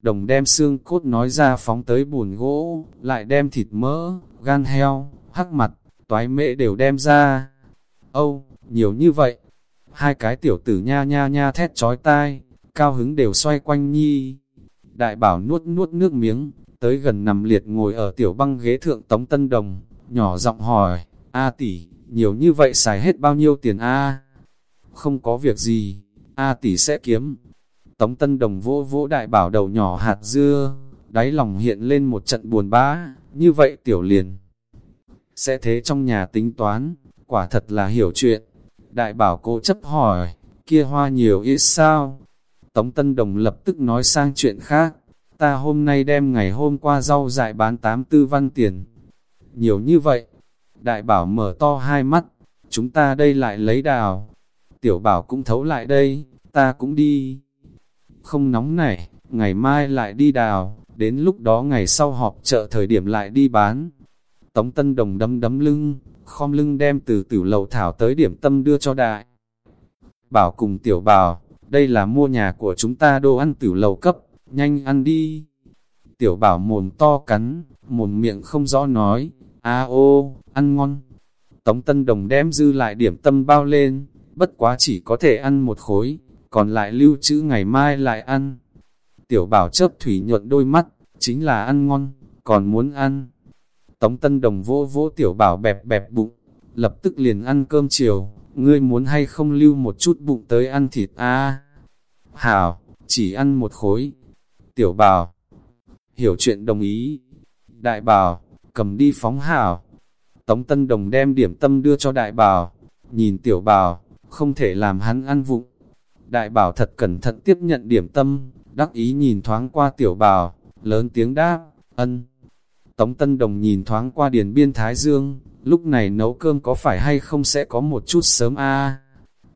Đồng đem xương cốt nói ra phóng tới bùn gỗ, lại đem thịt mỡ, gan heo, hắc mặt, toái mễ đều đem ra. Âu, nhiều như vậy. Hai cái tiểu tử nha nha nha thét chói tai, cao hứng đều xoay quanh nhi. Đại bảo nuốt nuốt nước miếng, tới gần nằm liệt ngồi ở tiểu băng ghế thượng Tống Tân Đồng, nhỏ giọng hỏi, A tỷ, nhiều như vậy xài hết bao nhiêu tiền A? Không có việc gì, A tỷ sẽ kiếm. Tống Tân Đồng vô vỗ đại bảo đầu nhỏ hạt dưa, đáy lòng hiện lên một trận buồn bã, như vậy tiểu liền. Sẽ thế trong nhà tính toán, quả thật là hiểu chuyện. Đại bảo cô chấp hỏi, kia hoa nhiều ít sao? Tống Tân Đồng lập tức nói sang chuyện khác, ta hôm nay đem ngày hôm qua rau dại bán 84 văn tiền. Nhiều như vậy, đại bảo mở to hai mắt, chúng ta đây lại lấy đào. Tiểu bảo cũng thấu lại đây, ta cũng đi. Không nóng này, ngày mai lại đi đào, đến lúc đó ngày sau họp chợ thời điểm lại đi bán. Tống Tân Đồng đấm đấm lưng, khom lưng đem từ tiểu lầu thảo tới điểm tâm đưa cho đại. Bảo cùng tiểu bảo, đây là mua nhà của chúng ta đồ ăn tiểu lầu cấp, nhanh ăn đi. Tiểu bảo mồm to cắn, mồm miệng không rõ nói, a ô, ăn ngon. Tống Tân Đồng đem dư lại điểm tâm bao lên, bất quá chỉ có thể ăn một khối, còn lại lưu trữ ngày mai lại ăn. Tiểu bảo chớp thủy nhuận đôi mắt, chính là ăn ngon, còn muốn ăn. Tống Tân Đồng vỗ vỗ tiểu bảo bẹp bẹp bụng, lập tức liền ăn cơm chiều, ngươi muốn hay không lưu một chút bụng tới ăn thịt a Hảo, chỉ ăn một khối. Tiểu bảo, hiểu chuyện đồng ý. Đại bảo, cầm đi phóng hảo. Tống Tân Đồng đem điểm tâm đưa cho đại bảo, nhìn tiểu bảo, không thể làm hắn ăn vụng. Đại bảo thật cẩn thận tiếp nhận điểm tâm, đắc ý nhìn thoáng qua tiểu bảo, lớn tiếng đáp, ân. Tống Tân Đồng nhìn thoáng qua điền biên Thái Dương, lúc này nấu cơm có phải hay không sẽ có một chút sớm a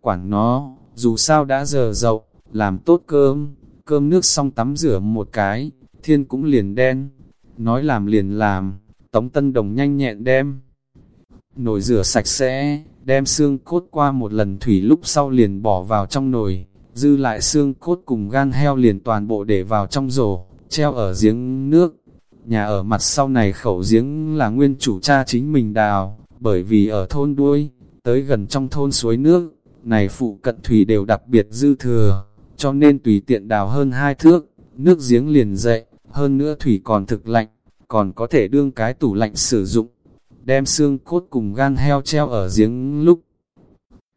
Quản nó, dù sao đã giờ dậu, làm tốt cơm, cơm nước xong tắm rửa một cái, thiên cũng liền đen. Nói làm liền làm, Tống Tân Đồng nhanh nhẹn đem. Nồi rửa sạch sẽ, đem xương cốt qua một lần thủy lúc sau liền bỏ vào trong nồi, dư lại xương cốt cùng gan heo liền toàn bộ để vào trong rổ, treo ở giếng nước. Nhà ở mặt sau này khẩu giếng là nguyên chủ cha chính mình đào, bởi vì ở thôn đuôi, tới gần trong thôn suối nước, này phụ cận thủy đều đặc biệt dư thừa, cho nên tùy tiện đào hơn hai thước, nước giếng liền dậy, hơn nữa thủy còn thực lạnh, còn có thể đương cái tủ lạnh sử dụng đem xương cốt cùng gan heo treo ở giếng lúc.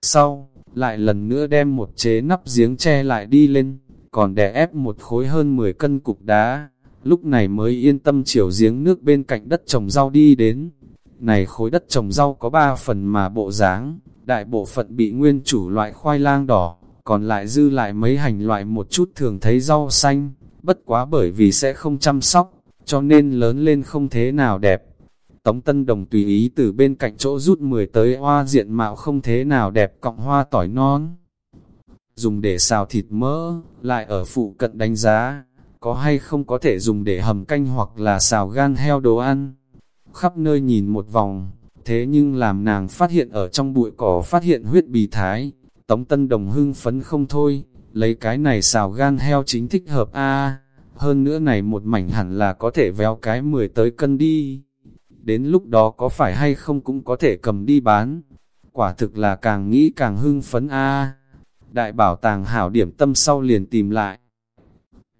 Sau, lại lần nữa đem một chế nắp giếng che lại đi lên, còn đè ép một khối hơn 10 cân cục đá, lúc này mới yên tâm chiều giếng nước bên cạnh đất trồng rau đi đến. Này khối đất trồng rau có 3 phần mà bộ dáng, đại bộ phận bị nguyên chủ loại khoai lang đỏ, còn lại dư lại mấy hành loại một chút thường thấy rau xanh, bất quá bởi vì sẽ không chăm sóc, cho nên lớn lên không thế nào đẹp. Tống Tân Đồng tùy ý từ bên cạnh chỗ rút 10 tới hoa diện mạo không thế nào đẹp cọng hoa tỏi non. Dùng để xào thịt mỡ, lại ở phụ cận đánh giá, có hay không có thể dùng để hầm canh hoặc là xào gan heo đồ ăn. Khắp nơi nhìn một vòng, thế nhưng làm nàng phát hiện ở trong bụi cỏ phát hiện huyết bì thái. Tống Tân Đồng hưng phấn không thôi, lấy cái này xào gan heo chính thích hợp a hơn nữa này một mảnh hẳn là có thể véo cái 10 tới cân đi đến lúc đó có phải hay không cũng có thể cầm đi bán. Quả thực là càng nghĩ càng hưng phấn a. Đại bảo tàng hảo điểm tâm sau liền tìm lại.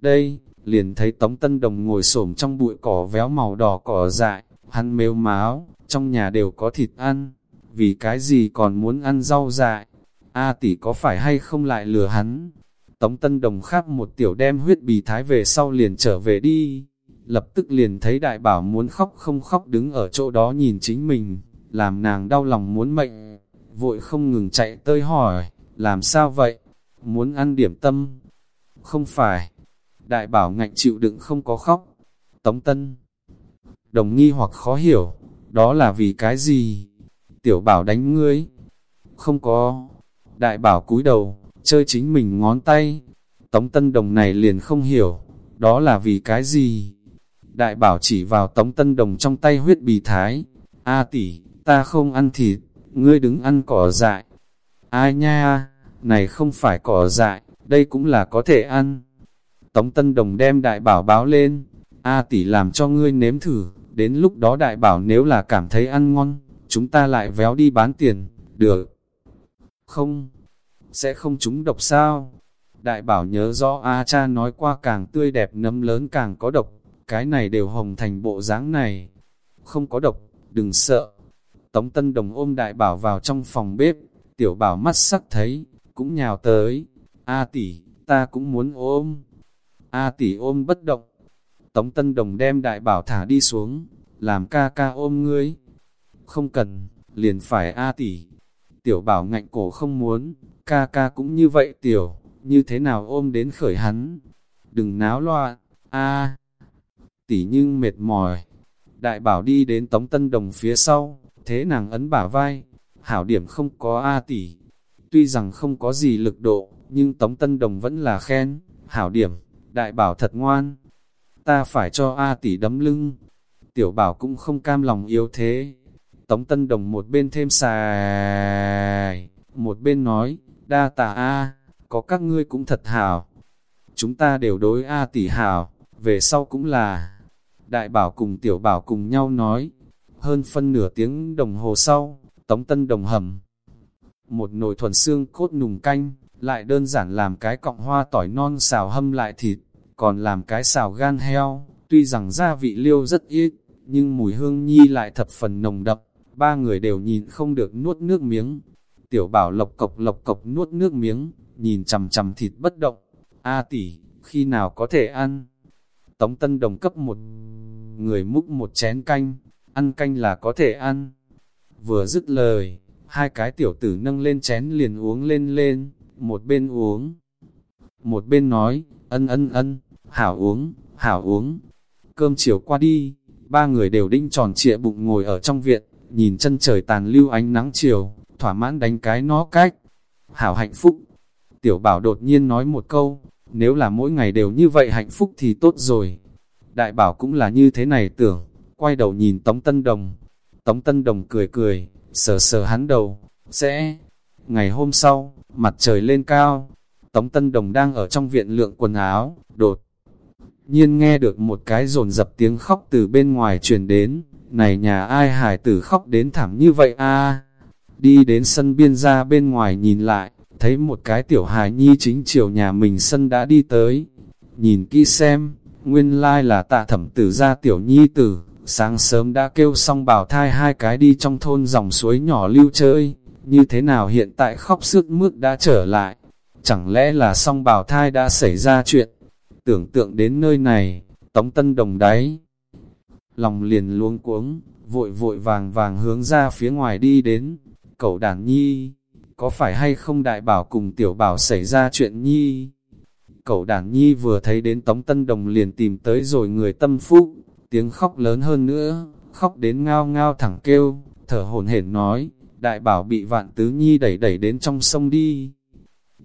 Đây, liền thấy Tống Tân Đồng ngồi xổm trong bụi cỏ véo màu đỏ cỏ dại, hắn mếu máu, trong nhà đều có thịt ăn, vì cái gì còn muốn ăn rau dại, A tỷ có phải hay không lại lừa hắn. Tống Tân Đồng khắp một tiểu đem huyết bì thái về sau liền trở về đi, lập tức liền thấy đại bảo muốn khóc không khóc đứng ở chỗ đó nhìn chính mình, làm nàng đau lòng muốn mệnh, vội không ngừng chạy tới hỏi, làm sao vậy, muốn ăn điểm tâm, không phải, đại bảo ngạnh chịu đựng không có khóc, Tống Tân Đồng nghi hoặc khó hiểu, đó là vì cái gì, tiểu bảo đánh ngươi, không có, đại bảo cúi đầu, chơi chính mình ngón tay, Tống Tân Đồng này liền không hiểu, đó là vì cái gì, đại bảo chỉ vào Tống Tân Đồng trong tay huyết bì thái, A tỷ, ta không ăn thịt, ngươi đứng ăn cỏ dại. Ai nha, này không phải cỏ dại, đây cũng là có thể ăn. Tống Tân Đồng đem đại bảo báo lên, A tỷ làm cho ngươi nếm thử, đến lúc đó đại bảo nếu là cảm thấy ăn ngon, chúng ta lại véo đi bán tiền, được. Không, sẽ không trúng độc sao? Đại bảo nhớ rõ A cha nói qua càng tươi đẹp nấm lớn càng có độc, cái này đều hồng thành bộ dáng này. Không có độc, đừng sợ, Tống Tân Đồng ôm đại bảo vào trong phòng bếp, tiểu bảo mắt sắc thấy, cũng nhào tới. A tỷ, ta cũng muốn ôm. A tỷ ôm bất động. Tống Tân Đồng đem đại bảo thả đi xuống, làm ca ca ôm ngươi. Không cần, liền phải A tỷ. Tiểu bảo ngạnh cổ không muốn, ca ca cũng như vậy tiểu, như thế nào ôm đến khởi hắn. Đừng náo loạn, A. Tỷ nhưng mệt mỏi. Đại bảo đi đến Tống Tân Đồng phía sau, thế nàng ấn bả vai, hảo điểm không có A tỷ. Tuy rằng không có gì lực độ, nhưng Tống Tân Đồng vẫn là khen, hảo điểm, đại bảo thật ngoan. Ta phải cho A tỷ đấm lưng. Tiểu bảo cũng không cam lòng yếu thế. Tống Tân Đồng một bên thêm xài, một bên nói, đa tạ A, có các ngươi cũng thật hảo. Chúng ta đều đối A tỷ hảo, về sau cũng là. Đại bảo cùng tiểu bảo cùng nhau nói, hơn phân nửa tiếng đồng hồ sau, Tống Tân Đồng hầm. Một nồi thuần xương cốt nùng canh, lại đơn giản làm cái cọng hoa tỏi non xào hâm lại thịt, còn làm cái xào gan heo, tuy rằng gia vị liêu rất ít, nhưng mùi hương nhi lại thập phần nồng đậm, ba người đều nhìn không được nuốt nước miếng. Tiểu bảo lộc cộc lộc cộc nuốt nước miếng, nhìn chầm chầm thịt bất động. A tỷ, khi nào có thể ăn? Tống Tân Đồng cấp một người múc một chén canh, ăn canh là có thể ăn. Vừa dứt lời, hai cái tiểu tử nâng lên chén liền uống lên lên, một bên uống. Một bên nói, ân ân ân, hảo uống, hảo uống. Cơm chiều qua đi, ba người đều đinh tròn trịa bụng ngồi ở trong viện, nhìn chân trời tàn lưu ánh nắng chiều, thỏa mãn đánh cái nó cách. Hảo hạnh phúc. Tiểu bảo đột nhiên nói một câu, nếu là mỗi ngày đều như vậy hạnh phúc thì tốt rồi. Đại bảo cũng là như thế này tưởng, quay đầu nhìn Tống Tân Đồng. Tống Tân Đồng cười cười, sờ sờ hắn đầu, sẽ... Ngày hôm sau, mặt trời lên cao, Tống Tân Đồng đang ở trong viện lượng quần áo, đột. Nhiên nghe được một cái rồn dập tiếng khóc từ bên ngoài truyền đến, này nhà ai hải tử khóc đến thảm như vậy a Đi đến sân biên ra bên ngoài nhìn lại, thấy một cái tiểu hài nhi chính chiều nhà mình sân đã đi tới. Nhìn kỹ xem, nguyên lai là tạ thẩm tử ra tiểu nhi tử, Sáng sớm đã kêu xong bảo thai hai cái đi trong thôn dòng suối nhỏ lưu chơi, như thế nào hiện tại khóc sức mướt đã trở lại, chẳng lẽ là song bảo thai đã xảy ra chuyện, tưởng tượng đến nơi này, tống tân đồng đáy. Lòng liền luống cuống, vội vội vàng vàng hướng ra phía ngoài đi đến, cậu đàn nhi, có phải hay không đại bảo cùng tiểu bảo xảy ra chuyện nhi? Cậu đàn nhi vừa thấy đến tống tân đồng liền tìm tới rồi người tâm phúc, tiếng khóc lớn hơn nữa, khóc đến ngao ngao thẳng kêu, thở hổn hển nói, đại bảo bị vạn tứ nhi đẩy đẩy đến trong sông đi.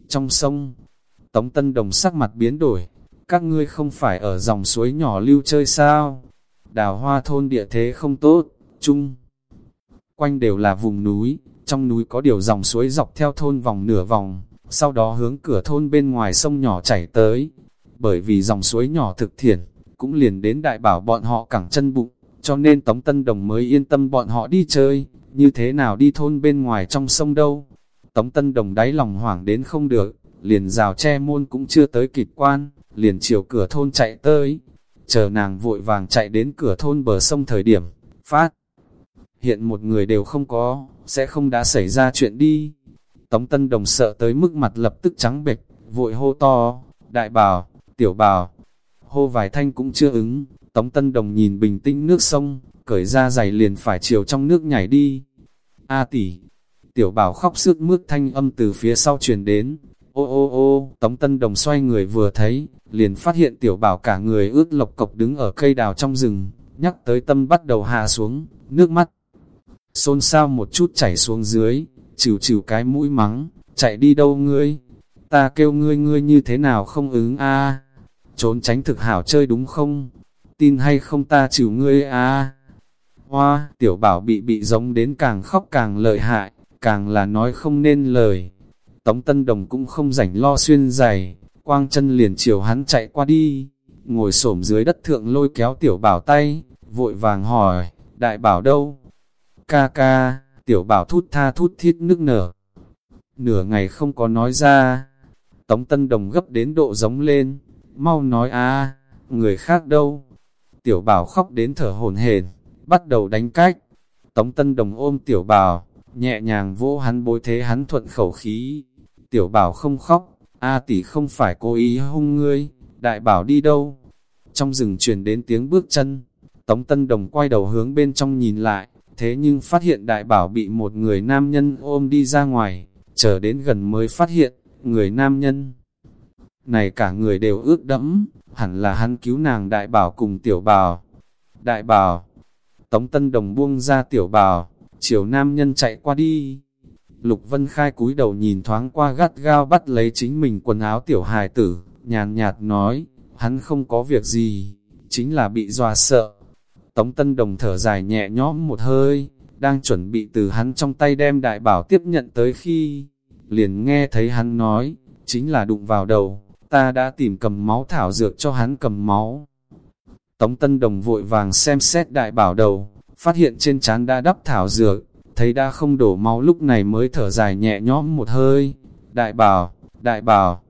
Trong sông, Tống Tân Đồng sắc mặt biến đổi, các ngươi không phải ở dòng suối nhỏ lưu chơi sao? Đào hoa thôn địa thế không tốt, chung. Quanh đều là vùng núi, trong núi có điều dòng suối dọc theo thôn vòng nửa vòng, sau đó hướng cửa thôn bên ngoài sông nhỏ chảy tới. Bởi vì dòng suối nhỏ thực thiển, cũng liền đến đại bảo bọn họ cẳng chân bụng, cho nên Tống Tân Đồng mới yên tâm bọn họ đi chơi, như thế nào đi thôn bên ngoài trong sông đâu. Tống Tân Đồng đáy lòng hoảng đến không được, liền rào che môn cũng chưa tới kịp quan, liền chiều cửa thôn chạy tới. Chờ nàng vội vàng chạy đến cửa thôn bờ sông thời điểm, phát. Hiện một người đều không có, sẽ không đã xảy ra chuyện đi. Tống Tân Đồng sợ tới mức mặt lập tức trắng bệch, vội hô to, đại bảo, tiểu bảo. Hô vài thanh cũng chưa ứng, Tống Tân Đồng nhìn bình tĩnh nước sông, cởi ra giày liền phải chiều trong nước nhảy đi. A tỷ, tiểu bảo khóc sướt mướt thanh âm từ phía sau truyền đến. Ô ô ô, Tống Tân Đồng xoay người vừa thấy, liền phát hiện tiểu bảo cả người ướt lộc cộc đứng ở cây đào trong rừng, nhắc tới tâm bắt đầu hạ xuống, nước mắt. Xôn xao một chút chảy xuống dưới, chịu chịu cái mũi mắng, chạy đi đâu ngươi? Ta kêu ngươi ngươi như thế nào không ứng a Trốn tránh thực hảo chơi đúng không? Tin hay không ta chịu ngươi a Hoa, tiểu bảo bị bị giống đến càng khóc càng lợi hại, càng là nói không nên lời. Tống Tân Đồng cũng không rảnh lo xuyên giày, quang chân liền chiều hắn chạy qua đi, ngồi xổm dưới đất thượng lôi kéo tiểu bảo tay, vội vàng hỏi, đại bảo đâu? Ca ca, tiểu bảo thút tha thút thiết nước nở. Nửa ngày không có nói ra, Tống Tân Đồng gấp đến độ giống lên, mau nói a người khác đâu? Tiểu bảo khóc đến thở hồn hển, bắt đầu đánh cách. Tống Tân Đồng ôm tiểu bảo, nhẹ nhàng vỗ hắn bối thế hắn thuận khẩu khí. Tiểu bảo không khóc, A tỷ không phải cố ý hung ngươi, đại bảo đi đâu? Trong rừng truyền đến tiếng bước chân, Tống Tân Đồng quay đầu hướng bên trong nhìn lại, thế nhưng phát hiện đại bảo bị một người nam nhân ôm đi ra ngoài, chờ đến gần mới phát hiện, người nam nhân. Này cả người đều ướt đẫm, hẳn là hắn cứu nàng đại bảo cùng tiểu bảo. Đại bảo, Tống Tân Đồng buông ra tiểu bảo, chiều nam nhân chạy qua đi. Lục Vân Khai cúi đầu nhìn thoáng qua gắt gao bắt lấy chính mình quần áo tiểu hài tử, nhàn nhạt nói, hắn không có việc gì, chính là bị dọa sợ. Tống Tân Đồng thở dài nhẹ nhõm một hơi, đang chuẩn bị từ hắn trong tay đem đại bảo tiếp nhận tới khi, liền nghe thấy hắn nói, chính là đụng vào đầu, ta đã tìm cầm máu thảo dược cho hắn cầm máu. Tống Tân Đồng vội vàng xem xét đại bảo đầu, phát hiện trên trán đã đắp thảo dược, thấy đã không đổ máu lúc này mới thở dài nhẹ nhõm một hơi. Đại bảo, đại bảo,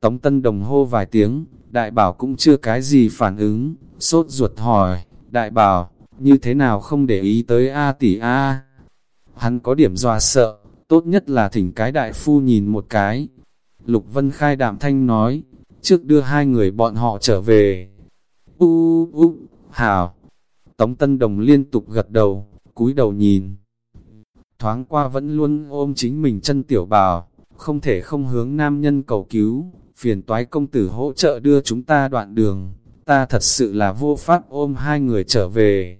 Tống Tân Đồng hô vài tiếng, đại bảo cũng chưa cái gì phản ứng, sốt ruột hỏi, đại bảo, như thế nào không để ý tới A tỷ A. Hắn có điểm dọa sợ, tốt nhất là thỉnh cái đại phu nhìn một cái. Lục Vân Khai đạm thanh nói, trước đưa hai người bọn họ trở về. U u, hảo. Tống Tân Đồng liên tục gật đầu, cúi đầu nhìn. Thoáng qua vẫn luôn ôm chính mình chân tiểu bào, không thể không hướng nam nhân cầu cứu, phiền toái công tử hỗ trợ đưa chúng ta đoạn đường. Ta thật sự là vô pháp ôm hai người trở về.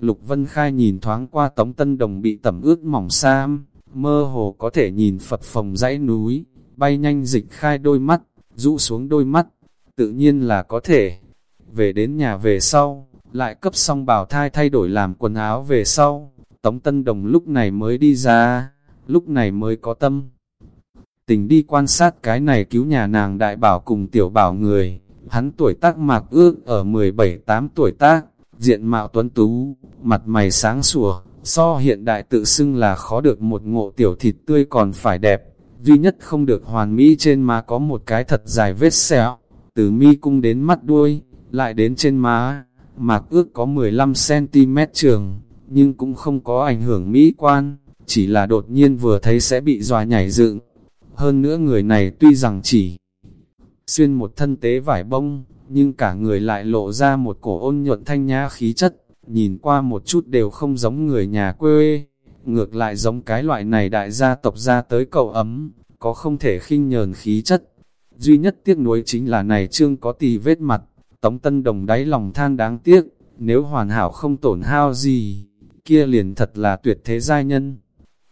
Lục Vân Khai nhìn thoáng qua Tống Tân Đồng bị tẩm ướt mỏng sam, mơ hồ có thể nhìn Phật phòng dãy núi, bay nhanh dịch khai đôi mắt, rũ xuống đôi mắt, tự nhiên là có thể. Về đến nhà về sau, lại cấp xong bảo thai thay đổi làm quần áo về sau, Tống Tân Đồng lúc này mới đi ra, lúc này mới có tâm. Tình đi quan sát cái này cứu nhà nàng đại bảo cùng tiểu bảo người, hắn tuổi tác mạc ước ở 17-8 tuổi tác, diện mạo tuấn tú, mặt mày sáng sủa, so hiện đại tự xưng là khó được một ngộ tiểu thịt tươi còn phải đẹp, duy nhất không được hoàn mỹ trên má có một cái thật dài vết sẹo, từ mi cung đến mắt đuôi, lại đến trên má, mạc ước có 15cm trường, nhưng cũng không có ảnh hưởng mỹ quan, chỉ là đột nhiên vừa thấy sẽ bị dòa nhảy dựng. Hơn nữa người này tuy rằng chỉ xuyên một thân tế vải bông, nhưng cả người lại lộ ra một cổ ôn nhuận thanh nhã khí chất, nhìn qua một chút đều không giống người nhà quê, ngược lại giống cái loại này đại gia tộc ra tới cậu ấm, có không thể khinh nhờn khí chất. Duy nhất tiếc nuối chính là này trương có tì vết mặt, Tống Tân Đồng đáy lòng than đáng tiếc, nếu hoàn hảo không tổn hao gì, kia liền thật là tuyệt thế giai nhân.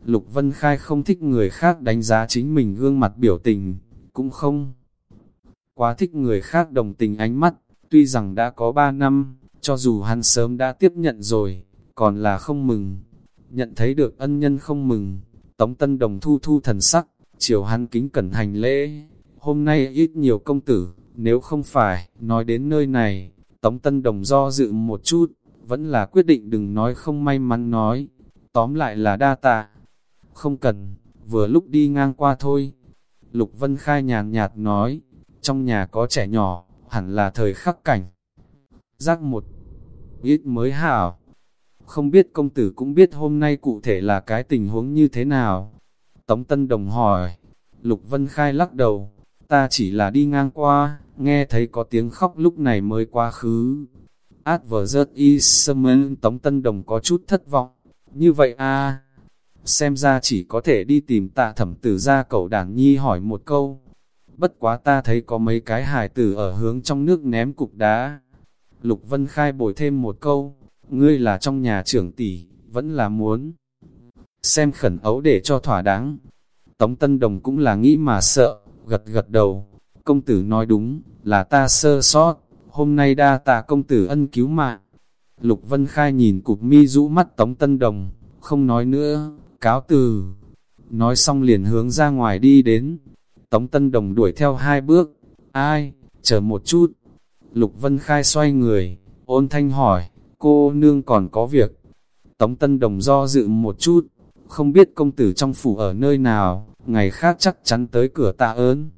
Lục Vân Khai không thích người khác đánh giá chính mình gương mặt biểu tình, cũng không quá thích người khác đồng tình ánh mắt, tuy rằng đã có 3 năm, cho dù hắn sớm đã tiếp nhận rồi, còn là không mừng. Nhận thấy được ân nhân không mừng, Tống Tân Đồng thu thu thần sắc, chiều hắn kính cẩn hành lễ. Hôm nay ít nhiều công tử, nếu không phải, nói đến nơi này, Tống Tân Đồng do dự một chút, vẫn là quyết định đừng nói không may mắn nói. Tóm lại là đa tạ. Không cần, vừa lúc đi ngang qua thôi. Lục Vân Khai nhàn nhạt nói, trong nhà có trẻ nhỏ, hẳn là thời khắc cảnh. Giác một ít mới hảo. Không biết công tử cũng biết hôm nay cụ thể là cái tình huống như thế nào. Tống Tân Đồng hỏi, Lục Vân Khai lắc đầu, ta chỉ là đi ngang qua, nghe thấy có tiếng khóc lúc này mới quá khứ. Adversert is Tống Tân Đồng có chút thất vọng, như vậy a xem ra chỉ có thể đi tìm tạ thẩm tử ra cậu đàn nhi hỏi một câu. Bất quá ta thấy có mấy cái hài tử ở hướng trong nước ném cục đá. Lục Vân Khai bồi thêm một câu, ngươi là trong nhà trưởng tỷ, vẫn là muốn. Xem khẩn ấu để cho thỏa đáng. Tống Tân Đồng cũng là nghĩ mà sợ, gật gật đầu. Công tử nói đúng, là ta sơ sót, hôm nay đa tạ công tử ân cứu mạng. Lục Vân Khai nhìn cục mi rũ mắt Tống Tân Đồng, không nói nữa, cáo từ. Nói xong liền hướng ra ngoài đi đến. Tống Tân Đồng đuổi theo hai bước. Ai? Chờ một chút. Lục Vân Khai xoay người, ôn thanh hỏi, cô nương còn có việc. Tống Tân Đồng do dự một chút, không biết công tử trong phủ ở nơi nào, ngày khác chắc chắn tới cửa tạ ơn.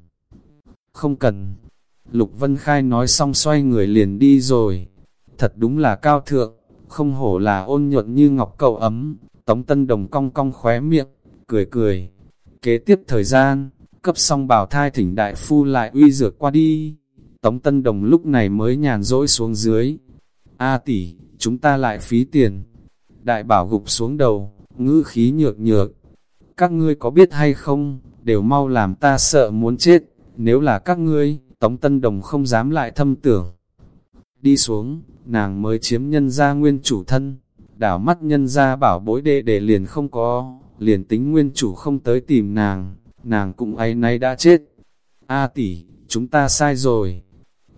Không cần. Lục Vân Khai nói xong xoay người liền đi rồi. Thật đúng là cao thượng, không hổ là ôn nhuận như ngọc cầu ấm, Tống Tân Đồng cong cong khóe miệng, cười cười. Kế tiếp thời gian, cấp xong bảo thai thỉnh đại phu lại uy dược qua đi. Tống Tân Đồng lúc này mới nhàn rỗi xuống dưới. A tỷ, chúng ta lại phí tiền. Đại bảo gục xuống đầu, ngữ khí nhược nhược. Các ngươi có biết hay không, đều mau làm ta sợ muốn chết. Nếu là các ngươi, Tống Tân Đồng không dám lại thâm tưởng. Đi xuống, nàng mới chiếm nhân gia nguyên chủ thân đảo mắt nhân gia bảo bối đệ để liền không có, liền tính nguyên chủ không tới tìm nàng, nàng cũng ấy nay đã chết. A tỷ, chúng ta sai rồi.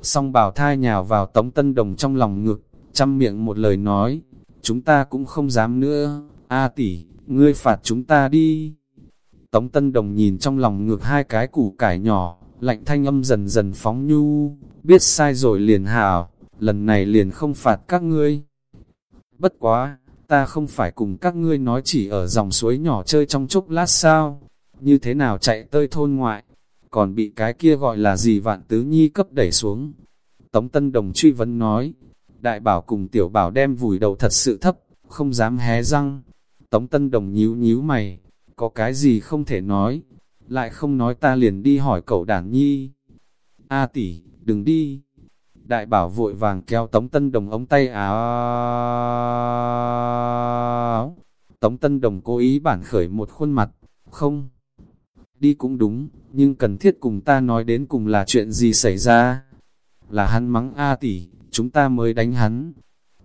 Song bảo thai nhào vào tống tân đồng trong lòng ngực, chăm miệng một lời nói, chúng ta cũng không dám nữa, A tỷ, ngươi phạt chúng ta đi. Tống tân đồng nhìn trong lòng ngực hai cái củ cải nhỏ, lạnh thanh âm dần dần phóng nhu, biết sai rồi liền hảo, lần này liền không phạt các ngươi. Bất quá, ta không phải cùng các ngươi nói chỉ ở dòng suối nhỏ chơi trong chốc lát sao, như thế nào chạy tơi thôn ngoại, còn bị cái kia gọi là gì vạn tứ nhi cấp đẩy xuống. Tống Tân Đồng truy vấn nói, đại bảo cùng tiểu bảo đem vùi đầu thật sự thấp, không dám hé răng. Tống Tân Đồng nhíu nhíu mày, có cái gì không thể nói, lại không nói ta liền đi hỏi cậu đàn nhi. A tỷ, đừng đi, Đại bảo vội vàng kéo Tống Tân Đồng ống tay áo. Tống Tân Đồng cố ý bản khởi một khuôn mặt, không. Đi cũng đúng, nhưng cần thiết cùng ta nói đến cùng là chuyện gì xảy ra. Là hắn mắng A tỷ, chúng ta mới đánh hắn.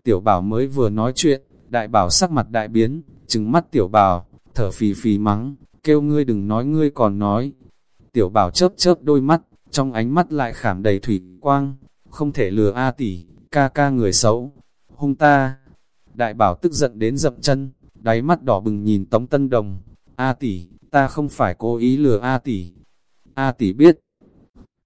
Tiểu bảo mới vừa nói chuyện, đại bảo sắc mặt đại biến, trừng mắt tiểu bảo, thở phì phì mắng, kêu ngươi đừng nói ngươi còn nói. Tiểu bảo chớp chớp đôi mắt, trong ánh mắt lại khảm đầy thủy quang, không thể lừa A tỷ, ca ca người xấu, hung ta. Đại bảo tức giận đến dậm chân, đáy mắt đỏ bừng nhìn Tống Tân Đồng, A tỷ, ta không phải cố ý lừa A tỷ. A tỷ biết.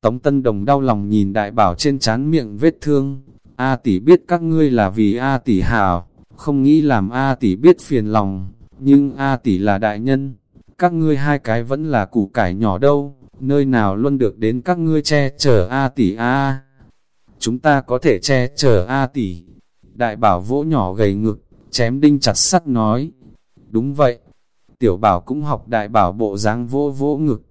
Tống Tân Đồng đau lòng nhìn đại bảo trên chán miệng vết thương, A tỷ biết các ngươi là vì A tỷ hảo, không nghĩ làm A tỷ biết phiền lòng, nhưng A tỷ là đại nhân, các ngươi hai cái vẫn là củ cải nhỏ đâu, nơi nào luôn được đến các ngươi che chở A tỷ A chúng ta có thể che chở A tỷ. Đại bảo vỗ nhỏ gầy ngực, chém đinh chặt sắt nói. Đúng vậy, tiểu bảo cũng học đại bảo bộ dáng vỗ vỗ ngực.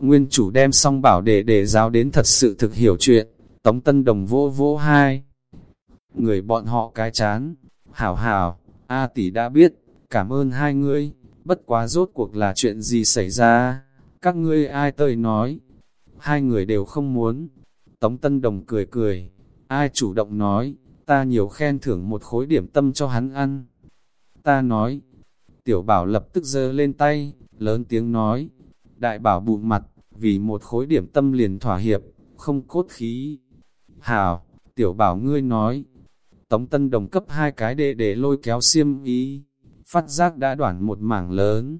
Nguyên chủ đem xong bảo để để giáo đến thật sự thực hiểu chuyện, tống tân đồng vỗ vỗ hai. Người bọn họ cái chán, hảo hảo, A tỷ đã biết, cảm ơn hai ngươi, bất quá rốt cuộc là chuyện gì xảy ra, các ngươi ai tơi nói. Hai người đều không muốn. Tống Tân Đồng cười cười, Ai chủ động nói, ta nhiều khen thưởng một khối điểm tâm cho hắn ăn. Ta nói, tiểu bảo lập tức giơ lên tay, lớn tiếng nói, đại bảo bụng mặt, vì một khối điểm tâm liền thỏa hiệp, không cốt khí. Hảo, tiểu bảo ngươi nói, tống tân đồng cấp hai cái đệ để lôi kéo xiêm ý, phát giác đã đoạn một mảng lớn.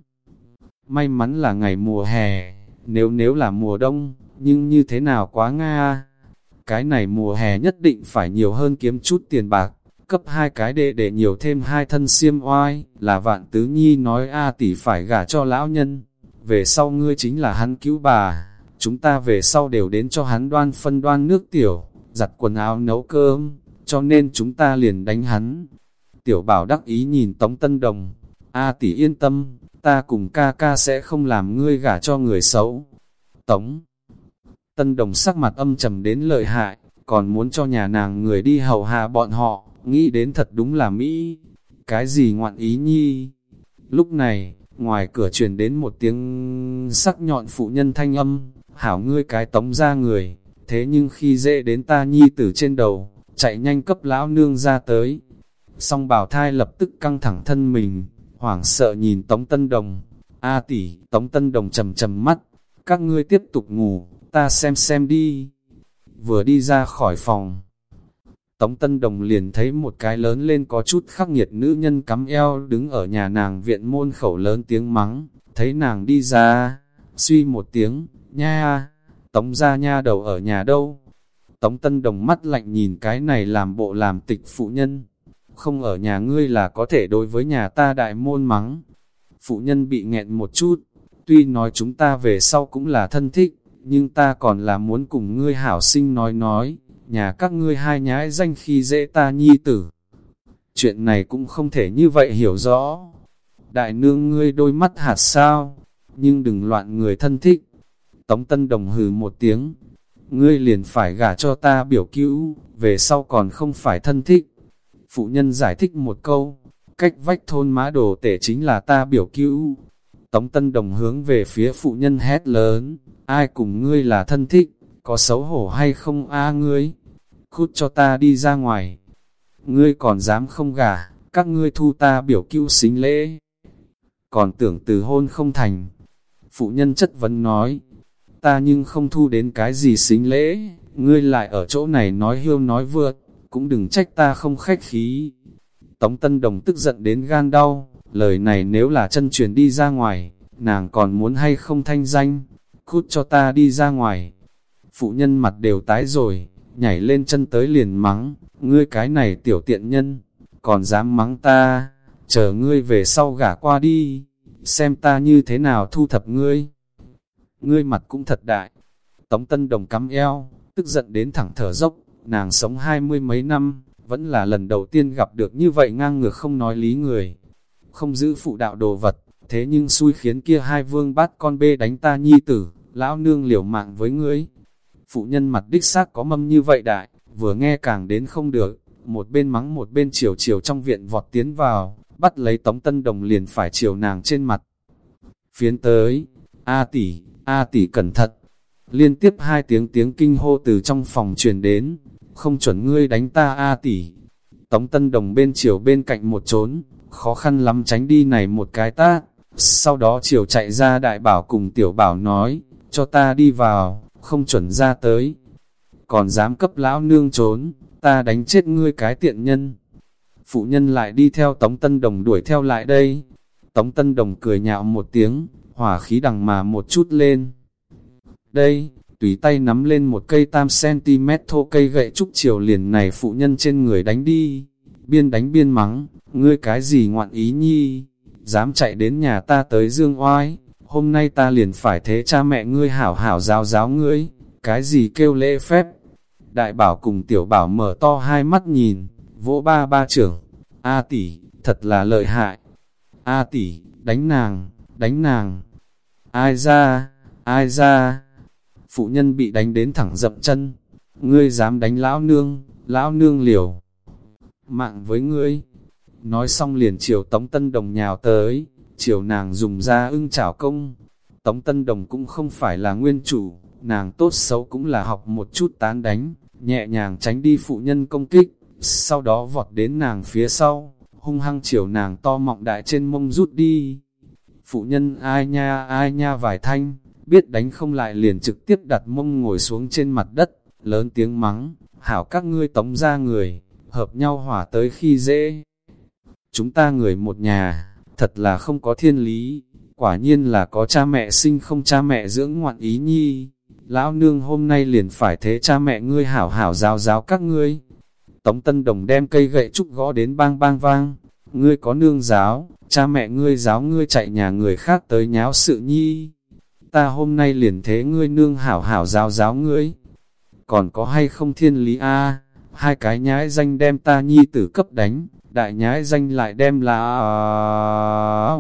May mắn là ngày mùa hè, nếu nếu là mùa đông, nhưng như thế nào quá nga cái này mùa hè nhất định phải nhiều hơn kiếm chút tiền bạc, cấp hai cái đệ để nhiều thêm hai thân xiêm oai, là vạn tứ nhi nói A tỷ phải gả cho lão nhân, về sau ngươi chính là hắn cứu bà, chúng ta về sau đều đến cho hắn đoan phân đoan nước tiểu, giặt quần áo nấu cơm, cho nên chúng ta liền đánh hắn. Tiểu bảo đắc ý nhìn Tống Tân Đồng, A tỷ yên tâm, ta cùng ca ca sẽ không làm ngươi gả cho người xấu. Tống Tân Đồng sắc mặt âm trầm đến lợi hại, còn muốn cho nhà nàng người đi hầu hạ bọn họ, nghĩ đến thật đúng là Mỹ. Cái gì ngoạn ý nhi? Lúc này, ngoài cửa truyền đến một tiếng sắc nhọn phụ nhân thanh âm, hảo ngươi cái tống ra người, thế nhưng khi dễ đến ta nhi tử trên đầu, chạy nhanh cấp lão nương ra tới. Song bảo thai lập tức căng thẳng thân mình, hoảng sợ nhìn Tống Tân Đồng. A tỷ, Tống Tân Đồng trầm trầm mắt, các ngươi tiếp tục ngủ, ta xem xem đi. Vừa đi ra khỏi phòng, Tống Tân Đồng liền thấy một cái lớn lên có chút khắc nghiệt nữ nhân cắm eo đứng ở nhà nàng viện môn khẩu lớn tiếng mắng, thấy nàng đi ra, suy một tiếng, nha, Tống ra nha đầu ở nhà đâu. Tống Tân Đồng mắt lạnh nhìn cái này làm bộ làm tịch phụ nhân, không ở nhà ngươi là có thể đối với nhà ta đại môn mắng. Phụ nhân bị nghẹn một chút, tuy nói chúng ta về sau cũng là thân thích, nhưng ta còn là muốn cùng ngươi hảo sinh nói nói, nhà các ngươi hai nhái danh khi dễ ta nhi tử. Chuyện này cũng không thể như vậy hiểu rõ. Đại nương ngươi đôi mắt hạt sao, nhưng đừng loạn người thân thích. Tống Tân Đồng hừ một tiếng, ngươi liền phải gả cho ta biểu cứu, về sau còn không phải thân thích. Phụ nhân giải thích một câu, cách vách thôn mã đồ tể chính là ta biểu cứu. Tống Tân Đồng hướng về phía phụ nhân hét lớn, ai cùng ngươi là thân thích, có xấu hổ hay không a ngươi? Cút cho ta đi ra ngoài. Ngươi còn dám không gả, các ngươi thu ta biểu cứu xính lễ. Còn tưởng từ hôn không thành. Phụ nhân chất vấn nói, ta nhưng không thu đến cái gì xính lễ, ngươi lại ở chỗ này nói hiêu nói vượt, cũng đừng trách ta không khách khí. Tống Tân Đồng tức giận đến gan đau, lời này nếu là chân truyền đi ra ngoài, nàng còn muốn hay không thanh danh, cút cho ta đi ra ngoài. Phụ nhân mặt đều tái rồi, nhảy lên chân tới liền mắng, ngươi cái này tiểu tiện nhân, còn dám mắng ta, chờ ngươi về sau gả qua đi, xem ta như thế nào thu thập ngươi ngươi mặt cũng thật đại. Tống Tân Đồng cắm eo, tức giận đến thẳng thở dốc, nàng sống hai mươi mấy năm, vẫn là lần đầu tiên gặp được như vậy ngang ngược không nói lý người. Không giữ phụ đạo đồ vật, thế nhưng xui khiến kia hai vương bắt con bê đánh ta nhi tử, lão nương liều mạng với ngươi. Phụ nhân mặt đích xác có mâm như vậy đại, vừa nghe càng đến không được, một bên mắng một bên chiều chiều trong viện vọt tiến vào, bắt lấy tống tân đồng liền phải chiều nàng trên mặt. Phiến tới, A tỷ, A tỷ cẩn thận. Liên tiếp hai tiếng tiếng kinh hô từ trong phòng truyền đến, không chuẩn ngươi đánh ta A tỷ. Tống Tân Đồng bên chiều bên cạnh một trốn, khó khăn lắm tránh đi này một cái ta. Sau đó chiều chạy ra đại bảo cùng tiểu bảo nói, cho ta đi vào, không chuẩn ra tới. Còn dám cấp lão nương trốn, ta đánh chết ngươi cái tiện nhân. Phụ nhân lại đi theo Tống Tân Đồng đuổi theo lại đây. Tống Tân Đồng cười nhạo một tiếng, hỏa khí đằng mà một chút lên. Đây, tùy tay nắm lên một cây tam cm thô cây gậy trúc chiều liền này phụ nhân trên người đánh đi. Biên đánh biên mắng, ngươi cái gì ngoạn ý nhi, dám chạy đến nhà ta tới dương oai, hôm nay ta liền phải thế cha mẹ ngươi hảo hảo giáo giáo ngươi, cái gì kêu lễ phép. Đại bảo cùng tiểu bảo mở to hai mắt nhìn, vỗ ba ba trưởng, A tỷ, thật là lợi hại. A tỷ, đánh nàng, đánh nàng. Ai ra, ai ra. Phụ nhân bị đánh đến thẳng dậm chân. Ngươi dám đánh lão nương, lão nương liều. Mạng với ngươi. Nói xong liền chiều Tống Tân Đồng nhào tới, chiều nàng dùng ra ưng chảo công. Tống Tân Đồng cũng không phải là nguyên chủ, nàng tốt xấu cũng là học một chút tán đánh, nhẹ nhàng tránh đi phụ nhân công kích, sau đó vọt đến nàng phía sau, hung hăng chiều nàng to mọng đại trên mông rút đi phụ nhân ai nha ai nha vài thanh, biết đánh không lại liền trực tiếp đặt mông ngồi xuống trên mặt đất, lớn tiếng mắng, hảo các ngươi tống ra người, hợp nhau hỏa tới khi dễ. Chúng ta người một nhà, thật là không có thiên lý, quả nhiên là có cha mẹ sinh không cha mẹ dưỡng ngoạn ý nhi. Lão nương hôm nay liền phải thế cha mẹ ngươi hảo hảo giáo giáo các ngươi. Tống Tân Đồng đem cây gậy trúc gõ đến bang bang vang, ngươi có nương giáo, cha mẹ ngươi giáo ngươi chạy nhà người khác tới nháo sự nhi. Ta hôm nay liền thế ngươi nương hảo hảo giáo giáo ngươi. còn có hay không thiên lý a hai cái nhái danh đem ta nhi tử cấp đánh, đại nhái danh lại đem là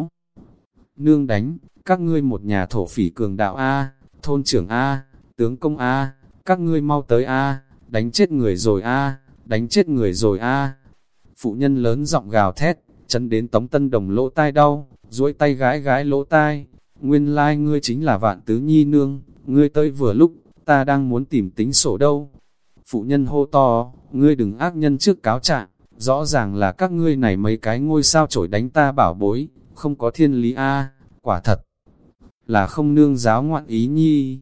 nương đánh, các ngươi một nhà thổ phỉ cường đạo A, thôn trưởng A, tướng công A, các ngươi mau tới A, đánh chết người rồi A, đánh chết người rồi A. Phụ nhân lớn giọng gào thét, chân đến tống tân đồng lỗ tai đau, duỗi tay gái gái lỗ tai, nguyên lai like ngươi chính là vạn tứ nhi nương, ngươi tới vừa lúc, ta đang muốn tìm tính sổ đâu. Phụ nhân hô to, ngươi đừng ác nhân trước cáo trạng, rõ ràng là các ngươi này mấy cái ngôi sao trổi đánh ta bảo bối, không có thiên lý A, quả thật, là không nương giáo ngoạn ý nhi.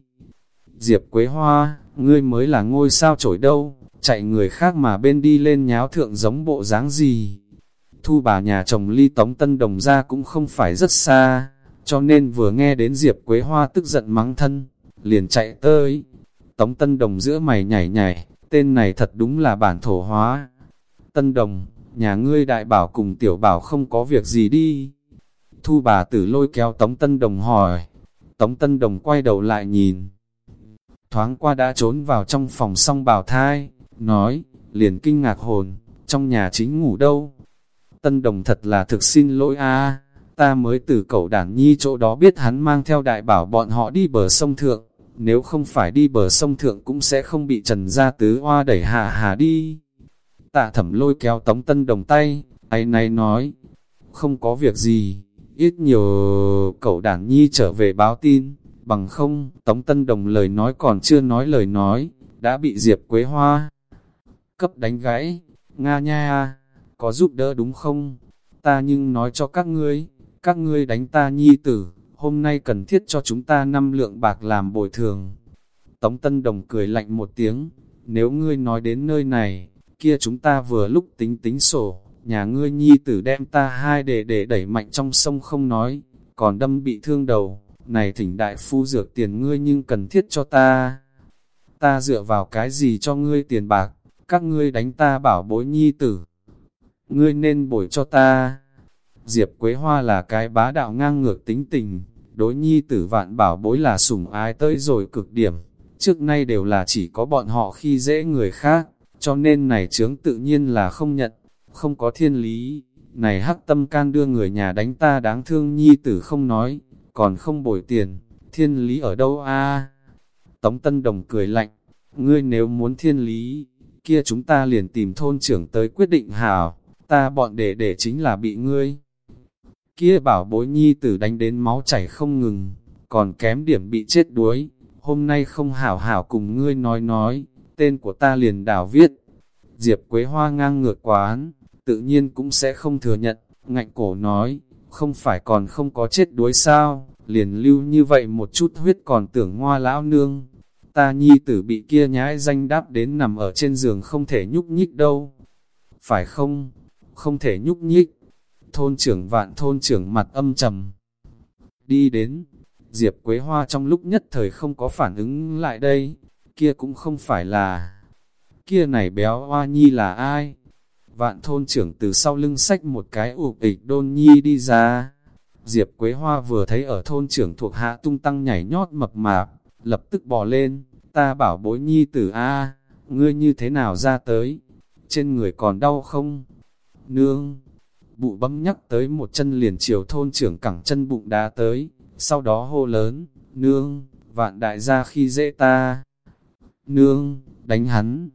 Diệp Quế Hoa, ngươi mới là ngôi sao trổi đâu, chạy người khác mà bên đi lên nháo thượng giống bộ dáng gì. Thu bà nhà chồng ly tống tân đồng ra cũng không phải rất xa, cho nên vừa nghe đến Diệp Quế Hoa tức giận mắng thân, liền chạy tới. Tống tân đồng giữa mày nhảy nhảy, tên này thật đúng là bản thổ hóa. Tân đồng, nhà ngươi đại bảo cùng tiểu bảo không có việc gì đi. Thu bà tử lôi kéo Tống Tân Đồng hỏi. Tống Tân Đồng quay đầu lại nhìn. Thoáng qua đã trốn vào trong phòng song bào thai, nói, liền kinh ngạc hồn, trong nhà chính ngủ đâu. Tân Đồng thật là thực xin lỗi a ta mới từ cậu đảng nhi chỗ đó biết hắn mang theo đại bảo bọn họ đi bờ sông thượng, nếu không phải đi bờ sông thượng cũng sẽ không bị trần gia tứ hoa đẩy hạ hà đi. Tạ thẩm lôi kéo tống tân đồng tay, ấy này nói, không có việc gì, ít nhiều cậu đảng nhi trở về báo tin, bằng không, Tống Tân Đồng lời nói còn chưa nói lời nói, đã bị Diệp Quế Hoa cấp đánh gãy, Nga nha, có giúp đỡ đúng không? Ta nhưng nói cho các ngươi, các ngươi đánh ta nhi tử, hôm nay cần thiết cho chúng ta năm lượng bạc làm bồi thường. Tống Tân Đồng cười lạnh một tiếng, nếu ngươi nói đến nơi này, kia chúng ta vừa lúc tính tính sổ, nhà ngươi nhi tử đem ta hai để để đẩy mạnh trong sông không nói, còn đâm bị thương đầu, này thỉnh đại phu dược tiền ngươi nhưng cần thiết cho ta. Ta dựa vào cái gì cho ngươi tiền bạc, các ngươi đánh ta bảo bối nhi tử. Ngươi nên bồi cho ta. Diệp Quế Hoa là cái bá đạo ngang ngược tính tình, đối nhi tử vạn bảo bối là sủng ái tới rồi cực điểm, trước nay đều là chỉ có bọn họ khi dễ người khác, cho nên này chướng tự nhiên là không nhận không có thiên lý, này hắc tâm can đưa người nhà đánh ta đáng thương nhi tử không nói, còn không bồi tiền, thiên lý ở đâu a? Tống Tân Đồng cười lạnh, ngươi nếu muốn thiên lý, kia chúng ta liền tìm thôn trưởng tới quyết định hảo, ta bọn để để chính là bị ngươi. Kia bảo bối nhi tử đánh đến máu chảy không ngừng, còn kém điểm bị chết đuối, hôm nay không hảo hảo cùng ngươi nói nói, tên của ta liền đảo viết. Diệp Quế Hoa ngang ngược quán, tự nhiên cũng sẽ không thừa nhận, ngạnh cổ nói, không phải còn không có chết đuối sao, liền lưu như vậy một chút huyết còn tưởng ngoa lão nương. Ta nhi tử bị kia nhãi danh đáp đến nằm ở trên giường không thể nhúc nhích đâu. Phải không? Không thể nhúc nhích. Thôn trưởng vạn thôn trưởng mặt âm trầm. Đi đến, Diệp Quế Hoa trong lúc nhất thời không có phản ứng lại đây, kia cũng không phải là... Kia này béo hoa nhi là ai? Vạn thôn trưởng từ sau lưng sách một cái ụp ịch đôn nhi đi ra. Diệp Quế Hoa vừa thấy ở thôn trưởng thuộc hạ tung tăng nhảy nhót mập mạp, lập tức bò lên, ta bảo bối nhi tử A, ngươi như thế nào ra tới, trên người còn đau không? Nương, bụ bấm nhắc tới một chân liền chiều thôn trưởng cẳng chân bụng đá tới, sau đó hô lớn, nương, vạn đại gia khi dễ ta. Nương, đánh hắn.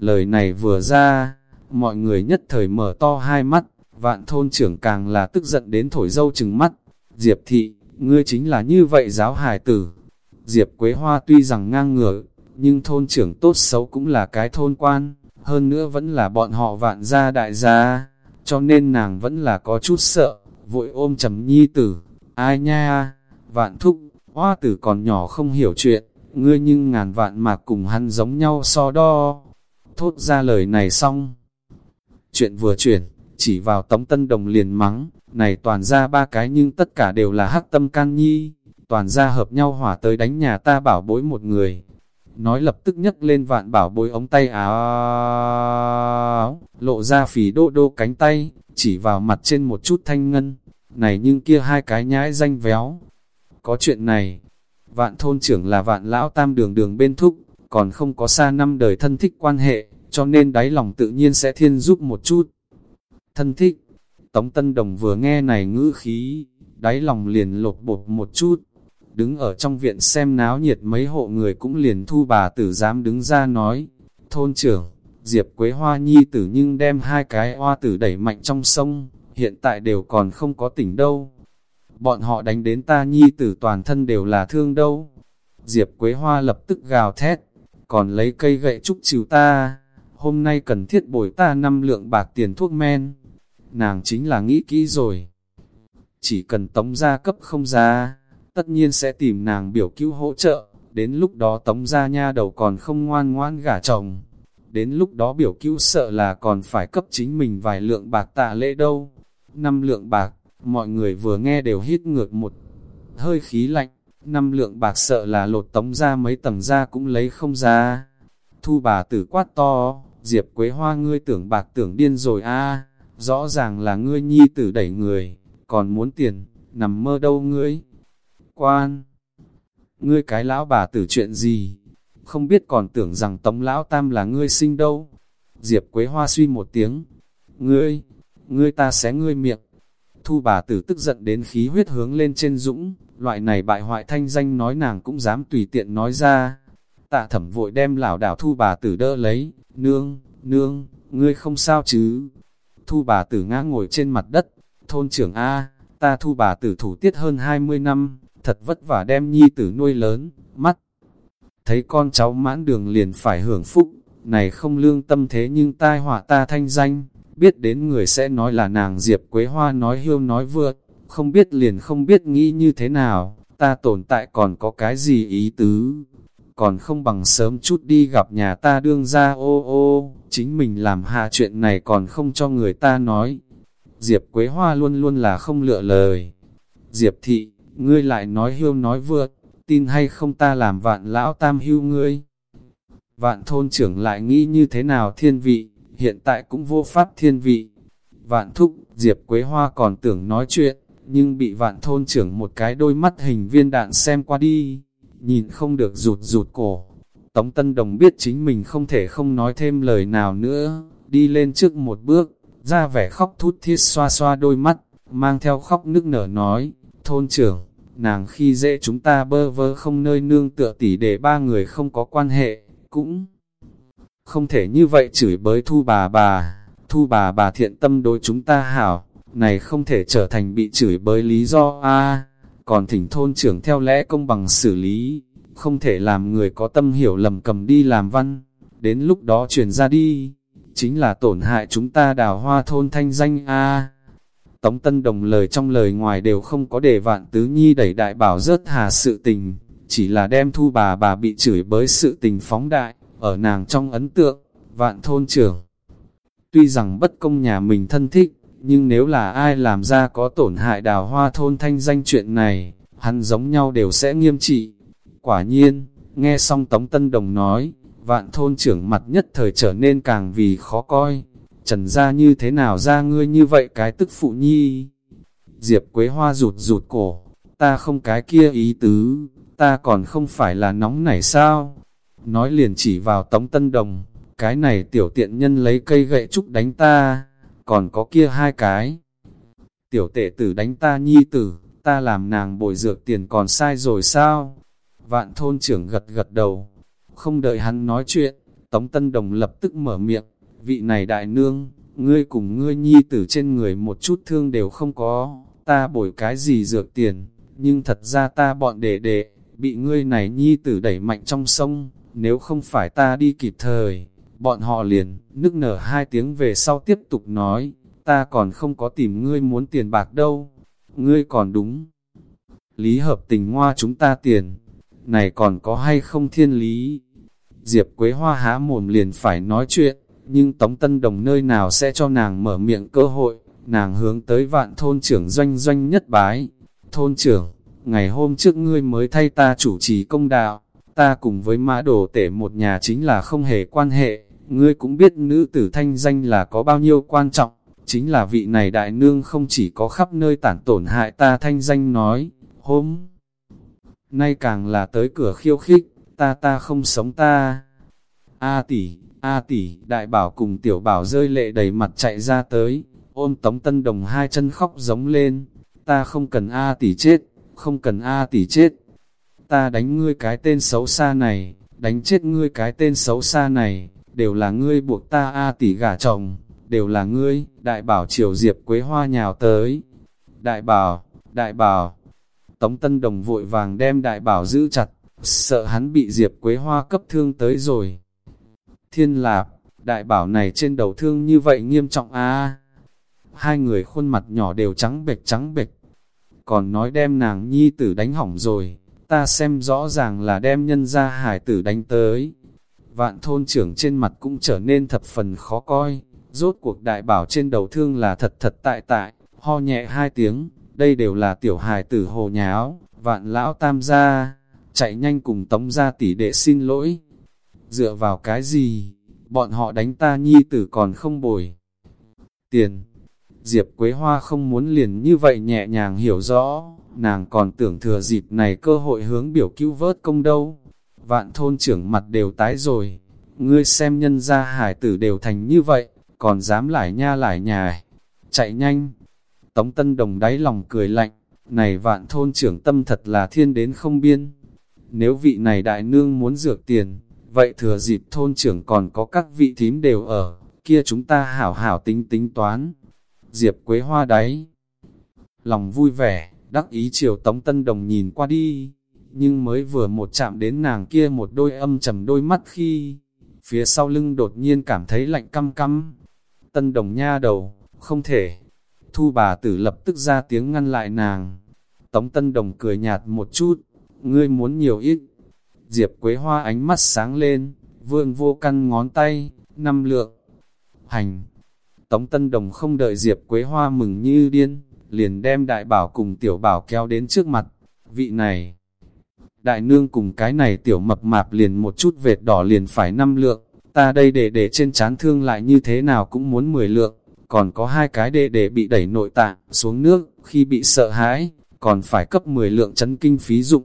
Lời này vừa ra, mọi người nhất thời mở to hai mắt, vạn thôn trưởng càng là tức giận đến thổi dâu chừng mắt. Diệp thị, ngươi chính là như vậy giáo hài tử. Diệp Quế Hoa tuy rằng ngang ngửa, nhưng thôn trưởng tốt xấu cũng là cái thôn quan, hơn nữa vẫn là bọn họ vạn gia đại gia, cho nên nàng vẫn là có chút sợ, vội ôm trầm nhi tử. Ai nha, vạn thúc, hoa tử còn nhỏ không hiểu chuyện, ngươi nhưng ngàn vạn mà cùng hắn giống nhau so đo. Thốt ra lời này xong, Chuyện vừa chuyển, chỉ vào tống tân đồng liền mắng, này toàn ra ba cái nhưng tất cả đều là hắc tâm can nhi, toàn ra hợp nhau hỏa tới đánh nhà ta bảo bối một người. Nói lập tức nhấc lên vạn bảo bối ống tay áo, lộ ra phì đô đô cánh tay, chỉ vào mặt trên một chút thanh ngân, này nhưng kia hai cái nhãi danh véo. Có chuyện này, vạn thôn trưởng là vạn lão tam đường đường bên thúc, còn không có xa năm đời thân thích quan hệ, cho nên đáy lòng tự nhiên sẽ thiên giúp một chút. Thân thích, Tống Tân Đồng vừa nghe này ngữ khí, đáy lòng liền lột bột một chút, đứng ở trong viện xem náo nhiệt mấy hộ người cũng liền thu bà tử dám đứng ra nói, thôn trưởng, Diệp Quế Hoa Nhi tử nhưng đem hai cái hoa tử đẩy mạnh trong sông, hiện tại đều còn không có tỉnh đâu. Bọn họ đánh đến ta Nhi tử toàn thân đều là thương đâu. Diệp Quế Hoa lập tức gào thét, còn lấy cây gậy trúc chiều ta, hôm nay cần thiết bồi ta năm lượng bạc tiền thuốc men. Nàng chính là nghĩ kỹ rồi. Chỉ cần tống gia cấp không ra, tất nhiên sẽ tìm nàng biểu cứu hỗ trợ, đến lúc đó tống gia nha đầu còn không ngoan ngoan gả chồng. Đến lúc đó biểu cứu sợ là còn phải cấp chính mình vài lượng bạc tạ lễ đâu. Năm lượng bạc, mọi người vừa nghe đều hít ngược một hơi khí lạnh, năm lượng bạc sợ là lột tống ra mấy tầng ra cũng lấy không ra. Thu bà tử quát to, Diệp Quế Hoa ngươi tưởng bạc tưởng điên rồi a rõ ràng là ngươi nhi tử đẩy người, còn muốn tiền, nằm mơ đâu ngươi. Quan, ngươi cái lão bà tử chuyện gì, không biết còn tưởng rằng tống lão tam là ngươi sinh đâu. Diệp Quế Hoa suy một tiếng, ngươi, ngươi ta xé ngươi miệng. Thu bà tử tức giận đến khí huyết hướng lên trên dũng, loại này bại hoại thanh danh nói nàng cũng dám tùy tiện nói ra. Tạ thẩm vội đem lão đảo thu bà tử đỡ lấy, nương, nương, ngươi không sao chứ. Thu bà tử ngã ngồi trên mặt đất, thôn trưởng A, ta thu bà tử thủ tiết hơn 20 năm, thật vất vả đem nhi tử nuôi lớn, mắt. Thấy con cháu mãn đường liền phải hưởng phúc, này không lương tâm thế nhưng tai họa ta thanh danh, biết đến người sẽ nói là nàng Diệp Quế Hoa nói hiêu nói vượt, không biết liền không biết nghĩ như thế nào, ta tồn tại còn có cái gì ý tứ, còn không bằng sớm chút đi gặp nhà ta đương ra ô ô, chính mình làm hạ chuyện này còn không cho người ta nói. Diệp Quế Hoa luôn luôn là không lựa lời. Diệp Thị, ngươi lại nói hiêu nói vượt, tin hay không ta làm vạn lão tam hưu ngươi. Vạn thôn trưởng lại nghĩ như thế nào thiên vị, hiện tại cũng vô pháp thiên vị. Vạn thúc, Diệp Quế Hoa còn tưởng nói chuyện, nhưng bị vạn thôn trưởng một cái đôi mắt hình viên đạn xem qua đi, nhìn không được rụt rụt cổ. Tống Tân Đồng biết chính mình không thể không nói thêm lời nào nữa, đi lên trước một bước, ra vẻ khóc thút thiết xoa xoa đôi mắt, mang theo khóc nức nở nói, thôn trưởng, nàng khi dễ chúng ta bơ vơ không nơi nương tựa tỉ để ba người không có quan hệ, cũng không thể như vậy chửi bới thu bà bà, thu bà bà thiện tâm đối chúng ta hảo, này không thể trở thành bị chửi bới lý do a. Còn thỉnh thôn trưởng theo lẽ công bằng xử lý, không thể làm người có tâm hiểu lầm cầm đi làm văn, đến lúc đó truyền ra đi, chính là tổn hại chúng ta đào hoa thôn thanh danh a. Tống Tân Đồng lời trong lời ngoài đều không có để vạn tứ nhi đẩy đại bảo rớt hà sự tình, chỉ là đem thu bà bà bị chửi bới sự tình phóng đại, ở nàng trong ấn tượng, vạn thôn trưởng. Tuy rằng bất công nhà mình thân thích, nhưng nếu là ai làm ra có tổn hại đào hoa thôn thanh danh chuyện này, hắn giống nhau đều sẽ nghiêm trị. Quả nhiên, nghe xong Tống Tân Đồng nói, vạn thôn trưởng mặt nhất thời trở nên càng vì khó coi. Trần ra như thế nào ra ngươi như vậy cái tức phụ nhi? Diệp Quế Hoa rụt rụt cổ, ta không cái kia ý tứ, ta còn không phải là nóng nảy sao? Nói liền chỉ vào Tống Tân Đồng, cái này tiểu tiện nhân lấy cây gậy trúc đánh ta còn có kia hai cái. Tiểu tệ tử đánh ta nhi tử, ta làm nàng bồi dược tiền còn sai rồi sao? Vạn thôn trưởng gật gật đầu, không đợi hắn nói chuyện, Tống Tân Đồng lập tức mở miệng, vị này đại nương, ngươi cùng ngươi nhi tử trên người một chút thương đều không có, ta bồi cái gì dược tiền, nhưng thật ra ta bọn đệ đệ, bị ngươi này nhi tử đẩy mạnh trong sông, nếu không phải ta đi kịp thời, Bọn họ liền, nức nở hai tiếng về sau tiếp tục nói, ta còn không có tìm ngươi muốn tiền bạc đâu, ngươi còn đúng. Lý hợp tình hoa chúng ta tiền, này còn có hay không thiên lý? Diệp Quế Hoa há mồm liền phải nói chuyện, nhưng Tống Tân Đồng nơi nào sẽ cho nàng mở miệng cơ hội, nàng hướng tới vạn thôn trưởng doanh doanh nhất bái. Thôn trưởng, ngày hôm trước ngươi mới thay ta chủ trì công đạo, ta cùng với mã đồ tể một nhà chính là không hề quan hệ, Ngươi cũng biết nữ tử thanh danh là có bao nhiêu quan trọng, chính là vị này đại nương không chỉ có khắp nơi tản tổn hại ta thanh danh nói, hôm nay càng là tới cửa khiêu khích, ta ta không sống ta. A tỷ, A tỷ, đại bảo cùng tiểu bảo rơi lệ đầy mặt chạy ra tới, ôm tống tân đồng hai chân khóc giống lên, ta không cần A tỷ chết, không cần A tỷ chết. Ta đánh ngươi cái tên xấu xa này, đánh chết ngươi cái tên xấu xa này, đều là ngươi buộc ta A tỷ gả chồng, đều là ngươi, đại bảo triều diệp quế hoa nhào tới. Đại bảo, đại bảo, tống tân đồng vội vàng đem đại bảo giữ chặt, sợ hắn bị diệp quế hoa cấp thương tới rồi. Thiên lạp, đại bảo này trên đầu thương như vậy nghiêm trọng a Hai người khuôn mặt nhỏ đều trắng bệch trắng bệch. Còn nói đem nàng nhi tử đánh hỏng rồi, ta xem rõ ràng là đem nhân ra hải tử đánh tới. Vạn thôn trưởng trên mặt cũng trở nên thập phần khó coi, rốt cuộc đại bảo trên đầu thương là thật thật tại tại, ho nhẹ hai tiếng, đây đều là tiểu hài tử hồ nháo, vạn lão tam gia, chạy nhanh cùng tống gia tỷ đệ xin lỗi. Dựa vào cái gì, bọn họ đánh ta nhi tử còn không bồi. Tiền, Diệp Quế Hoa không muốn liền như vậy nhẹ nhàng hiểu rõ, nàng còn tưởng thừa dịp này cơ hội hướng biểu cứu vớt công đâu. Vạn thôn trưởng mặt đều tái rồi, ngươi xem nhân gia hải tử đều thành như vậy, còn dám lại nha lại nhài, chạy nhanh. Tống Tân Đồng đáy lòng cười lạnh, này vạn thôn trưởng tâm thật là thiên đến không biên. Nếu vị này đại nương muốn dược tiền, vậy thừa dịp thôn trưởng còn có các vị thím đều ở, kia chúng ta hảo hảo tính tính toán. Diệp Quế Hoa đáy. Lòng vui vẻ, đắc ý chiều Tống Tân Đồng nhìn qua đi, nhưng mới vừa một chạm đến nàng kia một đôi âm trầm đôi mắt khi, phía sau lưng đột nhiên cảm thấy lạnh căm căm. Tân Đồng nha đầu, không thể. Thu bà tử lập tức ra tiếng ngăn lại nàng. Tống Tân Đồng cười nhạt một chút, ngươi muốn nhiều ít. Diệp Quế Hoa ánh mắt sáng lên, vương vô căn ngón tay, năm lượng. Hành! Tống Tân Đồng không đợi Diệp Quế Hoa mừng như điên, liền đem đại bảo cùng tiểu bảo kéo đến trước mặt. Vị này, đại nương cùng cái này tiểu mập mạp liền một chút vệt đỏ liền phải năm lượng, ta đây để để trên chán thương lại như thế nào cũng muốn 10 lượng, còn có hai cái đệ để bị đẩy nội tạng xuống nước, khi bị sợ hãi, còn phải cấp 10 lượng chấn kinh phí dụng.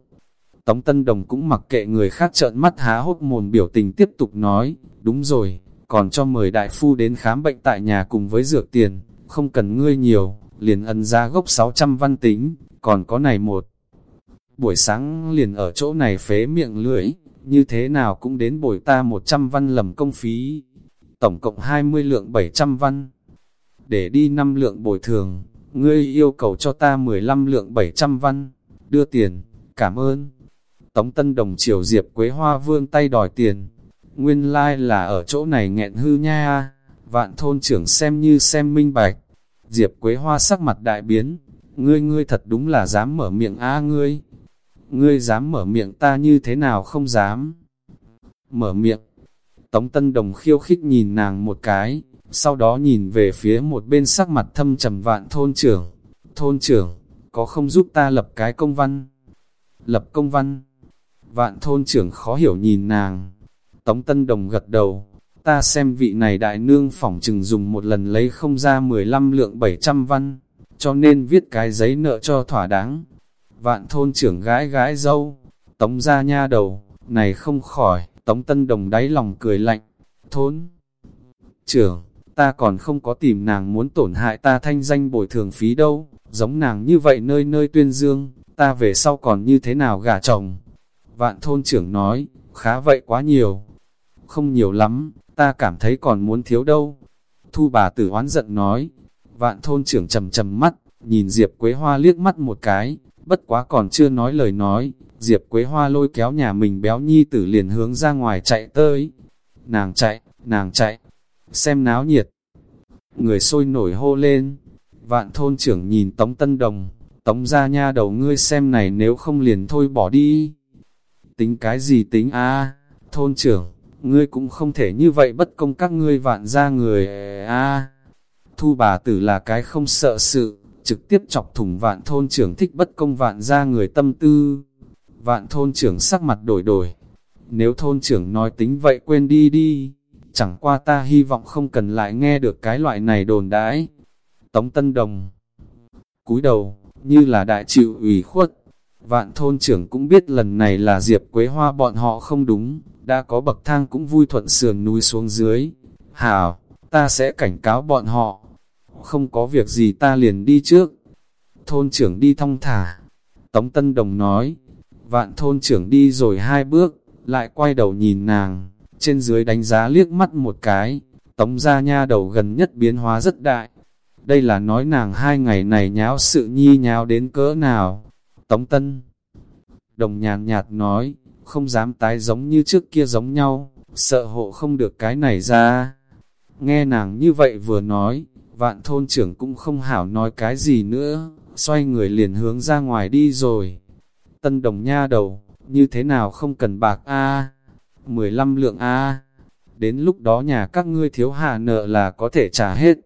Tống Tân Đồng cũng mặc kệ người khác trợn mắt há hốt mồm biểu tình tiếp tục nói, đúng rồi, còn cho mời đại phu đến khám bệnh tại nhà cùng với dược tiền, không cần ngươi nhiều, liền ân ra gốc 600 văn tính, còn có này một. Buổi sáng liền ở chỗ này phế miệng lưỡi, như thế nào cũng đến bồi ta 100 văn lầm công phí, tổng cộng 20 lượng 700 văn. Để đi 5 lượng bồi thường, ngươi yêu cầu cho ta 15 lượng 700 văn, đưa tiền, cảm ơn. Tống Tân Đồng Triều Diệp Quế Hoa vương tay đòi tiền, nguyên lai like là ở chỗ này nghẹn hư nha, vạn thôn trưởng xem như xem minh bạch. Diệp Quế Hoa sắc mặt đại biến, ngươi ngươi thật đúng là dám mở miệng a ngươi. Ngươi dám mở miệng ta như thế nào không dám. Mở miệng. Tống Tân Đồng khiêu khích nhìn nàng một cái, sau đó nhìn về phía một bên sắc mặt thâm trầm vạn thôn trưởng. Thôn trưởng, có không giúp ta lập cái công văn? Lập công văn. Vạn thôn trưởng khó hiểu nhìn nàng. Tống Tân Đồng gật đầu, ta xem vị này đại nương phỏng chừng dùng một lần lấy không ra 15 lượng 700 văn, cho nên viết cái giấy nợ cho thỏa đáng. Vạn thôn trưởng gái gái dâu, tống ra nha đầu, này không khỏi, tống tân đồng đáy lòng cười lạnh, thôn. Trưởng, ta còn không có tìm nàng muốn tổn hại ta thanh danh bồi thường phí đâu, giống nàng như vậy nơi nơi tuyên dương, ta về sau còn như thế nào gả chồng. Vạn thôn trưởng nói, khá vậy quá nhiều, không nhiều lắm, ta cảm thấy còn muốn thiếu đâu. Thu bà tử oán giận nói, vạn thôn trưởng trầm trầm mắt, nhìn Diệp Quế Hoa liếc mắt một cái, bất quá còn chưa nói lời nói, Diệp Quế Hoa lôi kéo nhà mình béo nhi tử liền hướng ra ngoài chạy tới. Nàng chạy, nàng chạy, xem náo nhiệt. Người sôi nổi hô lên, vạn thôn trưởng nhìn Tống Tân Đồng, Tống ra nha đầu ngươi xem này nếu không liền thôi bỏ đi. Tính cái gì tính a thôn trưởng, ngươi cũng không thể như vậy bất công các ngươi vạn ra người e, a Thu bà tử là cái không sợ sự, trực tiếp chọc thủng vạn thôn trưởng thích bất công vạn ra người tâm tư. Vạn thôn trưởng sắc mặt đổi đổi. Nếu thôn trưởng nói tính vậy quên đi đi, chẳng qua ta hy vọng không cần lại nghe được cái loại này đồn đãi. Tống Tân Đồng cúi đầu, như là đại chịu ủy khuất. Vạn thôn trưởng cũng biết lần này là Diệp Quế Hoa bọn họ không đúng, đã có bậc thang cũng vui thuận sườn núi xuống dưới. Hảo, ta sẽ cảnh cáo bọn họ. Không có việc gì ta liền đi trước. Thôn trưởng đi thong thả. Tống Tân Đồng nói, vạn thôn trưởng đi rồi hai bước, lại quay đầu nhìn nàng, trên dưới đánh giá liếc mắt một cái, tống ra nha đầu gần nhất biến hóa rất đại. Đây là nói nàng hai ngày này nháo sự nhi nháo đến cỡ nào. Tống Tân Đồng nhàn nhạt nói, không dám tái giống như trước kia giống nhau, sợ hộ không được cái này ra. Nghe nàng như vậy vừa nói, vạn thôn trưởng cũng không hảo nói cái gì nữa, xoay người liền hướng ra ngoài đi rồi. Tân đồng nha đầu, như thế nào không cần bạc a 15 lượng a Đến lúc đó nhà các ngươi thiếu hạ nợ là có thể trả hết.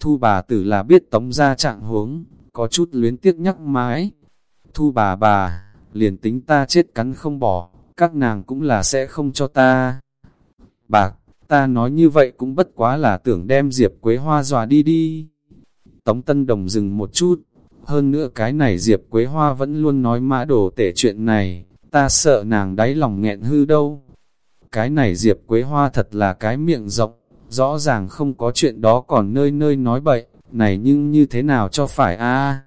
Thu bà tử là biết tống ra trạng huống, có chút luyến tiếc nhắc mãi. Thu bà bà, liền tính ta chết cắn không bỏ, các nàng cũng là sẽ không cho ta. Bạc, ta nói như vậy cũng bất quá là tưởng đem Diệp Quế Hoa dọa đi đi. Tống Tân Đồng dừng một chút, hơn nữa cái này Diệp Quế Hoa vẫn luôn nói mã đồ tể chuyện này, ta sợ nàng đáy lòng nghẹn hư đâu. Cái này Diệp Quế Hoa thật là cái miệng rộng, rõ ràng không có chuyện đó còn nơi nơi nói bậy, này nhưng như thế nào cho phải a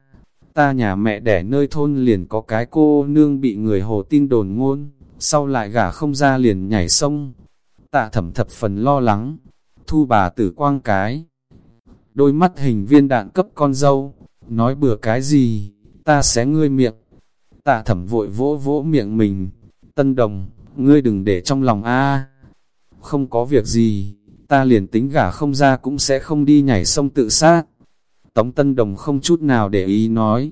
Ta nhà mẹ đẻ nơi thôn liền có cái cô nương bị người hồ tin đồn ngôn, sau lại gả không ra liền nhảy sông. Tạ thẩm thập phần lo lắng, thu bà tử quang cái. Đôi mắt hình viên đạn cấp con dâu, nói bừa cái gì, ta sẽ ngươi miệng. Tạ thẩm vội vỗ vỗ miệng mình, tân đồng, ngươi đừng để trong lòng a Không có việc gì, ta liền tính gả không ra cũng sẽ không đi nhảy sông tự sát. Tống Tân Đồng không chút nào để ý nói,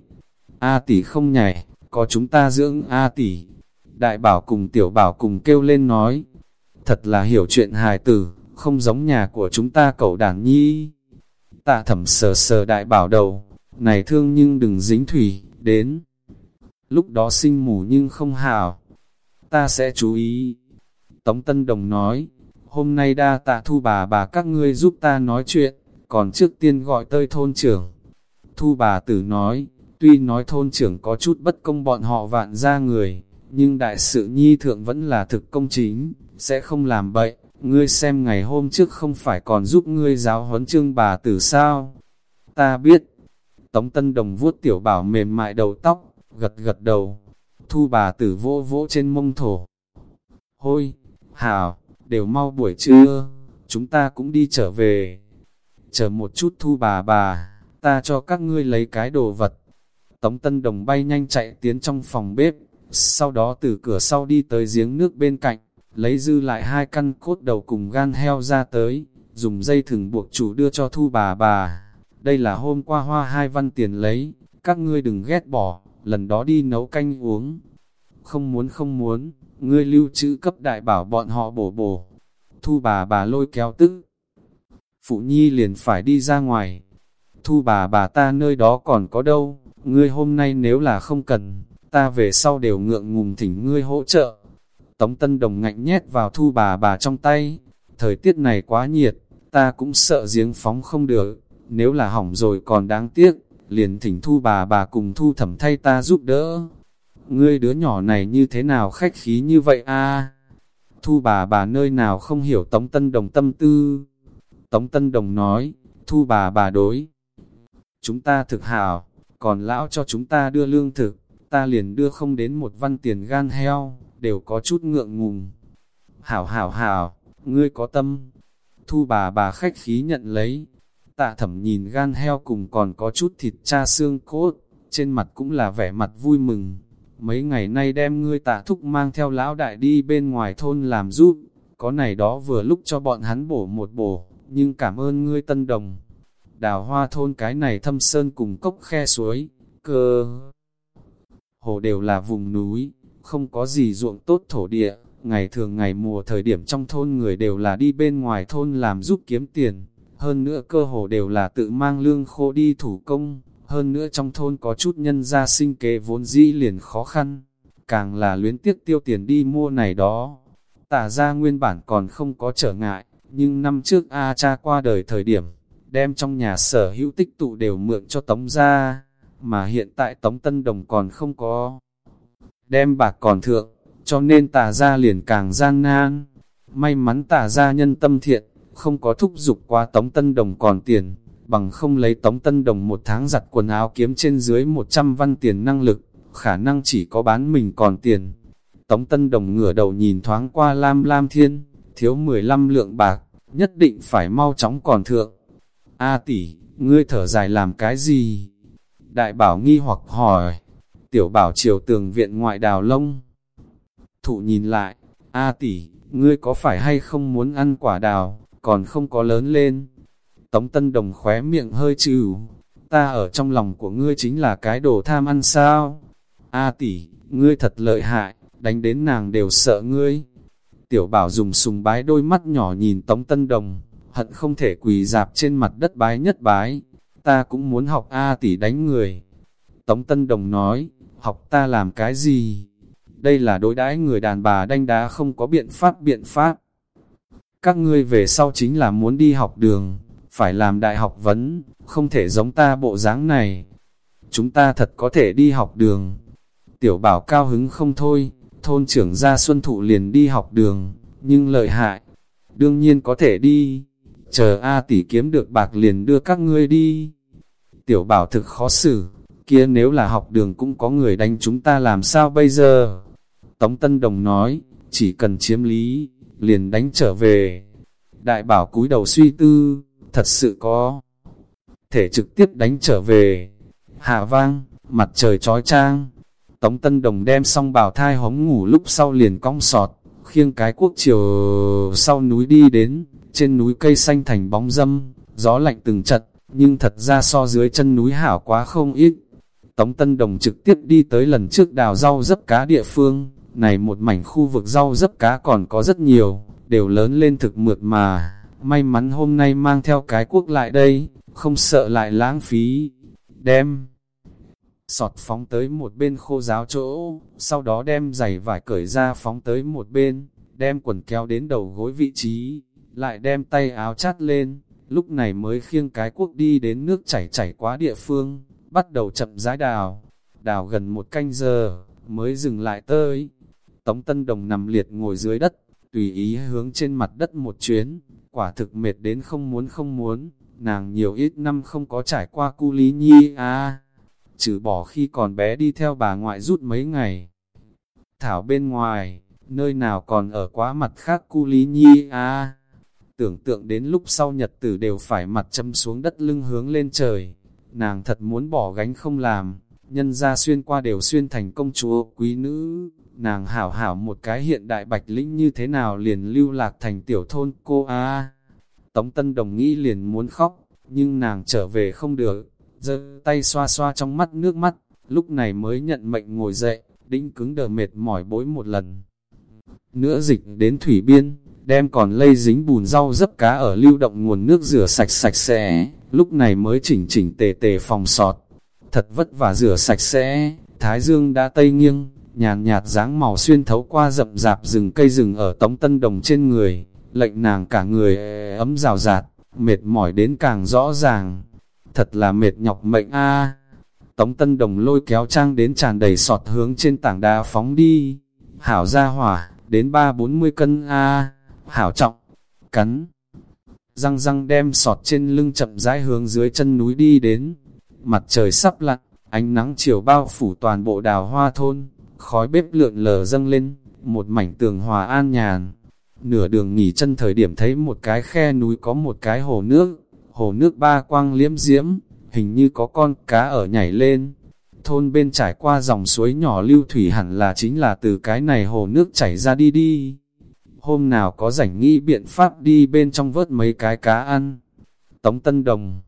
A tỷ không nhảy, có chúng ta dưỡng A tỷ. Đại bảo cùng tiểu bảo cùng kêu lên nói, thật là hiểu chuyện hài tử, không giống nhà của chúng ta cậu đàn nhi. Tạ thẩm sờ sờ đại bảo đầu, này thương nhưng đừng dính thủy, đến. Lúc đó sinh mù nhưng không hảo, ta sẽ chú ý. Tống Tân Đồng nói, hôm nay đa tạ thu bà bà các ngươi giúp ta nói chuyện, còn trước tiên gọi tơi thôn trưởng. Thu bà tử nói, tuy nói thôn trưởng có chút bất công bọn họ vạn ra người, nhưng đại sự nhi thượng vẫn là thực công chính, sẽ không làm bậy. Ngươi xem ngày hôm trước không phải còn giúp ngươi giáo huấn trương bà tử sao? Ta biết. Tống Tân Đồng vuốt tiểu bảo mềm mại đầu tóc, gật gật đầu. Thu bà tử vỗ vỗ trên mông thổ. Hôi, hảo, đều mau buổi trưa, chúng ta cũng đi trở về. Chờ một chút thu bà bà, ta cho các ngươi lấy cái đồ vật. Tống Tân Đồng bay nhanh chạy tiến trong phòng bếp, sau đó từ cửa sau đi tới giếng nước bên cạnh, lấy dư lại hai căn cốt đầu cùng gan heo ra tới, dùng dây thừng buộc chủ đưa cho thu bà bà. Đây là hôm qua hoa hai văn tiền lấy, các ngươi đừng ghét bỏ, lần đó đi nấu canh uống. Không muốn không muốn, ngươi lưu trữ cấp đại bảo bọn họ bổ bổ. Thu bà bà lôi kéo tức. Phụ nhi liền phải đi ra ngoài. Thu bà bà ta nơi đó còn có đâu, ngươi hôm nay nếu là không cần, ta về sau đều ngượng ngùng thỉnh ngươi hỗ trợ. Tống Tân Đồng ngạnh nhét vào thu bà bà trong tay, thời tiết này quá nhiệt, ta cũng sợ giếng phóng không được, nếu là hỏng rồi còn đáng tiếc, liền thỉnh thu bà bà cùng thu thẩm thay ta giúp đỡ. Ngươi đứa nhỏ này như thế nào khách khí như vậy a Thu bà bà nơi nào không hiểu Tống Tân Đồng tâm tư. Tống Tân Đồng nói, thu bà bà đối. Chúng ta thực hảo, còn lão cho chúng ta đưa lương thực, ta liền đưa không đến một văn tiền gan heo, đều có chút ngượng ngùng. Hảo hảo hảo, ngươi có tâm. Thu bà bà khách khí nhận lấy. Tạ thẩm nhìn gan heo cùng còn có chút thịt cha xương cốt, trên mặt cũng là vẻ mặt vui mừng. Mấy ngày nay đem ngươi tạ thúc mang theo lão đại đi bên ngoài thôn làm giúp, có này đó vừa lúc cho bọn hắn bổ một bổ, nhưng cảm ơn ngươi tân đồng. Đào hoa thôn cái này thâm sơn cùng cốc khe suối, cơ. Hồ đều là vùng núi, không có gì ruộng tốt thổ địa, ngày thường ngày mùa thời điểm trong thôn người đều là đi bên ngoài thôn làm giúp kiếm tiền, hơn nữa cơ hồ đều là tự mang lương khô đi thủ công, hơn nữa trong thôn có chút nhân gia sinh kế vốn dĩ liền khó khăn, càng là luyến tiếc tiêu tiền đi mua này đó. Tả ra nguyên bản còn không có trở ngại, nhưng năm trước A cha qua đời thời điểm, đem trong nhà sở hữu tích tụ đều mượn cho tống ra, mà hiện tại tống tân đồng còn không có đem bạc còn thượng, cho nên tà ra liền càng gian nan. May mắn tà ra nhân tâm thiện, không có thúc giục qua tống tân đồng còn tiền, bằng không lấy tống tân đồng một tháng giặt quần áo kiếm trên dưới 100 văn tiền năng lực, khả năng chỉ có bán mình còn tiền. Tống tân đồng ngửa đầu nhìn thoáng qua lam lam thiên, thiếu 15 lượng bạc, nhất định phải mau chóng còn thượng. A tỷ, ngươi thở dài làm cái gì? Đại bảo nghi hoặc hỏi, tiểu bảo chiều tường viện ngoại đào lông. Thụ nhìn lại, A tỷ, ngươi có phải hay không muốn ăn quả đào, còn không có lớn lên? Tống Tân Đồng khóe miệng hơi trừ, ta ở trong lòng của ngươi chính là cái đồ tham ăn sao? A tỷ, ngươi thật lợi hại, đánh đến nàng đều sợ ngươi. Tiểu bảo dùng sùng bái đôi mắt nhỏ nhìn Tống Tân Đồng, hận không thể quỳ dạp trên mặt đất bái nhất bái. Ta cũng muốn học A tỷ đánh người. Tống Tân Đồng nói, học ta làm cái gì? Đây là đối đãi người đàn bà đanh đá không có biện pháp biện pháp. Các ngươi về sau chính là muốn đi học đường, phải làm đại học vấn, không thể giống ta bộ dáng này. Chúng ta thật có thể đi học đường. Tiểu bảo cao hứng không thôi, thôn trưởng gia xuân thụ liền đi học đường, nhưng lợi hại, đương nhiên có thể đi, chờ A tỷ kiếm được bạc liền đưa các ngươi đi. Tiểu bảo thực khó xử, kia nếu là học đường cũng có người đánh chúng ta làm sao bây giờ? Tống Tân Đồng nói, chỉ cần chiếm lý, liền đánh trở về. Đại bảo cúi đầu suy tư, thật sự có thể trực tiếp đánh trở về. Hạ vang, mặt trời trói trang, Tống Tân Đồng đem xong bảo thai hống ngủ lúc sau liền cong sọt, khiêng cái quốc chiều sau núi đi đến, trên núi cây xanh thành bóng dâm, gió lạnh từng trận, nhưng thật ra so dưới chân núi hảo quá không ít. Tống Tân Đồng trực tiếp đi tới lần trước đào rau dấp cá địa phương, này một mảnh khu vực rau dấp cá còn có rất nhiều, đều lớn lên thực mượt mà, may mắn hôm nay mang theo cái quốc lại đây, không sợ lại lãng phí, đem sọt phóng tới một bên khô giáo chỗ, sau đó đem giày vải cởi ra phóng tới một bên, đem quần kéo đến đầu gối vị trí, lại đem tay áo chát lên, lúc này mới khiêng cái cuốc đi đến nước chảy chảy quá địa phương, bắt đầu chậm rãi đào, đào gần một canh giờ, mới dừng lại tới. Tống Tân Đồng nằm liệt ngồi dưới đất, tùy ý hướng trên mặt đất một chuyến, quả thực mệt đến không muốn không muốn, nàng nhiều ít năm không có trải qua cu lý nhi à trừ bỏ khi còn bé đi theo bà ngoại rút mấy ngày. Thảo bên ngoài, nơi nào còn ở quá mặt khác cu lý nhi à. Tưởng tượng đến lúc sau nhật tử đều phải mặt châm xuống đất lưng hướng lên trời. Nàng thật muốn bỏ gánh không làm, nhân ra xuyên qua đều xuyên thành công chúa quý nữ. Nàng hảo hảo một cái hiện đại bạch lĩnh như thế nào liền lưu lạc thành tiểu thôn cô a Tống Tân Đồng nghĩ liền muốn khóc, nhưng nàng trở về không được, giơ tay xoa xoa trong mắt nước mắt, lúc này mới nhận mệnh ngồi dậy, đĩnh cứng đờ mệt mỏi bối một lần. Nữa dịch đến thủy biên, đem còn lây dính bùn rau dấp cá ở lưu động nguồn nước rửa sạch sạch sẽ, lúc này mới chỉnh chỉnh tề tề phòng sọt. Thật vất vả rửa sạch sẽ, thái dương đã tây nghiêng, nhàn nhạt dáng màu xuyên thấu qua rậm rạp rừng cây rừng ở tống tân đồng trên người, lệnh nàng cả người ấm rào rạt, mệt mỏi đến càng rõ ràng thật là mệt nhọc mệnh a. Tống Tân Đồng lôi kéo trang đến tràn đầy sọt hướng trên tảng đá phóng đi. Hảo ra hỏa, đến ba bốn mươi cân a. Hảo trọng, cắn. Răng răng đem sọt trên lưng chậm rãi hướng dưới chân núi đi đến. Mặt trời sắp lặn, ánh nắng chiều bao phủ toàn bộ đào hoa thôn, khói bếp lượn lờ dâng lên, một mảnh tường hòa an nhàn. Nửa đường nghỉ chân thời điểm thấy một cái khe núi có một cái hồ nước, hồ nước ba quang liếm diễm, hình như có con cá ở nhảy lên. Thôn bên trải qua dòng suối nhỏ lưu thủy hẳn là chính là từ cái này hồ nước chảy ra đi đi. Hôm nào có rảnh nghĩ biện pháp đi bên trong vớt mấy cái cá ăn. Tống Tân Đồng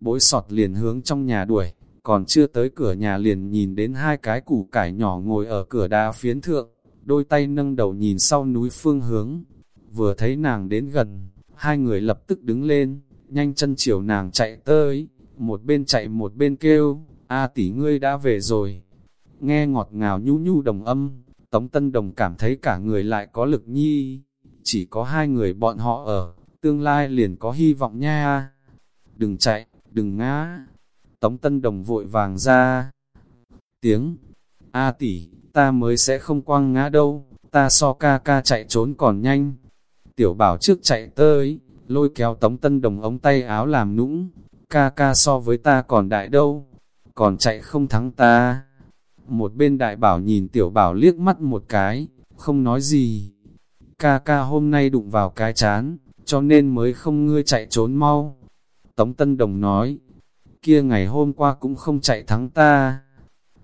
Bối sọt liền hướng trong nhà đuổi, còn chưa tới cửa nhà liền nhìn đến hai cái củ cải nhỏ ngồi ở cửa đá phiến thượng, đôi tay nâng đầu nhìn sau núi phương hướng. Vừa thấy nàng đến gần, hai người lập tức đứng lên, nhanh chân chiều nàng chạy tới, một bên chạy một bên kêu, A tỷ ngươi đã về rồi. Nghe ngọt ngào nhu nhu đồng âm, Tống Tân Đồng cảm thấy cả người lại có lực nhi, chỉ có hai người bọn họ ở, tương lai liền có hy vọng nha. Đừng chạy, đừng ngã. Tống Tân Đồng vội vàng ra. Tiếng, A tỷ, ta mới sẽ không quăng ngã đâu, ta so ca ca chạy trốn còn nhanh. Tiểu bảo trước chạy tới, lôi kéo tống tân đồng ống tay áo làm nũng, ca ca so với ta còn đại đâu, còn chạy không thắng ta. Một bên đại bảo nhìn tiểu bảo liếc mắt một cái, không nói gì. Ca ca hôm nay đụng vào cái chán, cho nên mới không ngươi chạy trốn mau. Tống Tân Đồng nói, kia ngày hôm qua cũng không chạy thắng ta.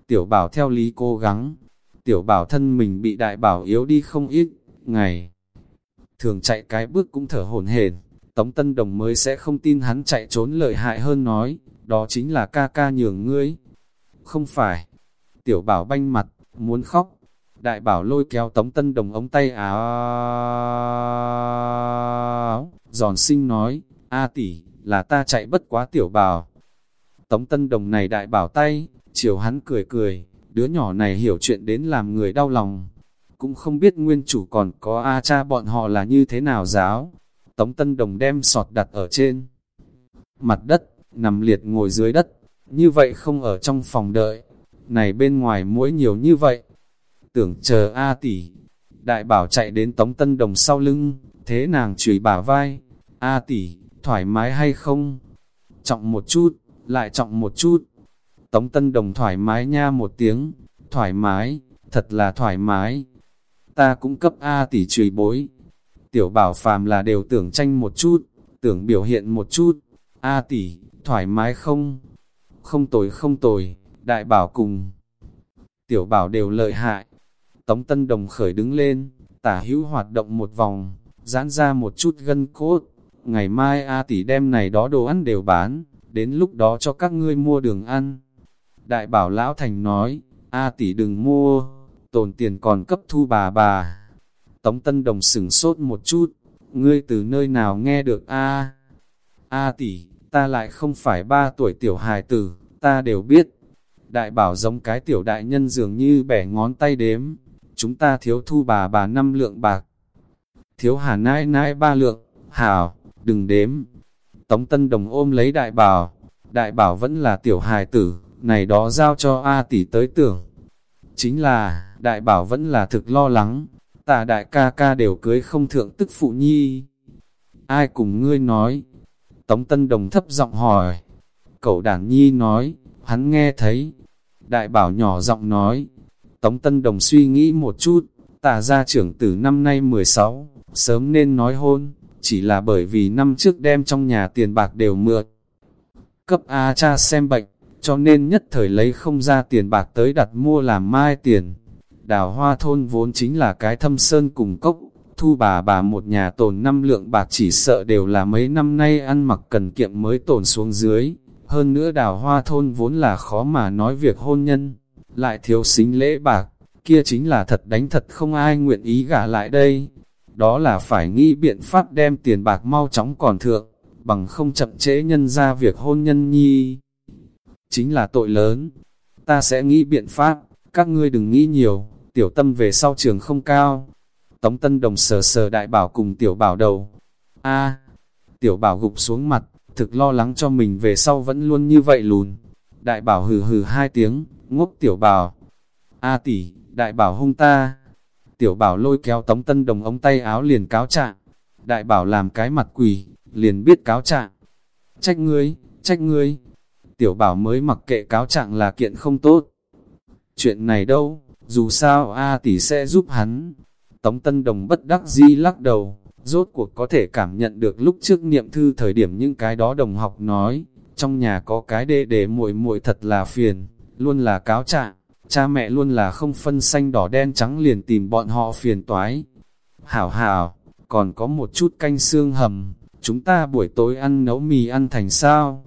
Tiểu bảo theo lý cố gắng, tiểu bảo thân mình bị đại bảo yếu đi không ít, ngày. Thường chạy cái bước cũng thở hổn hển Tống Tân Đồng mới sẽ không tin hắn chạy trốn lợi hại hơn nói, đó chính là ca ca nhường ngươi. Không phải, tiểu bảo banh mặt, muốn khóc, đại bảo lôi kéo Tống Tân Đồng ống tay áo, giòn sinh nói, a tỷ, là ta chạy bất quá tiểu bảo. Tống Tân Đồng này đại bảo tay, chiều hắn cười cười, đứa nhỏ này hiểu chuyện đến làm người đau lòng. Cũng không biết nguyên chủ còn có A cha bọn họ là như thế nào giáo. Tống Tân Đồng đem sọt đặt ở trên mặt đất, nằm liệt ngồi dưới đất, như vậy không ở trong phòng đợi. Này bên ngoài mũi nhiều như vậy, tưởng chờ A tỷ. Đại bảo chạy đến Tống Tân Đồng sau lưng, thế nàng chửi bả vai, A tỷ, thoải mái hay không? Trọng một chút, lại trọng một chút. Tống Tân Đồng thoải mái nha một tiếng, thoải mái, thật là thoải mái. Ta cũng cấp A tỷ chửi bối. Tiểu bảo phàm là đều tưởng tranh một chút, tưởng biểu hiện một chút. A tỷ, thoải mái không? Không tồi không tồi, đại bảo cùng. Tiểu bảo đều lợi hại. Tống Tân Đồng khởi đứng lên, tả hữu hoạt động một vòng, giãn ra một chút gân cốt. Ngày mai A tỷ đem này đó đồ ăn đều bán, đến lúc đó cho các ngươi mua đường ăn. Đại bảo Lão Thành nói, A tỷ đừng mua, tồn tiền còn cấp thu bà bà. Tống Tân Đồng sửng sốt một chút, ngươi từ nơi nào nghe được A? A tỷ, ta lại không phải ba tuổi tiểu hài tử, ta đều biết. Đại bảo giống cái tiểu đại nhân dường như bẻ ngón tay đếm, chúng ta thiếu thu bà bà năm lượng bạc. Thiếu hà nãi nãi ba lượng, hảo, đừng đếm. Tống Tân Đồng ôm lấy đại bảo, đại bảo vẫn là tiểu hài tử, này đó giao cho A tỷ tới tưởng. Chính là, đại bảo vẫn là thực lo lắng, ta đại ca ca đều cưới không thượng tức phụ nhi. Ai cùng ngươi nói? Tống Tân Đồng thấp giọng hỏi. Cậu đảng nhi nói, hắn nghe thấy. Đại bảo nhỏ giọng nói. Tống Tân Đồng suy nghĩ một chút, tà gia trưởng tử năm nay 16, sớm nên nói hôn, chỉ là bởi vì năm trước đem trong nhà tiền bạc đều mượt. Cấp A cha xem bệnh, cho nên nhất thời lấy không ra tiền bạc tới đặt mua làm mai tiền. Đào hoa thôn vốn chính là cái thâm sơn cùng cốc, thu bà bà một nhà tồn năm lượng bạc chỉ sợ đều là mấy năm nay ăn mặc cần kiệm mới tồn xuống dưới. Hơn nữa đào hoa thôn vốn là khó mà nói việc hôn nhân, lại thiếu xính lễ bạc, kia chính là thật đánh thật không ai nguyện ý gả lại đây. Đó là phải nghĩ biện pháp đem tiền bạc mau chóng còn thượng, bằng không chậm trễ nhân ra việc hôn nhân nhi. Chính là tội lớn. Ta sẽ nghĩ biện pháp, các ngươi đừng nghĩ nhiều, tiểu tâm về sau trường không cao. Tống Tân Đồng sờ sờ đại bảo cùng tiểu bảo đầu. a tiểu bảo gục xuống mặt, thực lo lắng cho mình về sau vẫn luôn như vậy lùn. Đại bảo hừ hừ hai tiếng, ngốc tiểu bảo. A tỷ, đại bảo hung ta. Tiểu bảo lôi kéo Tống Tân Đồng ống tay áo liền cáo trạng. Đại bảo làm cái mặt quỷ, liền biết cáo trạng. Trách ngươi, trách ngươi. Tiểu bảo mới mặc kệ cáo trạng là kiện không tốt. Chuyện này đâu, dù sao A tỷ sẽ giúp hắn. Tống Tân Đồng bất đắc di lắc đầu, rốt cuộc có thể cảm nhận được lúc trước niệm thư thời điểm những cái đó đồng học nói, trong nhà có cái đệ để muội muội thật là phiền, luôn là cáo trạng, cha mẹ luôn là không phân xanh đỏ đen trắng liền tìm bọn họ phiền toái. Hảo hảo, còn có một chút canh xương hầm, chúng ta buổi tối ăn nấu mì ăn thành sao?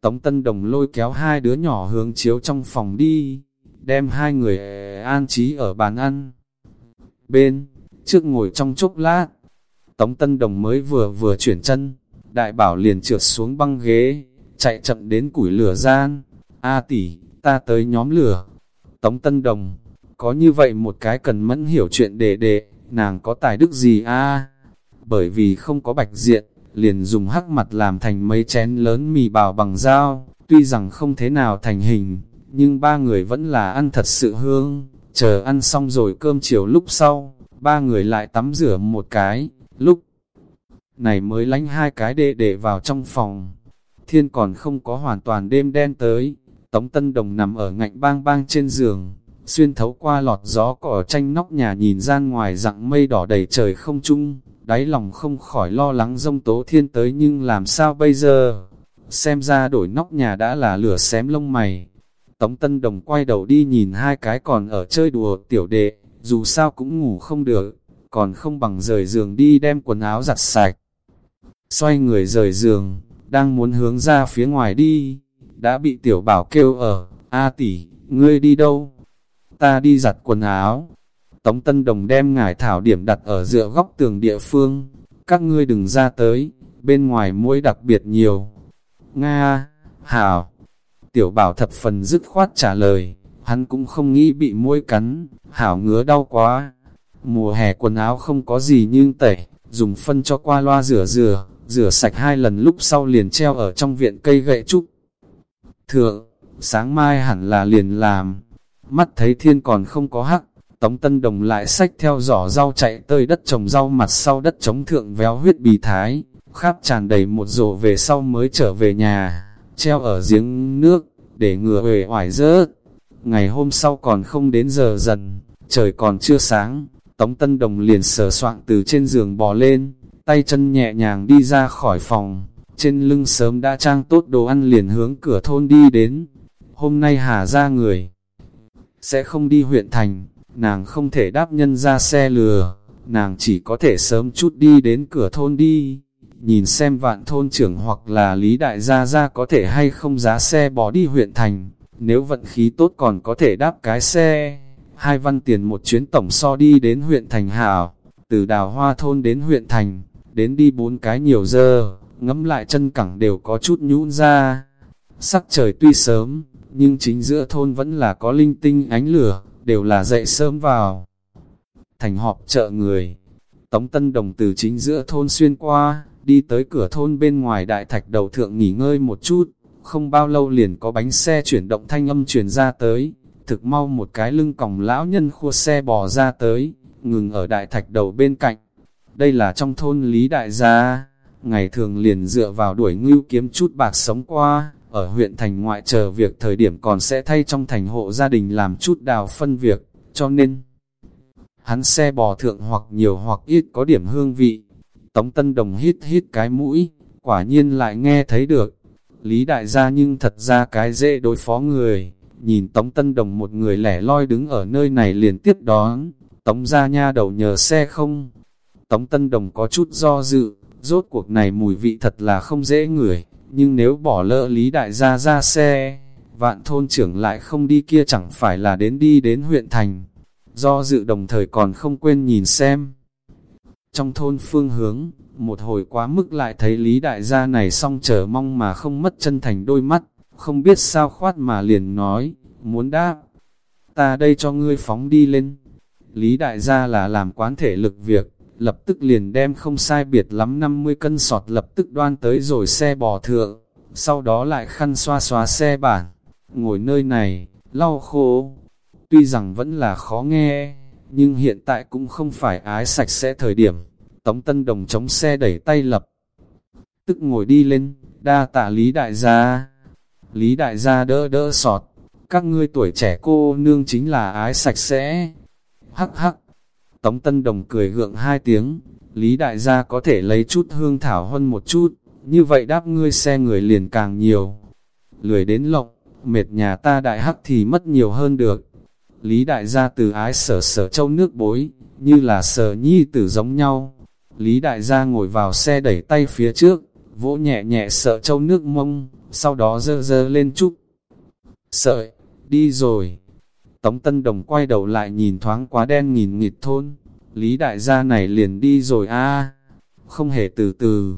Tống Tân Đồng lôi kéo hai đứa nhỏ hướng chiếu trong phòng đi, đem hai người an trí ở bàn ăn. Bên, trước ngồi trong chốc lát, Tống Tân Đồng mới vừa vừa chuyển chân, đại bảo liền trượt xuống băng ghế, chạy chậm đến củi lửa gian. A tỷ, ta tới nhóm lửa. Tống Tân Đồng, có như vậy một cái cần mẫn hiểu chuyện để để, nàng có tài đức gì a Bởi vì không có bạch diện, liền dùng hắc mặt làm thành mấy chén lớn mì bào bằng dao, tuy rằng không thế nào thành hình, nhưng ba người vẫn là ăn thật sự hương, Chờ ăn xong rồi cơm chiều lúc sau, ba người lại tắm rửa một cái, lúc này mới lánh hai cái đệ để vào trong phòng. Thiên còn không có hoàn toàn đêm đen tới, Tống Tân Đồng nằm ở ngạnh bang bang trên giường, xuyên thấu qua lọt gió cỏ tranh nóc nhà nhìn ra ngoài dặng mây đỏ đầy trời không trung, đáy lòng không khỏi lo lắng rông tố thiên tới nhưng làm sao bây giờ? Xem ra đổi nóc nhà đã là lửa xém lông mày. Tống Tân Đồng quay đầu đi nhìn hai cái còn ở chơi đùa tiểu đệ, dù sao cũng ngủ không được, còn không bằng rời giường đi đem quần áo giặt sạch. Xoay người rời giường, đang muốn hướng ra phía ngoài đi, đã bị tiểu bảo kêu ở, A tỷ, ngươi đi đâu? Ta đi giặt quần áo. Tống Tân Đồng đem ngải thảo điểm đặt ở dựa góc tường địa phương, các ngươi đừng ra tới, bên ngoài muỗi đặc biệt nhiều. Nga, Hảo, tiểu bảo thập phần dứt khoát trả lời, hắn cũng không nghĩ bị mũi cắn, Hảo ngứa đau quá. Mùa hè quần áo không có gì nhưng tẩy, dùng phân cho qua loa rửa rửa, rửa sạch hai lần lúc sau liền treo ở trong viện cây gậy trúc. Thượng, sáng mai hẳn là liền làm, mắt thấy thiên còn không có hắc, Tống Tân Đồng lại xách theo giỏ rau chạy tới đất trồng rau mặt sau đất chống thượng véo huyết bì thái, khắp tràn đầy một rổ về sau mới trở về nhà, treo ở giếng nước, để ngừa về hoài rớt. Ngày hôm sau còn không đến giờ dần, trời còn chưa sáng, Tống Tân Đồng liền sờ soạn từ trên giường bò lên, tay chân nhẹ nhàng đi ra khỏi phòng, trên lưng sớm đã trang tốt đồ ăn liền hướng cửa thôn đi đến. Hôm nay hà ra người, sẽ không đi huyện thành, nàng không thể đáp nhân ra xe lừa, nàng chỉ có thể sớm chút đi đến cửa thôn đi, nhìn xem vạn thôn trưởng hoặc là lý đại gia gia có thể hay không giá xe bỏ đi huyện thành, nếu vận khí tốt còn có thể đáp cái xe, hai văn tiền một chuyến tổng so đi đến huyện thành hảo, từ đào hoa thôn đến huyện thành, đến đi bốn cái nhiều giờ, ngẫm lại chân cẳng đều có chút nhũn ra. Sắc trời tuy sớm, nhưng chính giữa thôn vẫn là có linh tinh ánh lửa, đều là dậy sớm vào. Thành họp chợ người, Tống Tân Đồng từ chính giữa thôn xuyên qua, đi tới cửa thôn bên ngoài đại thạch đầu thượng nghỉ ngơi một chút, không bao lâu liền có bánh xe chuyển động thanh âm truyền ra tới, thực mau một cái lưng còng lão nhân khua xe bò ra tới, ngừng ở đại thạch đầu bên cạnh. Đây là trong thôn Lý Đại Gia, ngày thường liền dựa vào đuổi ngưu kiếm chút bạc sống qua, ở huyện thành ngoại chờ việc thời điểm còn sẽ thay trong thành hộ gia đình làm chút đào phân việc, cho nên hắn xe bò thượng hoặc nhiều hoặc ít có điểm hương vị. Tống Tân Đồng hít hít cái mũi, quả nhiên lại nghe thấy được. Lý đại gia nhưng thật ra cái dễ đối phó người, nhìn Tống Tân Đồng một người lẻ loi đứng ở nơi này liền tiếp đón, Tống ra nha đầu nhờ xe không? Tống Tân Đồng có chút do dự, rốt cuộc này mùi vị thật là không dễ ngửi, nhưng nếu bỏ lỡ Lý Đại gia ra xe, vạn thôn trưởng lại không đi kia chẳng phải là đến đi đến huyện thành. Do dự đồng thời còn không quên nhìn xem. Trong thôn phương hướng, một hồi quá mức lại thấy Lý Đại gia này xong chờ mong mà không mất chân thành đôi mắt, không biết sao khoát mà liền nói, muốn đáp. Ta đây cho ngươi phóng đi lên. Lý Đại gia là làm quán thể lực việc, lập tức liền đem không sai biệt lắm 50 cân sọt lập tức đoan tới rồi xe bò thượng, sau đó lại khăn xoa xóa xe bản, ngồi nơi này, lau khô. Tuy rằng vẫn là khó nghe, nhưng hiện tại cũng không phải ái sạch sẽ thời điểm. Tống Tân Đồng chống xe đẩy tay lập, tức ngồi đi lên, đa tạ Lý Đại gia. Lý Đại gia đỡ đỡ sọt, các ngươi tuổi trẻ cô nương chính là ái sạch sẽ. Hắc hắc, Tống Tân Đồng cười gượng hai tiếng, Lý Đại gia có thể lấy chút hương thảo hơn một chút, như vậy đáp ngươi xe người liền càng nhiều. Lười đến lộng, mệt nhà ta đại hắc thì mất nhiều hơn được. Lý Đại gia từ ái sở sở châu nước bối, như là sở nhi tử giống nhau. Lý Đại gia ngồi vào xe đẩy tay phía trước, vỗ nhẹ nhẹ sợ châu nước mông, sau đó dơ dơ lên chút. Sợi, đi rồi. Tống Tân Đồng quay đầu lại nhìn thoáng quá đen nghìn nghịt thôn. Lý đại gia này liền đi rồi a Không hề từ từ.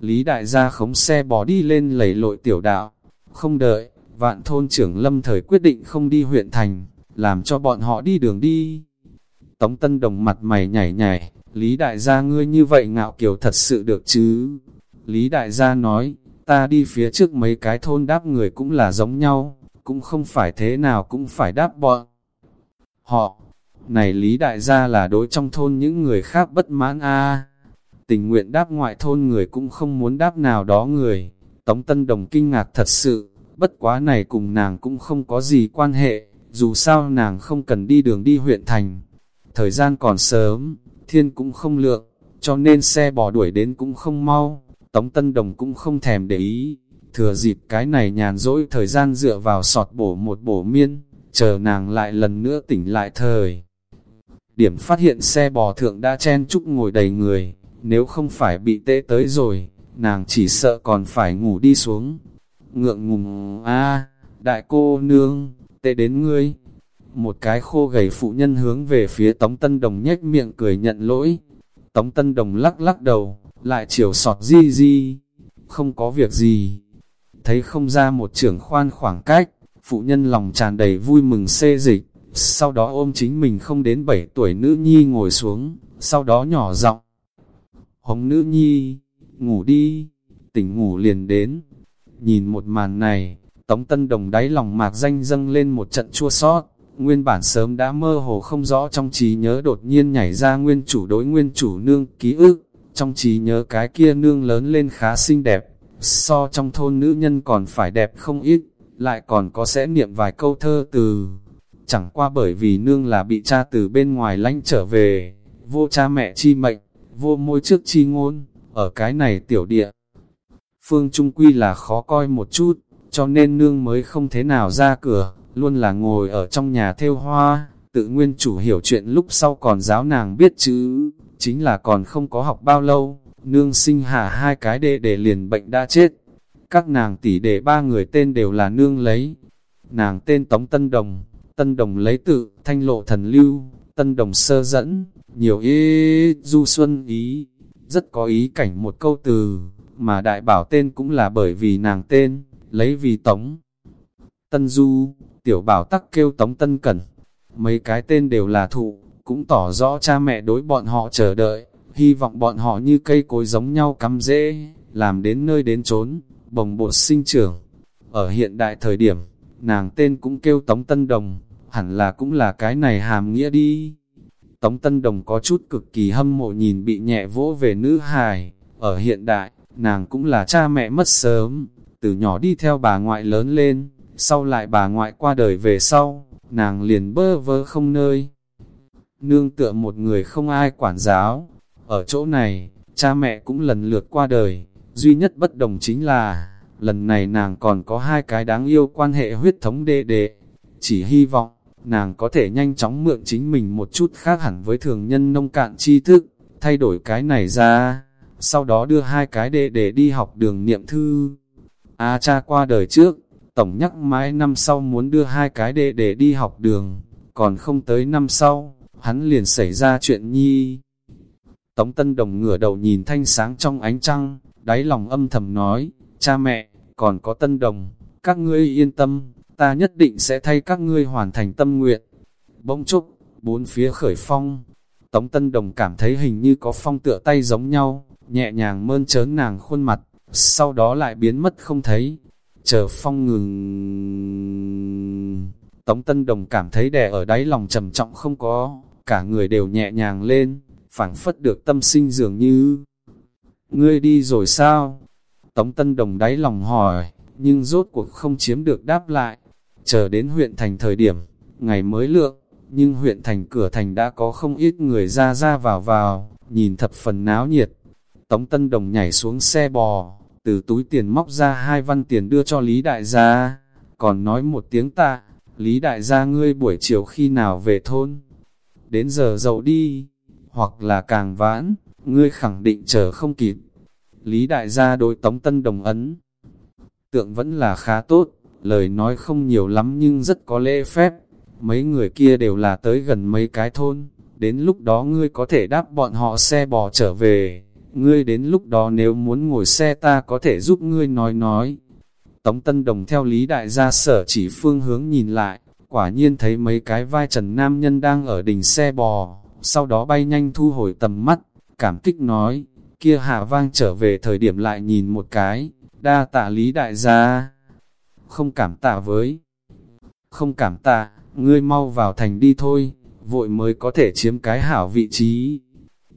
Lý đại gia khống xe bỏ đi lên lầy lội tiểu đạo. Không đợi, vạn thôn trưởng lâm thời quyết định không đi huyện thành, làm cho bọn họ đi đường đi. Tống Tân Đồng mặt mày nhảy nhảy, Lý đại gia ngươi như vậy ngạo kiều thật sự được chứ? Lý đại gia nói, ta đi phía trước mấy cái thôn đáp người cũng là giống nhau, cũng không phải thế nào cũng phải đáp bọn. Họ, này Lý Đại gia là đối trong thôn những người khác bất mãn a Tình nguyện đáp ngoại thôn người cũng không muốn đáp nào đó người. Tống Tân Đồng kinh ngạc thật sự, bất quá này cùng nàng cũng không có gì quan hệ, dù sao nàng không cần đi đường đi huyện thành. Thời gian còn sớm, thiên cũng không lượng, cho nên xe bò đuổi đến cũng không mau, Tống Tân Đồng cũng không thèm để ý, thừa dịp cái này nhàn rỗi thời gian dựa vào sọt bổ một bổ miên, chờ nàng lại lần nữa tỉnh lại thời. Điểm phát hiện xe bò thượng đã chen chúc ngồi đầy người, nếu không phải bị tê tới rồi, nàng chỉ sợ còn phải ngủ đi xuống. Ngượng ngùng a đại cô nương, tệ đến ngươi. Một cái khô gầy phụ nhân hướng về phía Tống Tân Đồng nhếch miệng cười nhận lỗi. Tống Tân Đồng lắc lắc đầu, lại chiều sọt di di, không có việc gì. Thấy không ra một trưởng khoan khoảng cách, phụ nhân lòng tràn đầy vui mừng xê dịch, sau đó ôm chính mình không đến 7 tuổi nữ nhi ngồi xuống, sau đó nhỏ giọng Hồng nữ nhi, ngủ đi, tỉnh ngủ liền đến. Nhìn một màn này, Tống Tân Đồng đáy lòng mạc danh dâng lên một trận chua sót, nguyên bản sớm đã mơ hồ không rõ trong trí nhớ đột nhiên nhảy ra nguyên chủ đối nguyên chủ nương ký ức, trong trí nhớ cái kia nương lớn lên khá xinh đẹp, so trong thôn nữ nhân còn phải đẹp không ít, lại còn có sẽ niệm vài câu thơ từ. Chẳng qua bởi vì nương là bị cha từ bên ngoài lánh trở về, vô cha mẹ chi mệnh, vô môi trước chi ngôn, ở cái này tiểu địa. Phương Trung Quy là khó coi một chút, cho nên nương mới không thế nào ra cửa, luôn là ngồi ở trong nhà theo hoa, tự nguyên chủ hiểu chuyện lúc sau còn giáo nàng biết chữ, chính là còn không có học bao lâu, nương sinh hạ hai cái đệ để liền bệnh đã chết. Các nàng tỷ đệ ba người tên đều là nương lấy. Nàng tên Tống Tân Đồng, Tân Đồng lấy tự, thanh lộ thần lưu, Tân Đồng sơ dẫn, nhiều ý du xuân ý, rất có ý cảnh một câu từ, mà đại bảo tên cũng là bởi vì nàng tên, lấy vì Tống. Tân Du, tiểu bảo tắc kêu Tống Tân Cẩn, mấy cái tên đều là thụ, cũng tỏ rõ cha mẹ đối bọn họ chờ đợi, hy vọng bọn họ như cây cối giống nhau cắm dễ, làm đến nơi đến chốn, bồng bột sinh trưởng. Ở hiện đại thời điểm, nàng tên cũng kêu Tống Tân Đồng, hẳn là cũng là cái này hàm nghĩa đi. Tống Tân Đồng có chút cực kỳ hâm mộ nhìn bị nhẹ vỗ về nữ hài, ở hiện đại, nàng cũng là cha mẹ mất sớm, từ nhỏ đi theo bà ngoại lớn lên, sau lại bà ngoại qua đời về sau, nàng liền bơ vơ không nơi. Nương tựa một người không ai quản giáo, ở chỗ này, cha mẹ cũng lần lượt qua đời, duy nhất bất đồng chính là, lần này nàng còn có hai cái đáng yêu quan hệ huyết thống đệ đệ, chỉ hy vọng, nàng có thể nhanh chóng mượn chính mình một chút khác hẳn với thường nhân nông cạn tri thức, thay đổi cái này ra, sau đó đưa hai cái đệ để đi học đường niệm thư. A cha qua đời trước, tổng nhắc mãi năm sau muốn đưa hai cái đệ để đi học đường, còn không tới năm sau, hắn liền xảy ra chuyện nhi. Tống Tân Đồng ngửa đầu nhìn thanh sáng trong ánh trăng, đáy lòng âm thầm nói, cha mẹ, còn có Tân Đồng, các ngươi yên tâm, ta nhất định sẽ thay các ngươi hoàn thành tâm nguyện. Bỗng chốc, bốn phía khởi phong, Tống Tân Đồng cảm thấy hình như có phong tựa tay giống nhau, nhẹ nhàng mơn trớn nàng khuôn mặt, sau đó lại biến mất không thấy. Chờ phong ngừng... Tống Tân Đồng cảm thấy đè ở đáy lòng trầm trọng không có, cả người đều nhẹ nhàng lên, phảng phất được tâm sinh dường như. Ngươi đi rồi sao? Tống Tân Đồng đáy lòng hỏi, nhưng rốt cuộc không chiếm được đáp lại. Chờ đến huyện thành thời điểm, ngày mới lượng, nhưng huyện thành cửa thành đã có không ít người ra ra vào vào, nhìn thập phần náo nhiệt. Tống Tân Đồng nhảy xuống xe bò, từ túi tiền móc ra hai văn tiền đưa cho Lý Đại gia, còn nói một tiếng tạ, Lý Đại gia ngươi buổi chiều khi nào về thôn, đến giờ dậu đi, hoặc là càng vãn, ngươi khẳng định chờ không kịp. Lý Đại gia đối Tống Tân Đồng ấn, tượng vẫn là khá tốt, lời nói không nhiều lắm nhưng rất có lễ phép, mấy người kia đều là tới gần mấy cái thôn, đến lúc đó ngươi có thể đáp bọn họ xe bò trở về, ngươi đến lúc đó nếu muốn ngồi xe ta có thể giúp ngươi nói nói. Tống Tân Đồng theo Lý Đại gia sở chỉ phương hướng nhìn lại, quả nhiên thấy mấy cái vai trần nam nhân đang ở đỉnh xe bò, sau đó bay nhanh thu hồi tầm mắt, cảm kích nói, kia hạ vang trở về thời điểm lại nhìn một cái, đa tạ Lý Đại gia, không cảm tạ với, không cảm tạ, ngươi mau vào thành đi thôi, vội mới có thể chiếm cái hảo vị trí.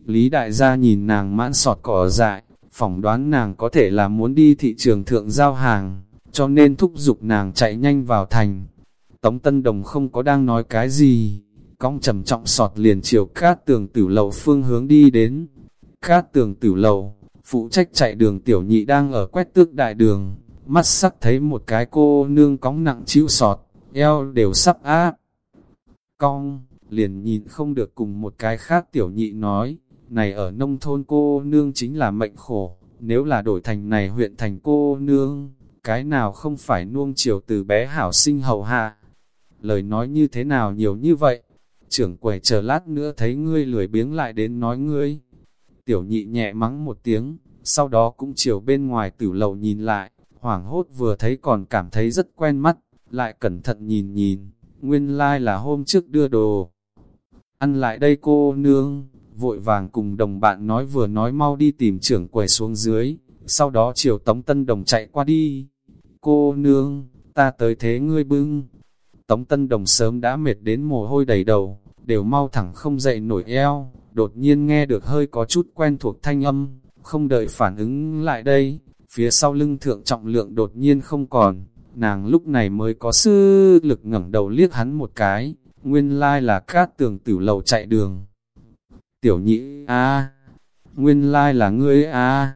Lý đại gia nhìn nàng mãn sọt cỏ dại, phỏng đoán nàng có thể là muốn đi thị trường thượng giao hàng, cho nên thúc giục nàng chạy nhanh vào thành. Tống Tân Đồng không có đang nói cái gì, cong trầm trọng sọt liền chiều cát tường tử lầu phương hướng đi đến. Cát tường tử lầu, phụ trách chạy đường tiểu nhị đang ở quét tước đại đường, mắt sắc thấy một cái cô nương cóng nặng chịu sọt, eo đều sắp áp. Cong, liền nhìn không được cùng một cái khác tiểu nhị nói, này ở nông thôn cô nương chính là mệnh khổ, nếu là đổi thành này huyện thành cô nương, cái nào không phải nuông chiều từ bé hảo sinh hậu hạ. Lời nói như thế nào nhiều như vậy, trưởng quầy chờ lát nữa thấy ngươi lười biếng lại đến nói ngươi. Tiểu nhị nhẹ mắng một tiếng, sau đó cũng chiều bên ngoài tử lầu nhìn lại, hoảng hốt vừa thấy còn cảm thấy rất quen mắt, lại cẩn thận nhìn nhìn, nguyên lai like là hôm trước đưa đồ. Ăn lại đây cô nương, vội vàng cùng đồng bạn nói vừa nói mau đi tìm trưởng quầy xuống dưới, sau đó chiều Tống Tân Đồng chạy qua đi. Cô nương, ta tới thế ngươi bưng. Tống Tân Đồng sớm đã mệt đến mồ hôi đầy đầu, đều mau thẳng không dậy nổi eo, đột nhiên nghe được hơi có chút quen thuộc thanh âm, không đợi phản ứng lại đây, phía sau lưng thượng trọng lượng đột nhiên không còn, nàng lúc này mới có sư lực ngẩng đầu liếc hắn một cái, nguyên lai là cát tường tử lầu chạy đường. Tiểu nhị a nguyên lai là ngươi a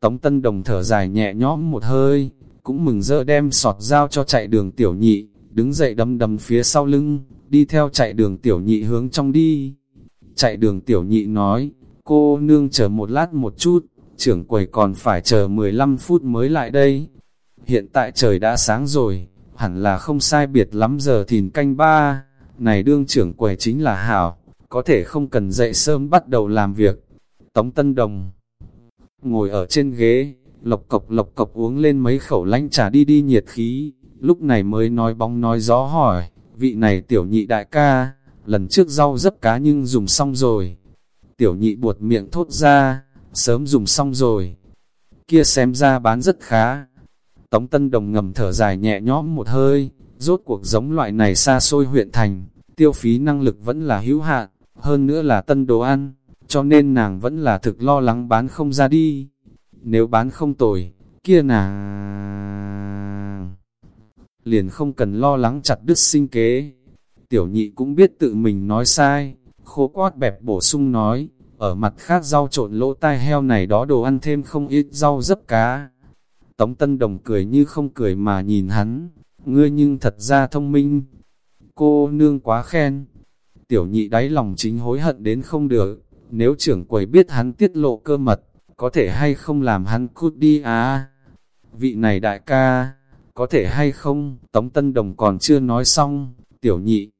Tống Tân Đồng thở dài nhẹ nhõm một hơi, cũng mừng rỡ đem sọt dao cho chạy đường tiểu nhị, đứng dậy đâm đâm phía sau lưng, đi theo chạy đường tiểu nhị hướng trong đi. Chạy đường tiểu nhị nói, cô nương chờ một lát một chút, trưởng quầy còn phải chờ 15 phút mới lại đây. Hiện tại trời đã sáng rồi, hẳn là không sai biệt lắm giờ thìn canh ba, này đương trưởng quầy chính là Hảo, có thể không cần dậy sớm bắt đầu làm việc. Tống Tân Đồng ngồi ở trên ghế, lộc cộc lộc cộc uống lên mấy khẩu lánh trà đi đi nhiệt khí, lúc này mới nói bóng nói gió hỏi, vị này tiểu nhị đại ca, lần trước rau dấp cá nhưng dùng xong rồi. Tiểu nhị buột miệng thốt ra, sớm dùng xong rồi. Kia xem ra bán rất khá. Tống Tân Đồng ngầm thở dài nhẹ nhõm một hơi, rốt cuộc giống loại này xa xôi huyện thành, tiêu phí năng lực vẫn là hữu hạn, hơn nữa là tân đồ ăn, cho nên nàng vẫn là thực lo lắng bán không ra đi. Nếu bán không tồi, kia nàng liền không cần lo lắng chặt đứt sinh kế. Tiểu nhị cũng biết tự mình nói sai, khô quát bẹp bổ sung nói, ở mặt khác rau trộn lỗ tai heo này đó đồ ăn thêm không ít rau dấp cá. Tống Tân Đồng cười như không cười mà nhìn hắn, ngươi nhưng thật ra thông minh. Cô nương quá khen. Tiểu nhị đáy lòng chính hối hận đến không được, nếu trưởng quầy biết hắn tiết lộ cơ mật, có thể hay không làm hắn cút đi à? Vị này đại ca, có thể hay không? Tống Tân Đồng còn chưa nói xong, tiểu nhị.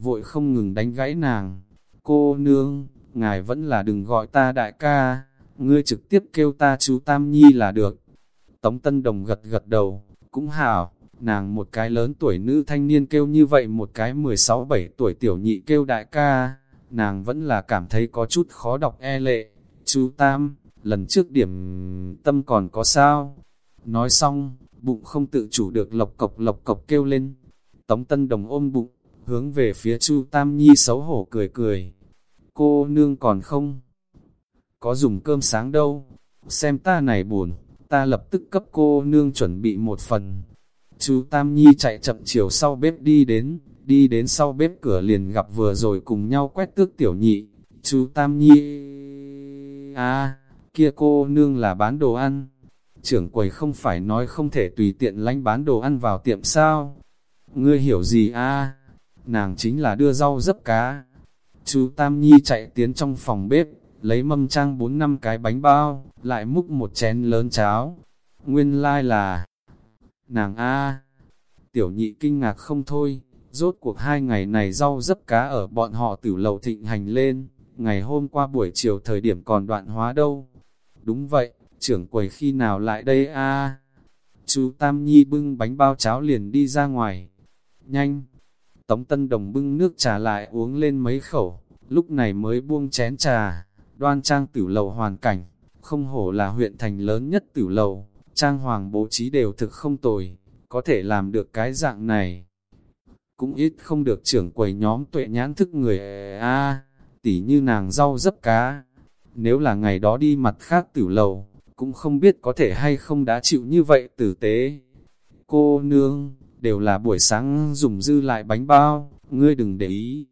Vội không ngừng đánh gãy nàng. Cô nương, ngài vẫn là đừng gọi ta đại ca, ngươi trực tiếp kêu ta chú Tam Nhi là được. Tống Tân Đồng gật gật đầu, cũng hảo, nàng một cái lớn tuổi nữ thanh niên kêu như vậy một cái 16-17 tuổi tiểu nhị kêu đại ca, nàng vẫn là cảm thấy có chút khó đọc e lệ. Chú Tam, lần trước điểm tâm còn có sao? Nói xong, bụng không tự chủ được lộc cộc lộc cộc kêu lên. Tống Tân Đồng ôm bụng, hướng về phía Chu Tam Nhi xấu hổ cười cười. Cô nương còn không? Có dùng cơm sáng đâu? Xem ta này buồn, ta lập tức cấp cô nương chuẩn bị một phần. Chú Tam Nhi chạy chậm chiều sau bếp đi đến, đi đến sau bếp cửa liền gặp vừa rồi cùng nhau quét tước tiểu nhị. Chú Tam Nhi... À, kia cô nương là bán đồ ăn. Trưởng quầy không phải nói không thể tùy tiện lánh bán đồ ăn vào tiệm sao. Ngươi hiểu gì à? Nàng chính là đưa rau dấp cá. Chú Tam Nhi chạy tiến trong phòng bếp, lấy mâm trang 4 năm cái bánh bao, lại múc một chén lớn cháo. Nguyên lai like là nàng A. Tiểu nhị kinh ngạc không thôi, rốt cuộc hai ngày này rau dấp cá ở bọn họ tử lầu thịnh hành lên, ngày hôm qua buổi chiều thời điểm còn đoạn hóa đâu. Đúng vậy, trưởng quầy khi nào lại đây a Chú Tam Nhi bưng bánh bao cháo liền đi ra ngoài. Nhanh! Tống Tân Đồng bưng nước trà lại uống lên mấy khẩu, lúc này mới buông chén trà, đoan trang tử lầu hoàn cảnh, không hổ là huyện thành lớn nhất tử lầu, trang hoàng bố trí đều thực không tồi, có thể làm được cái dạng này cũng ít không được trưởng quầy nhóm tuệ nhãn thức người a tỉ như nàng rau dấp cá. Nếu là ngày đó đi mặt khác tử lầu, cũng không biết có thể hay không đã chịu như vậy tử tế. Cô nương, đều là buổi sáng dùng dư lại bánh bao, ngươi đừng để ý.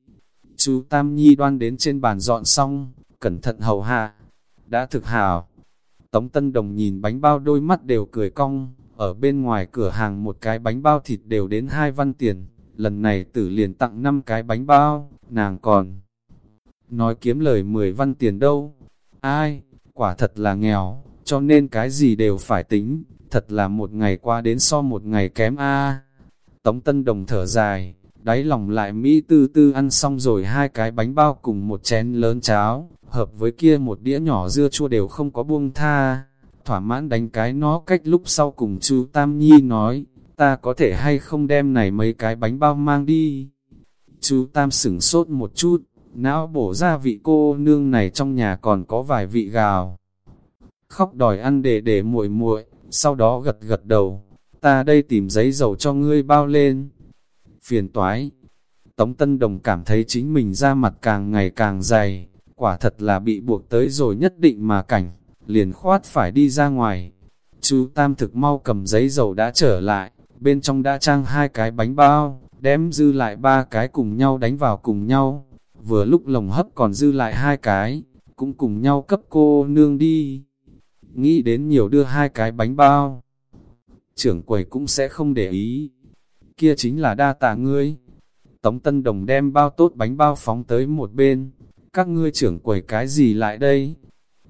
Chú Tam Nhi đoan đến trên bàn dọn xong, cẩn thận hầu hạ. Đã thực hảo. Tống Tân Đồng nhìn bánh bao đôi mắt đều cười cong, ở bên ngoài cửa hàng một cái bánh bao thịt đều đến hai văn tiền. Lần này tử liền tặng năm cái bánh bao, nàng còn nói kiếm lời 10 văn tiền đâu. Ai, quả thật là nghèo, cho nên cái gì đều phải tính, thật là một ngày qua đến so một ngày kém a. Tống Tân Đồng thở dài, đáy lòng lại Mỹ tư tư ăn xong rồi hai cái bánh bao cùng một chén lớn cháo, hợp với kia một đĩa nhỏ dưa chua đều không có buông tha. Thỏa mãn đánh cái nó cách lúc sau cùng chú Tam Nhi nói, ta có thể hay không đem này mấy cái bánh bao mang đi. Chú Tam sửng sốt một chút, não bổ ra vị cô nương này trong nhà còn có vài vị gào. Khóc đòi ăn để để muội muội, sau đó gật gật đầu, ta đây tìm giấy dầu cho ngươi bao lên. Phiền toái, Tống Tân Đồng cảm thấy chính mình ra mặt càng ngày càng dày, quả thật là bị buộc tới rồi nhất định mà cảnh, liền khoát phải đi ra ngoài. Chú Tam thực mau cầm giấy dầu đã trở lại, bên trong đã trang hai cái bánh bao, đem dư lại ba cái cùng nhau đánh vào cùng nhau. Vừa lúc lồng hấp còn dư lại hai cái, cũng cùng nhau cấp cô nương đi. Nghĩ đến nhiều đưa hai cái bánh bao. Trưởng quầy cũng sẽ không để ý. Kia chính là đa tạ ngươi. Tống Tân Đồng đem bao tốt bánh bao phóng tới một bên. Các ngươi trưởng quầy cái gì lại đây?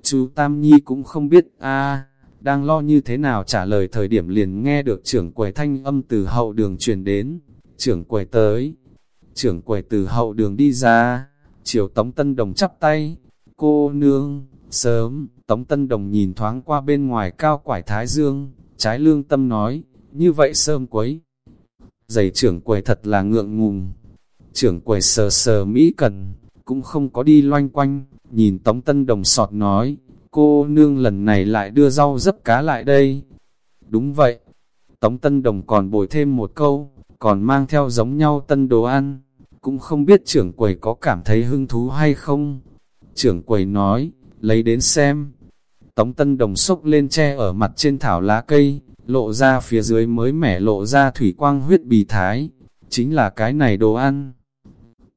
Chú Tam Nhi cũng không biết a đang lo như thế nào trả lời thời điểm liền nghe được trưởng quầy thanh âm từ hậu đường truyền đến. Trưởng quầy tới, trưởng quầy từ hậu đường đi ra, chiều Tống Tân Đồng chắp tay, cô nương, sớm, Tống Tân Đồng nhìn thoáng qua bên ngoài cao quải thái dương, trái lương tâm nói, như vậy sớm quấy. Giày trưởng quầy thật là ngượng ngùng, trưởng quầy sờ sờ Mỹ cần, cũng không có đi loanh quanh, nhìn Tống Tân Đồng sọt nói, cô nương lần này lại đưa rau dấp cá lại đây. Đúng vậy, Tống Tân Đồng còn bồi thêm một câu, còn mang theo giống nhau tân đồ ăn, cũng không biết trưởng quầy có cảm thấy hứng thú hay không. Trưởng quầy nói, lấy đến xem. Tống Tân Đồng sốc lên che ở mặt trên thảo lá cây, lộ ra phía dưới mới mẻ lộ ra thủy quang huyết bì thái, chính là cái này đồ ăn.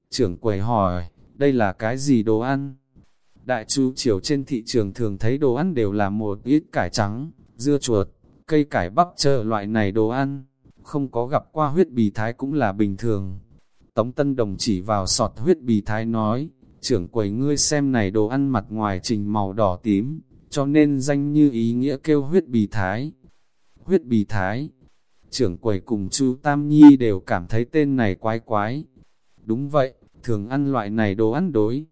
Trưởng quầy hỏi, đây là cái gì đồ ăn? Đại chu chiều trên thị trường thường thấy đồ ăn đều là một ít cải trắng, dưa chuột, cây cải bắp chợ loại này đồ ăn, không có gặp qua huyết bì thái cũng là bình thường. Tống Tân Đồng chỉ vào sọt huyết bì thái nói, trưởng quầy ngươi xem này đồ ăn mặt ngoài trình màu đỏ tím, cho nên danh như ý nghĩa kêu huyết bì thái. Huyết bì thái, trưởng quầy cùng chu Tam Nhi đều cảm thấy tên này quái quái. Đúng vậy, thường ăn loại này đồ ăn đối.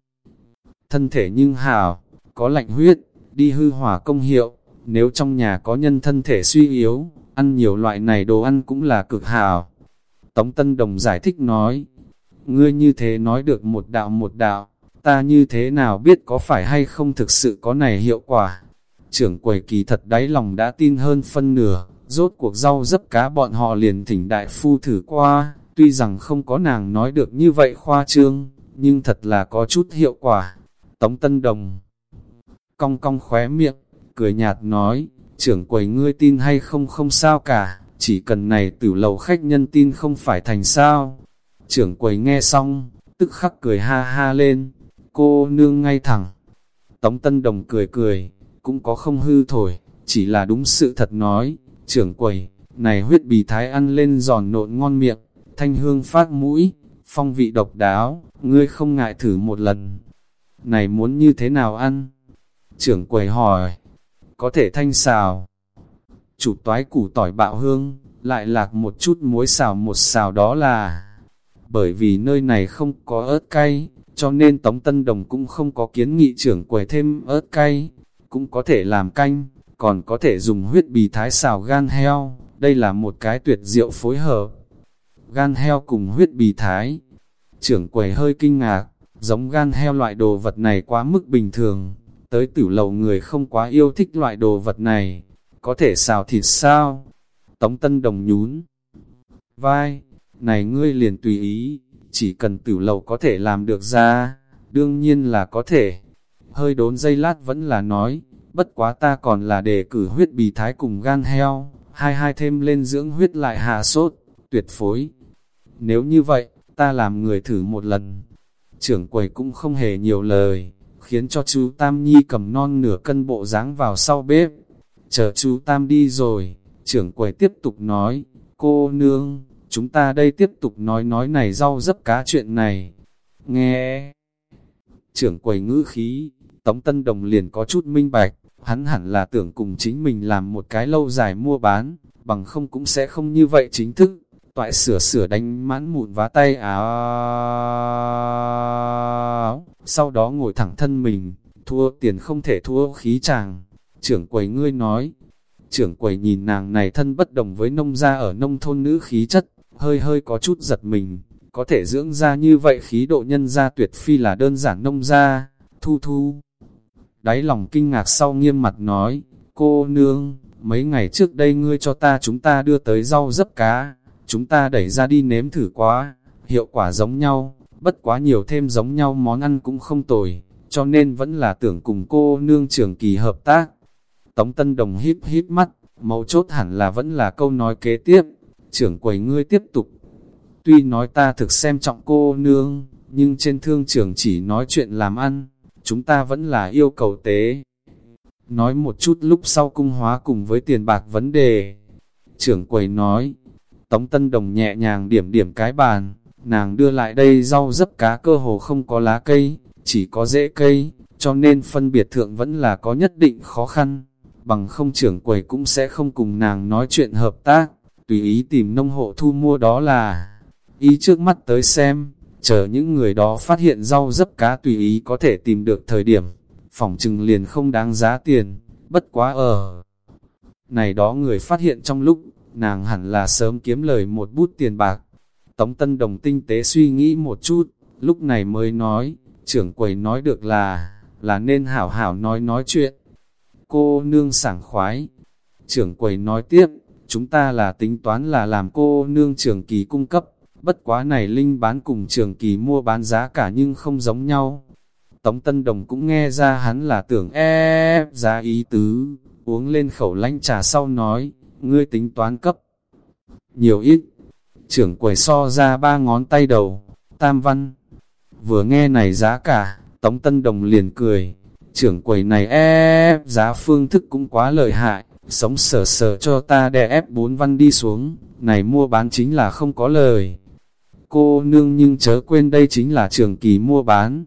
Thân thể nhưng hào, có lạnh huyết, đi hư hỏa công hiệu, nếu trong nhà có nhân thân thể suy yếu, ăn nhiều loại này đồ ăn cũng là cực hào. Tống Tân Đồng giải thích nói, ngươi như thế nói được một đạo một đạo, ta như thế nào biết có phải hay không thực sự có này hiệu quả. Trưởng quầy kỳ thật đáy lòng đã tin hơn phân nửa, rốt cuộc rau dấp cá bọn họ liền thỉnh đại phu thử qua, tuy rằng không có nàng nói được như vậy khoa trương, nhưng thật là có chút hiệu quả. Tống Tân Đồng cong cong khóe miệng, cười nhạt nói, trưởng quầy ngươi tin hay không không sao cả, chỉ cần này tử lầu khách nhân tin không phải thành sao. Trưởng quầy nghe xong, tức khắc cười ha ha lên, cô nương ngay thẳng. Tống Tân Đồng cười cười, cũng có không hư thổi, chỉ là đúng sự thật nói, trưởng quầy, này huyết bì thái ăn lên giòn nộn ngon miệng, thanh hương phát mũi, phong vị độc đáo, ngươi không ngại thử một lần. Này muốn như thế nào ăn? Trưởng quầy hỏi, có thể thanh xào. Chủ toái củ tỏi bạo hương, lại lạc một chút muối xào một xào đó là... Bởi vì nơi này không có ớt cay, cho nên Tống Tân Đồng cũng không có kiến nghị trưởng quầy thêm ớt cay, cũng có thể làm canh, còn có thể dùng huyết bì thái xào gan heo, đây là một cái tuyệt diệu phối hợp. Gan heo cùng huyết bì thái, trưởng quầy hơi kinh ngạc, giống gan heo loại đồ vật này quá mức bình thường, tới tử lầu người không quá yêu thích loại đồ vật này, có thể xào thịt sao? Tống Tân Đồng nhún vai, này ngươi liền tùy ý, chỉ cần tử lầu có thể làm được ra, đương nhiên là có thể. Hơi đốn dây lát vẫn là nói, bất quá ta còn là đề cử huyết bì thái cùng gan heo, hai hai thêm lên dưỡng huyết lại hạ sốt, tuyệt phối. Nếu như vậy, ta làm người thử một lần. Trưởng quầy cũng không hề nhiều lời, khiến cho chú Tam Nhi cầm non nửa cân bộ dáng vào sau bếp. Chờ chú Tam đi rồi, trưởng quầy tiếp tục nói, cô nương, chúng ta đây tiếp tục nói nói này rau dấp cá chuyện này. Nghe! Trưởng quầy ngữ khí, Tống Tân Đồng liền có chút minh bạch, hắn hẳn là tưởng cùng chính mình làm một cái lâu dài mua bán, bằng không cũng sẽ không như vậy chính thức, toại sửa sửa đánh mãn mụn vá tay áo, sau đó ngồi thẳng thân mình, thua tiền không thể thua khí chàng. Trưởng quầy ngươi nói, trưởng quầy nhìn nàng này thân bất đồng với nông gia ở nông thôn nữ khí chất, hơi hơi có chút giật mình, có thể dưỡng ra như vậy khí độ nhân gia tuyệt phi là đơn giản nông gia, thu thu. Đáy lòng kinh ngạc sau nghiêm mặt nói, cô nương, mấy ngày trước đây ngươi cho ta chúng ta đưa tới rau dấp cá, chúng ta đẩy ra đi nếm thử quá, hiệu quả giống nhau, bất quá nhiều thêm giống nhau món ăn cũng không tồi, cho nên vẫn là tưởng cùng cô nương trường kỳ hợp tác. Tống Tân Đồng híp híp mắt, mấu chốt hẳn là vẫn là câu nói kế tiếp, trưởng quầy ngươi tiếp tục. Tuy nói ta thực xem trọng cô nương, nhưng trên thương trường chỉ nói chuyện làm ăn, chúng ta vẫn là yêu cầu tế. Nói một chút lúc sau cung hóa cùng với tiền bạc vấn đề. Trưởng quầy nói, Tống Tân Đồng nhẹ nhàng điểm điểm cái bàn, nàng đưa lại đây rau dấp cá cơ hồ không có lá cây, chỉ có rễ cây, cho nên phân biệt thượng vẫn là có nhất định khó khăn, bằng không trưởng quầy cũng sẽ không cùng nàng nói chuyện hợp tác, tùy ý tìm nông hộ thu mua đó là, ý trước mắt tới xem, chờ những người đó phát hiện rau dấp cá tùy ý có thể tìm được thời điểm, phòng trừng liền không đáng giá tiền, bất quá ở. Này đó người phát hiện trong lúc, nàng hẳn là sớm kiếm lời một bút tiền bạc. Tống Tân Đồng tinh tế suy nghĩ một chút, lúc này mới nói, trưởng quầy nói được là, là nên hảo hảo nói nói chuyện. Cô nương sảng khoái. Trưởng quầy nói tiếp, chúng ta là tính toán là làm cô nương trường kỳ cung cấp, bất quá này linh bán cùng trường kỳ mua bán giá cả nhưng không giống nhau. Tống Tân Đồng cũng nghe ra hắn là tưởng e giá ý tứ, uống lên khẩu lanh trà sau nói, ngươi tính toán cấp. Nhiều ít, trưởng quầy so ra ba ngón tay đầu, tam văn. Vừa nghe này giá cả, Tống Tân Đồng liền cười, trưởng quầy này ép giá phương thức cũng quá lợi hại, sống sờ sờ cho ta đè ép bốn văn đi xuống, này mua bán chính là không có lời. Cô nương nhưng chớ quên đây chính là trường kỳ mua bán.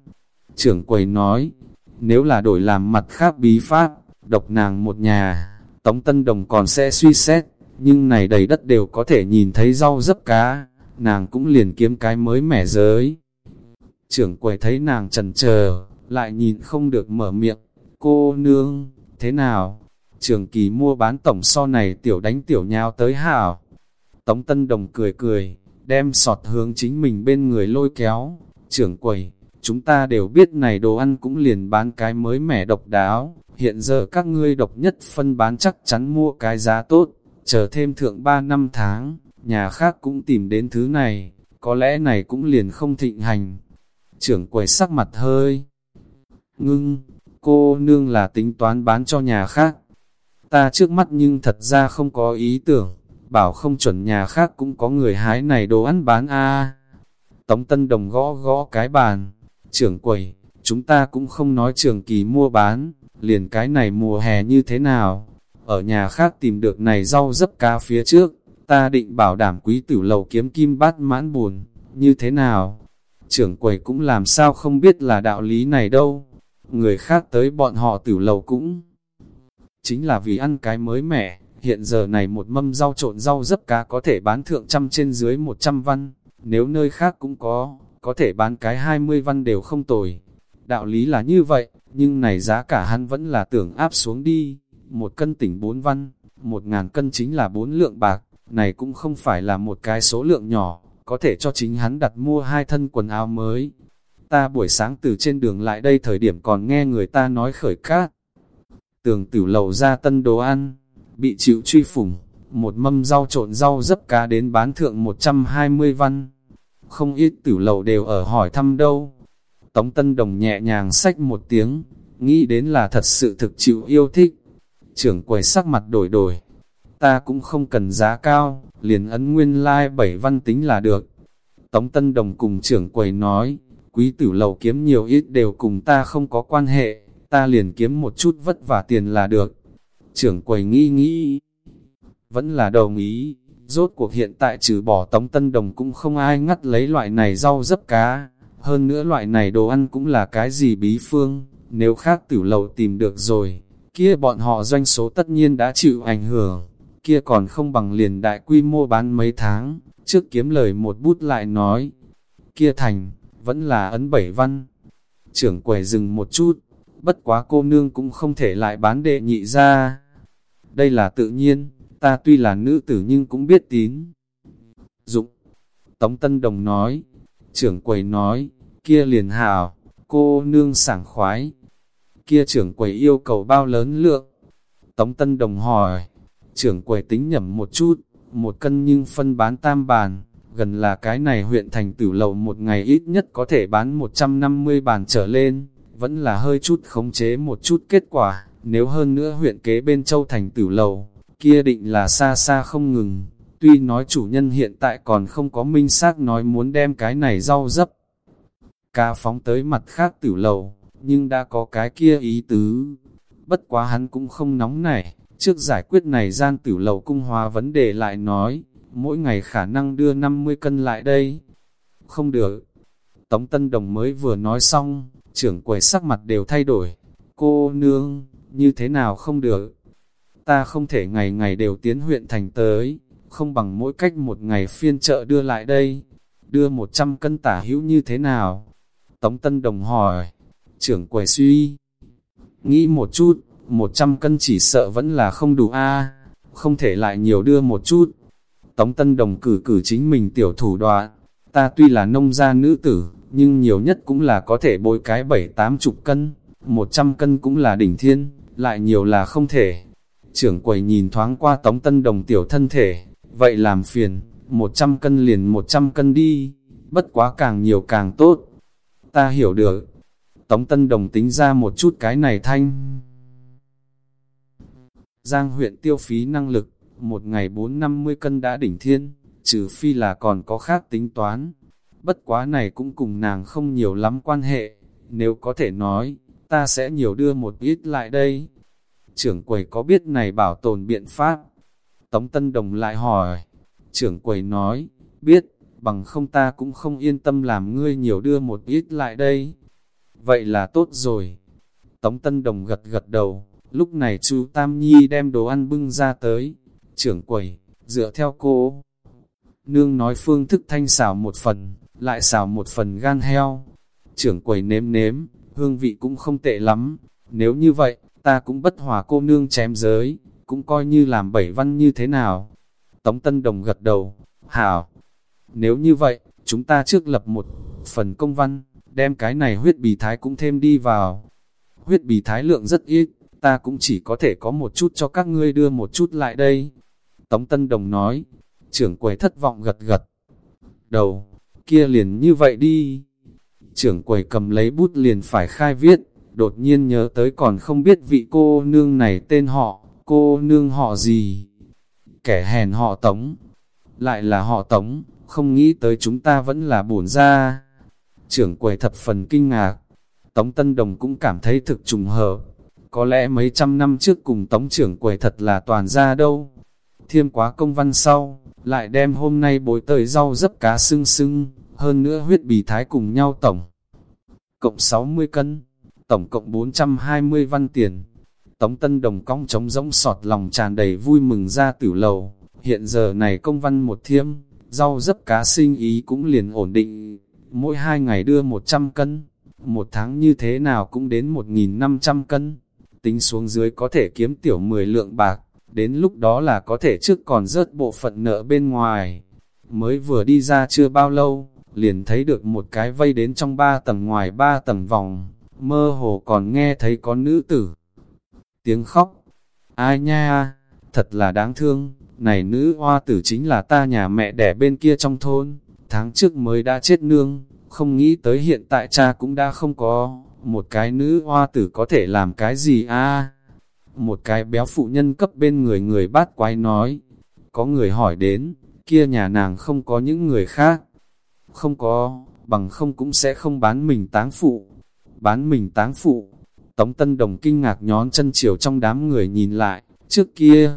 Trưởng quầy nói, nếu là đổi làm mặt khác bí pháp, độc nàng một nhà, Tống Tân Đồng còn sẽ suy xét, nhưng này đầy đất đều có thể nhìn thấy rau dấp cá, nàng cũng liền kiếm cái mới mẻ giới. Trưởng quầy thấy nàng trần chờ lại nhìn không được mở miệng, cô nương, thế nào? Trường kỳ mua bán tổng so này tiểu đánh tiểu nhau tới hảo. Tống Tân Đồng cười cười, đem sọt hướng chính mình bên người lôi kéo, trưởng quầy, chúng ta đều biết này đồ ăn cũng liền bán cái mới mẻ độc đáo, hiện giờ các ngươi độc nhất phân bán chắc chắn mua cái giá tốt, chờ thêm thượng 3 năm tháng, nhà khác cũng tìm đến thứ này, có lẽ này cũng liền không thịnh hành. Trưởng quầy sắc mặt hơi ngưng, cô nương là tính toán bán cho nhà khác. Ta trước mắt nhưng thật ra không có ý tưởng, bảo không chuẩn nhà khác cũng có người hái này đồ ăn bán a Tống Tân Đồng gõ gõ cái bàn, trưởng quầy, chúng ta cũng không nói trường kỳ mua bán, liền cái này mùa hè như thế nào. Ở nhà khác tìm được này rau dấp cá phía trước, ta định bảo đảm quý tử lầu kiếm kim bát mãn buồn, như thế nào? Trưởng quầy cũng làm sao không biết là đạo lý này đâu. Người khác tới bọn họ tử lầu cũng chính là vì ăn cái mới mẻ. Hiện giờ này một mâm rau trộn rau dấp cá có thể bán thượng trăm trên dưới một trăm văn, nếu nơi khác cũng có, có thể bán cái hai mươi văn đều không tồi. Đạo lý là như vậy, nhưng này giá cả hắn vẫn là tưởng áp xuống đi. Một cân tỉnh bốn văn, một ngàn cân chính là bốn lượng bạc, này cũng không phải là một cái số lượng nhỏ, có thể cho chính hắn đặt mua hai thân quần áo mới. Ta buổi sáng từ trên đường lại đây thời điểm còn nghe người ta nói khởi cát. Tường tử lầu ra tân đồ ăn, bị chịu truy phủng, một mâm rau trộn rau dấp cá đến bán thượng 120 văn. Không ít tử lầu đều ở hỏi thăm đâu. Tống Tân Đồng nhẹ nhàng sách một tiếng, nghĩ đến là thật sự thực chịu yêu thích. Trưởng quầy sắc mặt đổi đổi, ta cũng không cần giá cao, liền ấn nguyên lai like 7 văn tính là được. Tống Tân Đồng cùng trưởng quầy nói, quý tử lầu kiếm nhiều ít đều cùng ta không có quan hệ, ta liền kiếm một chút vất vả tiền là được. Trưởng quầy nghĩ nghĩ, vẫn là đồng ý, rốt cuộc hiện tại trừ bỏ Tống Tân Đồng cũng không ai ngắt lấy loại này rau dấp cá, hơn nữa loại này đồ ăn cũng là cái gì bí phương, nếu khác tử lầu tìm được rồi, kia bọn họ doanh số tất nhiên đã chịu ảnh hưởng, kia còn không bằng liền đại quy mô bán mấy tháng, trước kiếm lời một bút lại nói, kia thành, vẫn là ấn bảy văn. Trưởng quầy dừng một chút, bất quá cô nương cũng không thể lại bán đệ nhị ra. Đây là tự nhiên, ta tuy là nữ tử nhưng cũng biết tín. Dụng, Tống Tân Đồng nói, trưởng quầy nói, kia liền hào, cô nương sảng khoái. Kia trưởng quầy yêu cầu bao lớn lượng. Tống Tân Đồng hỏi, trưởng quầy tính nhầm một chút, một cân nhưng phân bán tam bàn, gần là cái này huyện thành tử lầu một ngày ít nhất có thể bán 150 bàn trở lên, vẫn là hơi chút khống chế một chút kết quả, nếu hơn nữa huyện kế bên châu thành tử lầu, kia định là xa xa không ngừng. Tuy nói chủ nhân hiện tại còn không có minh xác nói muốn đem cái này rau dấp, Cá phóng tới mặt khác tử lầu, nhưng đã có cái kia ý tứ. Bất quá hắn cũng không nóng nảy, trước giải quyết này gian tử lầu cung hòa vấn đề lại nói, mỗi ngày khả năng đưa 50 cân lại đây. Không được. Tống Tân Đồng mới vừa nói xong, trưởng quầy sắc mặt đều thay đổi. Cô nương, như thế nào không được? Ta không thể ngày ngày đều tiến huyện thành tới, không bằng mỗi cách một ngày phiên chợ đưa lại đây. Đưa 100 cân tả hữu như thế nào? Tống Tân Đồng hỏi, trưởng quầy suy. Nghĩ một chút, 100 cân chỉ sợ vẫn là không đủ a không thể lại nhiều đưa một chút. Tống Tân Đồng cử cử chính mình tiểu thủ đoạn, ta tuy là nông gia nữ tử, nhưng nhiều nhất cũng là có thể bôi cái bảy tám chục cân, 100 cân cũng là đỉnh thiên, lại nhiều là không thể. Trưởng quầy nhìn thoáng qua Tống Tân Đồng tiểu thân thể, vậy làm phiền, 100 cân liền 100 cân đi, bất quá càng nhiều càng tốt. Ta hiểu được. Tống Tân Đồng tính ra một chút cái này thanh. Giang huyện tiêu phí năng lực, một ngày 4-50 cân đã đỉnh thiên, trừ phi là còn có khác tính toán. Bất quá này cũng cùng nàng không nhiều lắm quan hệ, nếu có thể nói, ta sẽ nhiều đưa một ít lại đây. Trưởng quầy có biết này bảo tồn biện pháp? Tống Tân Đồng lại hỏi, trưởng quầy nói, biết, bằng không ta cũng không yên tâm làm ngươi nhiều đưa một ít lại đây. Vậy là tốt rồi. Tống Tân Đồng gật gật đầu, lúc này chú Tam Nhi đem đồ ăn bưng ra tới, trưởng quầy, dựa theo cô. Nương nói phương thức thanh xào một phần, lại xào một phần gan heo. Trưởng quầy nếm nếm, hương vị cũng không tệ lắm. Nếu như vậy, ta cũng bất hòa cô nương chém giới, cũng coi như làm bảy văn như thế nào. Tống Tân Đồng gật đầu, hảo. Nếu như vậy, chúng ta trước lập một phần công văn, đem cái này huyết bì thái cũng thêm đi vào. Huyết bì thái lượng rất ít, ta cũng chỉ có thể có một chút cho các ngươi đưa một chút lại đây. Tống Tân Đồng nói, trưởng quầy thất vọng gật gật. Đầu, kia liền như vậy đi. Trưởng quầy cầm lấy bút liền phải khai viết, đột nhiên nhớ tới còn không biết vị cô nương này tên họ, cô nương họ gì. Kẻ hèn họ Tống, lại là họ Tống, không nghĩ tới chúng ta vẫn là bổn ra. Trưởng quầy thập phần kinh ngạc, Tống Tân Đồng cũng cảm thấy thực trùng hợp. Có lẽ mấy trăm năm trước cùng Tống trưởng quầy thật là toàn ra đâu. Thiêm quá công văn sau, lại đem hôm nay bối tời rau dấp cá sưng sưng, hơn nữa huyết bì thái cùng nhau tổng. Cộng 60 cân, tổng cộng 420 văn tiền. Tống Tân Đồng cong trống rỗng sọt lòng tràn đầy vui mừng ra tử lầu. Hiện giờ này công văn một thiêm, rau dấp cá sinh ý cũng liền ổn định. Mỗi hai ngày đưa 100 cân, một tháng như thế nào cũng đến 1.500 cân. Tính xuống dưới có thể kiếm tiểu 10 lượng bạc, đến lúc đó là có thể trước còn rớt bộ phận nợ bên ngoài. Mới vừa đi ra chưa bao lâu, liền thấy được một cái vây đến trong ba tầng ngoài ba tầng vòng, mơ hồ còn nghe thấy có nữ tử. Tiếng khóc, ai nha, thật là đáng thương, này nữ hoa tử chính là ta nhà mẹ đẻ bên kia trong thôn, tháng trước mới đã chết nương, không nghĩ tới hiện tại cha cũng đã không có, một cái nữ hoa tử có thể làm cái gì a? Một cái béo phụ nhân cấp bên người người bát quái nói, có người hỏi đến, kia nhà nàng không có những người khác, không có, bằng không cũng sẽ không bán mình táng phụ, bán mình táng phụ. Tống Tân Đồng kinh ngạc nhón chân chiều trong đám người nhìn lại, trước kia.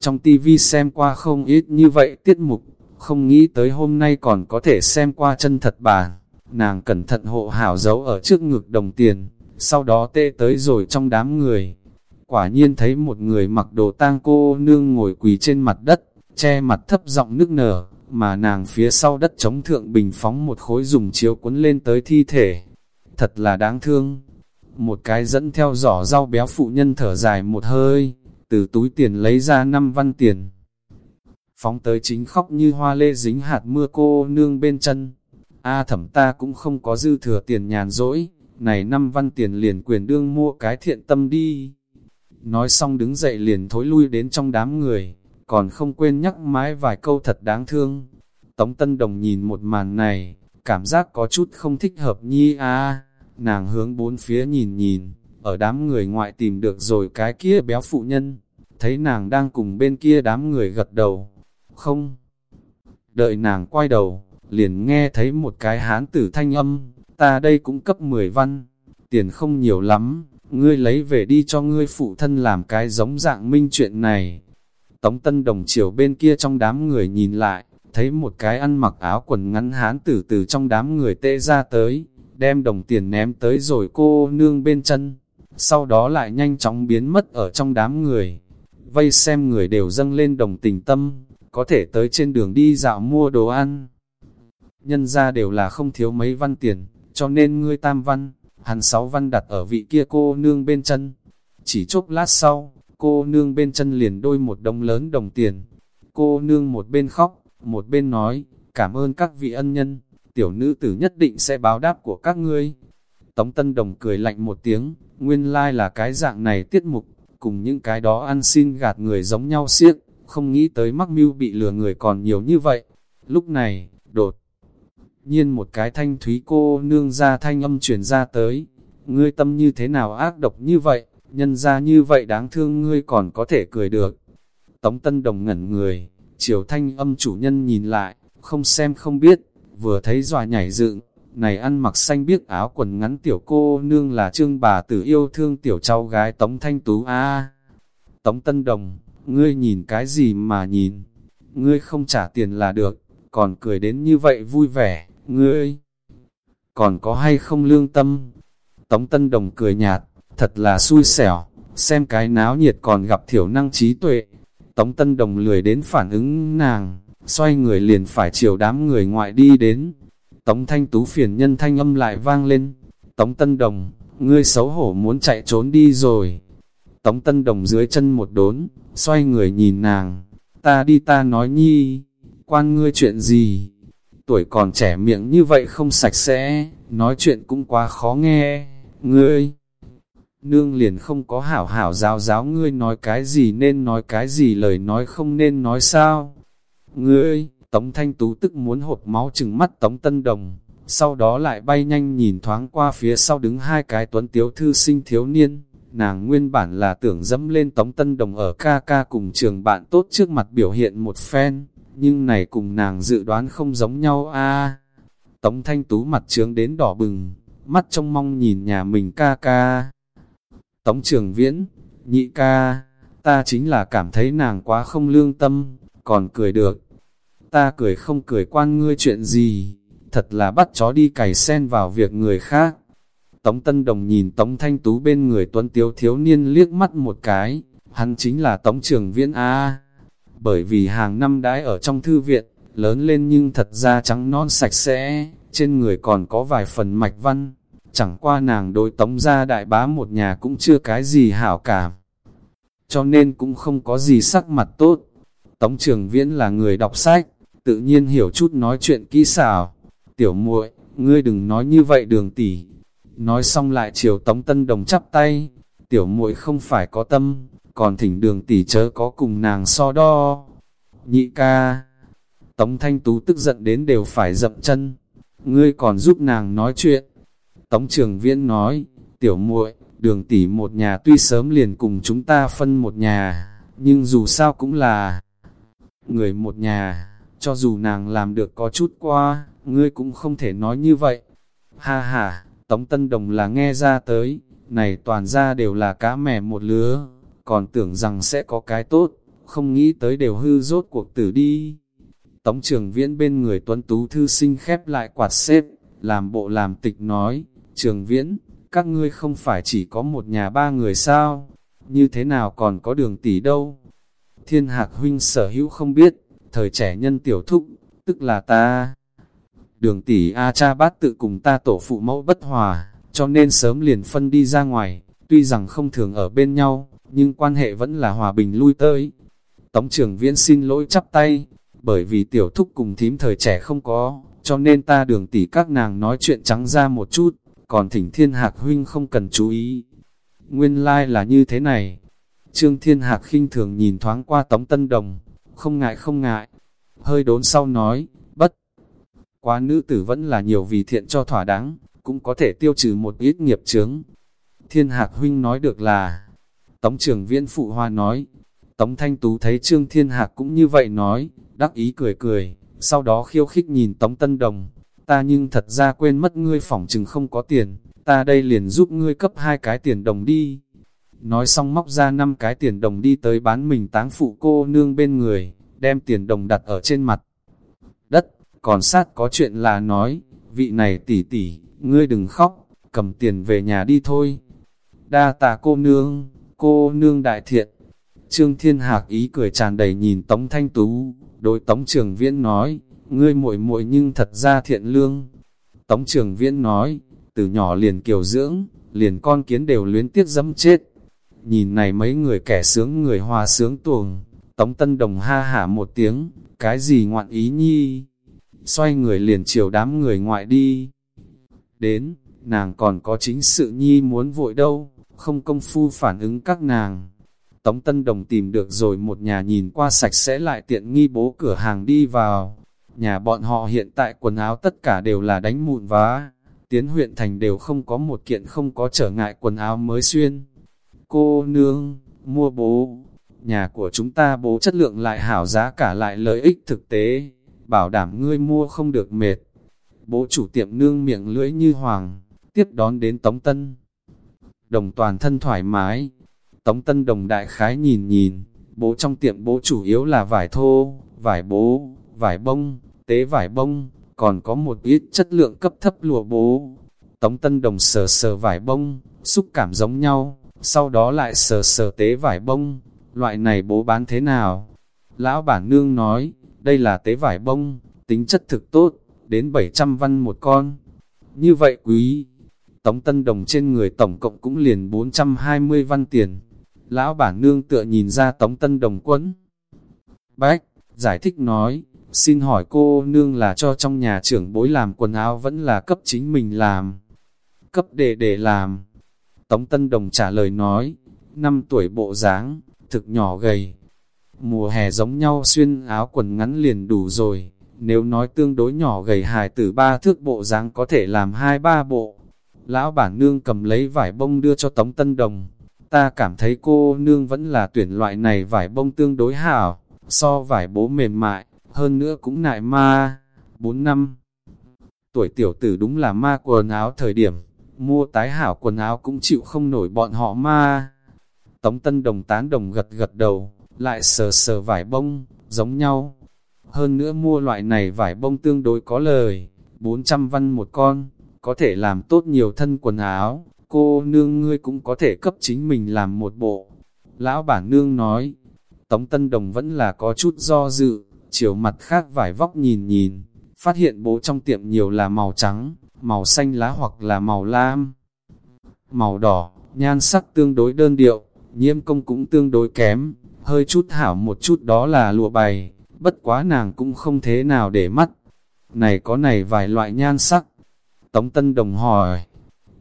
Trong tivi xem qua không ít như vậy tiết mục, không nghĩ tới hôm nay còn có thể xem qua chân thật bản. Nàng cẩn thận hộ hảo giấu ở trước ngực đồng tiền, sau đó tê tới rồi trong đám người. Quả nhiên thấy một người mặc đồ tang cô nương ngồi quỳ trên mặt đất, che mặt thấp giọng nước nở, mà nàng phía sau đất chống thượng bình phóng một khối dùng chiếu cuốn lên tới thi thể. Thật là đáng thương. Một cái dẫn theo giỏ rau béo phụ nhân thở dài một hơi, từ túi tiền lấy ra năm văn tiền. Phóng tới chính khóc như hoa lê dính hạt mưa cô nương bên chân. A thẩm ta cũng không có dư thừa tiền nhàn rỗi, này năm văn tiền liền quyền đương mua cái thiện tâm đi. Nói xong đứng dậy liền thối lui đến trong đám người còn không quên nhắc mãi vài câu thật đáng thương. Tống Tân Đồng nhìn một màn này, cảm giác có chút không thích hợp nhi a nàng hướng bốn phía nhìn nhìn, ở đám người ngoại tìm được rồi cái kia béo phụ nhân, thấy nàng đang cùng bên kia đám người gật đầu, không. Đợi nàng quay đầu, liền nghe thấy một cái hán tử thanh âm, ta đây cũng cấp 10 văn, tiền không nhiều lắm, ngươi lấy về đi cho ngươi phụ thân làm cái giống dạng minh chuyện này, Tống Tân Đồng chiều bên kia trong đám người nhìn lại, thấy một cái ăn mặc áo quần ngắn hán tử từ trong đám người tệ ra tới, đem đồng tiền ném tới rồi cô nương bên chân, sau đó lại nhanh chóng biến mất ở trong đám người. Vây xem người đều dâng lên đồng tình tâm, có thể tới trên đường đi dạo mua đồ ăn. Nhân ra đều là không thiếu mấy văn tiền, cho nên ngươi tam văn, hắn sáu văn đặt ở vị kia cô nương bên chân. Chỉ chốc lát sau, Cô nương bên chân liền đôi một đồng lớn đồng tiền. Cô nương một bên khóc, một bên nói, cảm ơn các vị ân nhân, tiểu nữ tử nhất định sẽ báo đáp của các ngươi. Tống Tân Đồng cười lạnh một tiếng, nguyên lai like là cái dạng này tiết mục, cùng những cái đó ăn xin gạt người giống nhau siếc không nghĩ tới mắc mưu bị lừa người còn nhiều như vậy. Lúc này, đột nhiên một cái thanh thúy cô nương ra thanh âm truyền ra tới, ngươi tâm như thế nào ác độc như vậy? nhân ra như vậy đáng thương ngươi còn có thể cười được. Tống Tân Đồng ngẩn người, chiều thanh âm chủ nhân nhìn lại, không xem không biết, vừa thấy dọa nhảy dựng, này ăn mặc xanh biếc áo quần ngắn tiểu cô nương là trương bà tử yêu thương tiểu cháu gái Tống Thanh Tú a Tống Tân Đồng, ngươi nhìn cái gì mà nhìn, ngươi không trả tiền là được, còn cười đến như vậy vui vẻ, ngươi còn có hay không lương tâm? Tống Tân Đồng cười nhạt, thật là xui xẻo, xem cái náo nhiệt còn gặp thiểu năng trí tuệ. Tống Tân Đồng lười đến phản ứng nàng, xoay người liền phải chiều đám người ngoại đi đến. Tống Thanh Tú phiền nhân thanh âm lại vang lên. Tống Tân Đồng, ngươi xấu hổ muốn chạy trốn đi rồi. Tống Tân Đồng dưới chân một đốn, xoay người nhìn nàng. Ta đi ta nói nhi, quan ngươi chuyện gì? Tuổi còn trẻ miệng như vậy không sạch sẽ, nói chuyện cũng quá khó nghe. Ngươi, nương liền không có hảo hảo giáo giáo ngươi nói cái gì nên nói cái gì lời nói không nên nói sao. Ngươi, Tống Thanh Tú tức muốn hộp máu chừng mắt Tống Tân Đồng, sau đó lại bay nhanh nhìn thoáng qua phía sau đứng hai cái tuấn tiếu thư sinh thiếu niên. Nàng nguyên bản là tưởng dẫm lên Tống Tân Đồng ở ca ca cùng trường bạn tốt trước mặt biểu hiện một phen, nhưng này cùng nàng dự đoán không giống nhau a Tống Thanh Tú mặt trướng đến đỏ bừng, mắt trông mong nhìn nhà mình ca ca. Tống trường viễn, nhị ca, ta chính là cảm thấy nàng quá không lương tâm, còn cười được. Ta cười không cười quan ngươi chuyện gì, thật là bắt chó đi cày sen vào việc người khác. Tống Tân Đồng nhìn Tống Thanh Tú bên người tuấn tiếu thiếu niên liếc mắt một cái, hắn chính là Tống Trường Viễn A. Bởi vì hàng năm đãi ở trong thư viện, lớn lên nhưng thật ra trắng non sạch sẽ, trên người còn có vài phần mạch văn, chẳng qua nàng đối tống gia đại bá một nhà cũng chưa cái gì hảo cảm. Cho nên cũng không có gì sắc mặt tốt. Tống trường viễn là người đọc sách, tự nhiên hiểu chút nói chuyện kỹ xảo. Tiểu muội, ngươi đừng nói như vậy đường tỷ. Nói xong lại chiều tống tân đồng chắp tay. Tiểu muội không phải có tâm, còn thỉnh đường tỷ chớ có cùng nàng so đo. Nhị ca, Tống Thanh Tú tức giận đến đều phải dậm chân, ngươi còn giúp nàng nói chuyện. Tống Trường Viễn nói, tiểu muội, đường tỷ một nhà tuy sớm liền cùng chúng ta phân một nhà, nhưng dù sao cũng là người một nhà, cho dù nàng làm được có chút qua, ngươi cũng không thể nói như vậy. Ha ha, Tống Tân Đồng là nghe ra tới, này toàn ra đều là cá mẻ một lứa, còn tưởng rằng sẽ có cái tốt, không nghĩ tới đều hư rốt cuộc tử đi. Tống trường viễn bên người tuấn tú thư sinh khép lại quạt xếp, làm bộ làm tịch nói, trường viễn, các ngươi không phải chỉ có một nhà ba người sao, như thế nào còn có đường tỷ đâu. Thiên hạc huynh sở hữu không biết, thời trẻ nhân tiểu thúc, tức là ta. Đường tỷ A cha bát tự cùng ta tổ phụ mẫu bất hòa, cho nên sớm liền phân đi ra ngoài, tuy rằng không thường ở bên nhau, nhưng quan hệ vẫn là hòa bình lui tới. Tống trưởng viễn xin lỗi chắp tay, bởi vì tiểu thúc cùng thím thời trẻ không có, cho nên ta đường tỷ các nàng nói chuyện trắng ra một chút, còn thỉnh thiên hạc huynh không cần chú ý. Nguyên lai like là như thế này. Trương thiên hạc khinh thường nhìn thoáng qua tống tân đồng, không ngại không ngại. Hơi đốn sau nói, bất. Quá nữ tử vẫn là nhiều vì thiện cho thỏa đáng, cũng có thể tiêu trừ một ít nghiệp chướng. Thiên hạc huynh nói được là, Tống Trường viễn phụ hoa nói, Tống Thanh Tú thấy Trương Thiên Hạc cũng như vậy nói, đắc ý cười cười, sau đó khiêu khích nhìn Tống Tân Đồng, ta nhưng thật ra quên mất ngươi phỏng chừng không có tiền, ta đây liền giúp ngươi cấp hai cái tiền đồng đi. Nói xong móc ra năm cái tiền đồng đi tới bán mình táng phụ cô nương bên người, đem tiền đồng đặt ở trên mặt. Đất, còn sát có chuyện là nói, vị này tỷ tỷ, ngươi đừng khóc, cầm tiền về nhà đi thôi. Đa tạ cô nương, cô nương đại thiện. Trương Thiên Hạc ý cười tràn đầy nhìn Tống Thanh Tú, đối Tống Trường Viễn nói, ngươi muội muội nhưng thật ra thiện lương. Tống Trường Viễn nói, từ nhỏ liền kiều dưỡng, liền con kiến đều luyến tiếc dẫm chết. Nhìn này mấy người kẻ sướng người hòa sướng tuồng, Tống Tân Đồng ha hả một tiếng, cái gì ngoạn ý nhi. Xoay người liền chiều đám người ngoại đi. Đến, nàng còn có chính sự nhi muốn vội đâu, không công phu phản ứng các nàng. Tống Tân Đồng tìm được rồi một nhà nhìn qua sạch sẽ lại tiện nghi bố cửa hàng đi vào. Nhà bọn họ hiện tại quần áo tất cả đều là đánh mụn vá. Tiến huyện thành đều không có một kiện không có trở ngại quần áo mới xuyên. Cô nương, mua bố. Nhà của chúng ta bố chất lượng lại hảo giá cả lại lợi ích thực tế. Bảo đảm ngươi mua không được mệt. Bố chủ tiệm nương miệng lưỡi như hoàng, tiếp đón đến Tống Tân. Đồng toàn thân thoải mái, Tống Tân Đồng đại khái nhìn nhìn, bố trong tiệm bố chủ yếu là vải thô, vải bố, vải bông, tế vải bông, còn có một ít chất lượng cấp thấp lụa bố. Tống Tân Đồng sờ sờ vải bông, xúc cảm giống nhau, sau đó lại sờ sờ tế vải bông, loại này bố bán thế nào? Lão bản nương nói, đây là tế vải bông, tính chất thực tốt, đến 700 văn một con. Như vậy quý, Tống Tân Đồng trên người tổng cộng cũng liền 420 văn tiền. Lão bản nương tựa nhìn ra Tống Tân Đồng quấn. Bách, giải thích nói, xin hỏi cô nương là cho trong nhà trưởng bối làm quần áo vẫn là cấp chính mình làm. Cấp để để làm. Tống Tân Đồng trả lời nói, năm tuổi bộ dáng, thực nhỏ gầy. Mùa hè giống nhau xuyên áo quần ngắn liền đủ rồi, nếu nói tương đối nhỏ gầy hài tử ba thước bộ dáng có thể làm hai ba bộ. Lão bản nương cầm lấy vải bông đưa cho Tống Tân Đồng, ta cảm thấy cô nương vẫn là tuyển loại này vải bông tương đối hảo, so vải bố mềm mại, hơn nữa cũng nại ma. 4 năm tuổi tiểu tử đúng là ma quần áo thời điểm, mua tái hảo quần áo cũng chịu không nổi bọn họ ma. Tống Tân Đồng tán đồng gật gật đầu, lại sờ sờ vải bông, giống nhau. Hơn nữa mua loại này vải bông tương đối có lời, 400 văn một con, có thể làm tốt nhiều thân quần áo, cô nương ngươi cũng có thể cấp chính mình làm một bộ. Lão bản nương nói, Tống Tân Đồng vẫn là có chút do dự, chiều mặt khác vải vóc nhìn nhìn, phát hiện bố trong tiệm nhiều là màu trắng, màu xanh lá hoặc là màu lam. Màu đỏ, nhan sắc tương đối đơn điệu, nhiễm công cũng tương đối kém, hơi chút hảo một chút đó là lụa bày, bất quá nàng cũng không thế nào để mắt. Này có này vài loại nhan sắc. Tống Tân Đồng hỏi,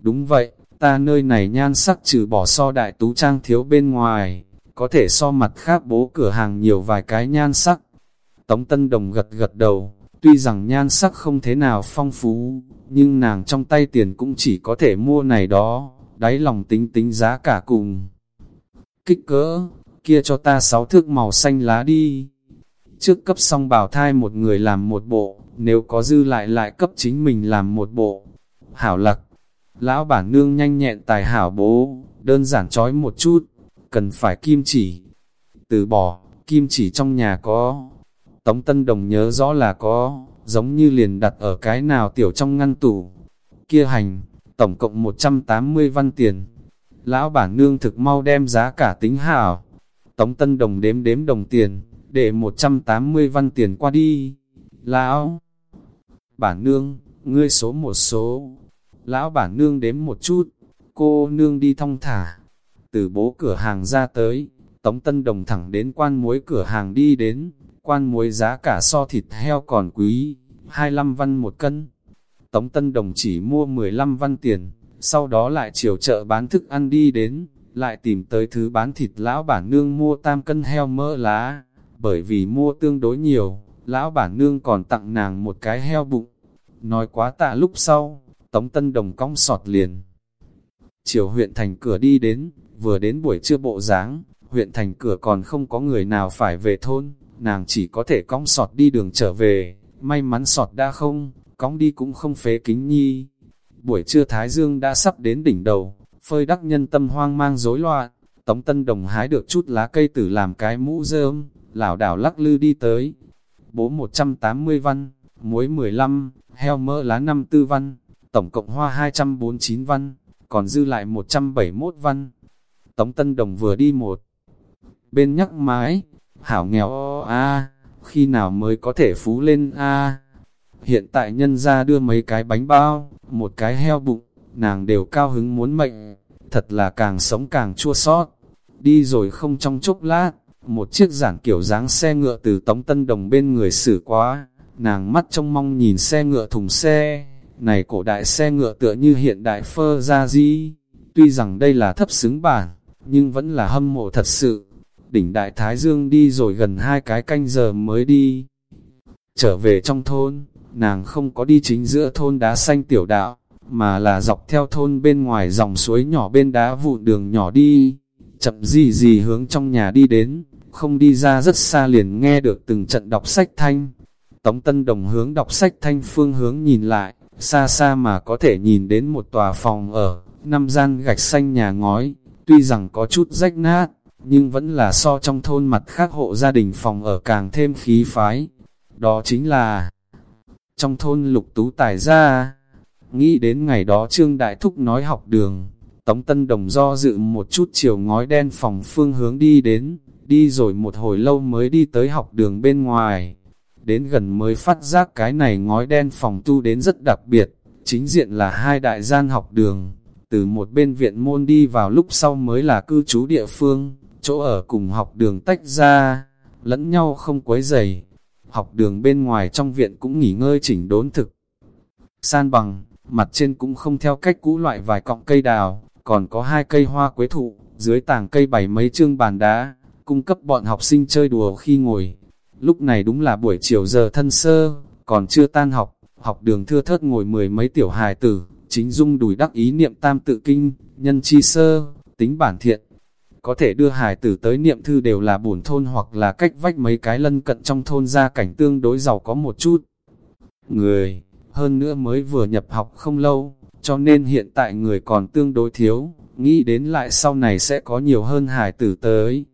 đúng vậy, ta nơi này nhan sắc trừ bỏ so đại tú trang thiếu bên ngoài, có thể so mặt khác bố cửa hàng nhiều vài cái nhan sắc. Tống Tân Đồng gật gật đầu, tuy rằng nhan sắc không thế nào phong phú, nhưng nàng trong tay tiền cũng chỉ có thể mua này đó, đáy lòng tính tính giá cả cùng. Kích cỡ, kia cho ta sáu thước màu xanh lá đi. Trước cấp xong bảo thai một người làm một bộ, nếu có dư lại lại cấp chính mình làm một bộ. Hảo lặc, lão bản nương nhanh nhẹn tài hảo bố, đơn giản trói một chút, cần phải kim chỉ. Từ bỏ, kim chỉ trong nhà có. Tống Tân Đồng nhớ rõ là có, giống như liền đặt ở cái nào tiểu trong ngăn tủ. Kia hành, tổng cộng 180 văn tiền. Lão bản nương thực mau đem giá cả tính hảo. Tống Tân Đồng đếm đếm đồng tiền, để 180 văn tiền qua đi. Lão bản nương, ngươi số một số. Lão bản nương đếm một chút, cô nương đi thong thả. Từ bố cửa hàng ra tới, Tống Tân Đồng thẳng đến quan muối cửa hàng đi đến, quan muối giá cả so thịt heo còn quý, 25 văn một cân. Tống Tân Đồng chỉ mua 15 văn tiền, sau đó lại chiều chợ bán thức ăn đi đến, lại tìm tới thứ bán thịt lão bản nương mua tam cân heo mỡ lá, bởi vì mua tương đối nhiều, lão bản nương còn tặng nàng một cái heo bụng. Nói quá tạ lúc sau, Tống Tân Đồng cong sọt liền. Chiều huyện thành cửa đi đến, vừa đến buổi trưa bộ dáng huyện thành cửa còn không có người nào phải về thôn, nàng chỉ có thể cong sọt đi đường trở về, may mắn sọt đã không, cong đi cũng không phế kính nhi. Buổi trưa Thái Dương đã sắp đến đỉnh đầu, phơi đắc nhân tâm hoang mang rối loạn, Tống Tân Đồng hái được chút lá cây tử làm cái mũ rơm, lảo đảo lắc lư đi tới. Bố 180 văn, muối 15, heo mỡ lá 54 văn, tổng cộng hoa 249 văn, còn dư lại 171 văn. Tống Tân Đồng vừa đi một bên nhắc mái, hảo nghèo a khi nào mới có thể phú lên a Hiện tại nhân ra đưa mấy cái bánh bao, một cái heo bụng, nàng đều cao hứng muốn mệnh, thật là càng sống càng chua sót. Đi rồi không trong chốc lát, một chiếc giản kiểu dáng xe ngựa từ Tống Tân Đồng bên người xử quá, nàng mắt trông mong nhìn xe ngựa thùng xe, này cổ đại xe ngựa tựa như hiện đại phơ ra di, tuy rằng đây là thấp xứng bản, nhưng vẫn là hâm mộ thật sự. Đỉnh đại Thái Dương đi rồi gần hai cái canh giờ mới đi. Trở về trong thôn, nàng không có đi chính giữa thôn đá xanh tiểu đạo, mà là dọc theo thôn bên ngoài dòng suối nhỏ bên đá vụn đường nhỏ đi, chậm gì gì hướng trong nhà đi đến, không đi ra rất xa liền nghe được từng trận đọc sách thanh. Tống Tân Đồng hướng đọc sách thanh phương hướng nhìn lại, xa xa mà có thể nhìn đến một tòa phòng ở, năm gian gạch xanh nhà ngói, tuy rằng có chút rách nát, nhưng vẫn là so trong thôn mặt khác hộ gia đình phòng ở càng thêm khí phái. Đó chính là trong thôn lục tú tài gia. Nghĩ đến ngày đó Trương Đại Thúc nói học đường, Tống Tân Đồng do dự một chút chiều ngói đen phòng phương hướng đi đến, đi rồi một hồi lâu mới đi tới học đường bên ngoài. Đến gần mới phát giác cái này ngói đen phòng tu đến rất đặc biệt, chính diện là hai đại gian học đường, từ một bên viện môn đi vào lúc sau mới là cư trú địa phương, chỗ ở cùng học đường tách ra, lẫn nhau không quấy dày. Học đường bên ngoài trong viện cũng nghỉ ngơi chỉnh đốn thực. San bằng, mặt trên cũng không theo cách cũ loại vài cọng cây đào, còn có hai cây hoa quế thụ, dưới tàng cây bảy mấy chương bàn đá, cung cấp bọn học sinh chơi đùa khi ngồi. Lúc này đúng là buổi chiều giờ thân sơ, còn chưa tan học, học đường thưa thớt ngồi mười mấy tiểu hài tử, chính dung đùi đắc ý niệm tam tự kinh, nhân chi sơ, tính bản thiện. Có thể đưa hài tử tới niệm thư đều là bổn thôn hoặc là cách vách mấy cái lân cận trong thôn ra cảnh tương đối giàu có một chút. Người, hơn nữa mới vừa nhập học không lâu, cho nên hiện tại người còn tương đối thiếu, nghĩ đến lại sau này sẽ có nhiều hơn hài tử tới.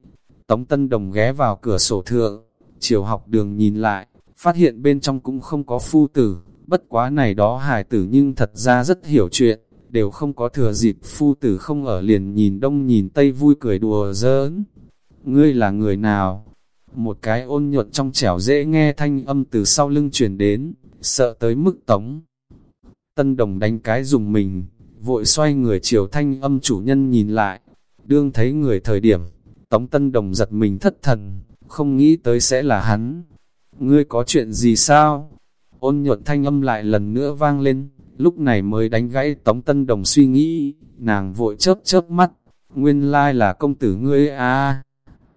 Tống Tân Đồng ghé vào cửa sổ thượng, chiều học đường nhìn lại, phát hiện bên trong cũng không có phu tử, bất quá này đó hài tử nhưng thật ra rất hiểu chuyện, đều không có thừa dịp phu tử không ở liền nhìn đông nhìn tây vui cười đùa giỡn. Ngươi là người nào? Một cái ôn nhuận trong trẻo dễ nghe thanh âm từ sau lưng truyền đến, sợ tới mức tống. Tân đồng đánh cái dùng mình, vội xoay người chiều thanh âm chủ nhân nhìn lại, đương thấy người thời điểm, tống tân đồng giật mình thất thần, không nghĩ tới sẽ là hắn. Ngươi có chuyện gì sao? Ôn nhuận thanh âm lại lần nữa vang lên, lúc này mới đánh gãy tống tân đồng suy nghĩ, nàng vội chớp chớp mắt, nguyên lai là công tử ngươi à.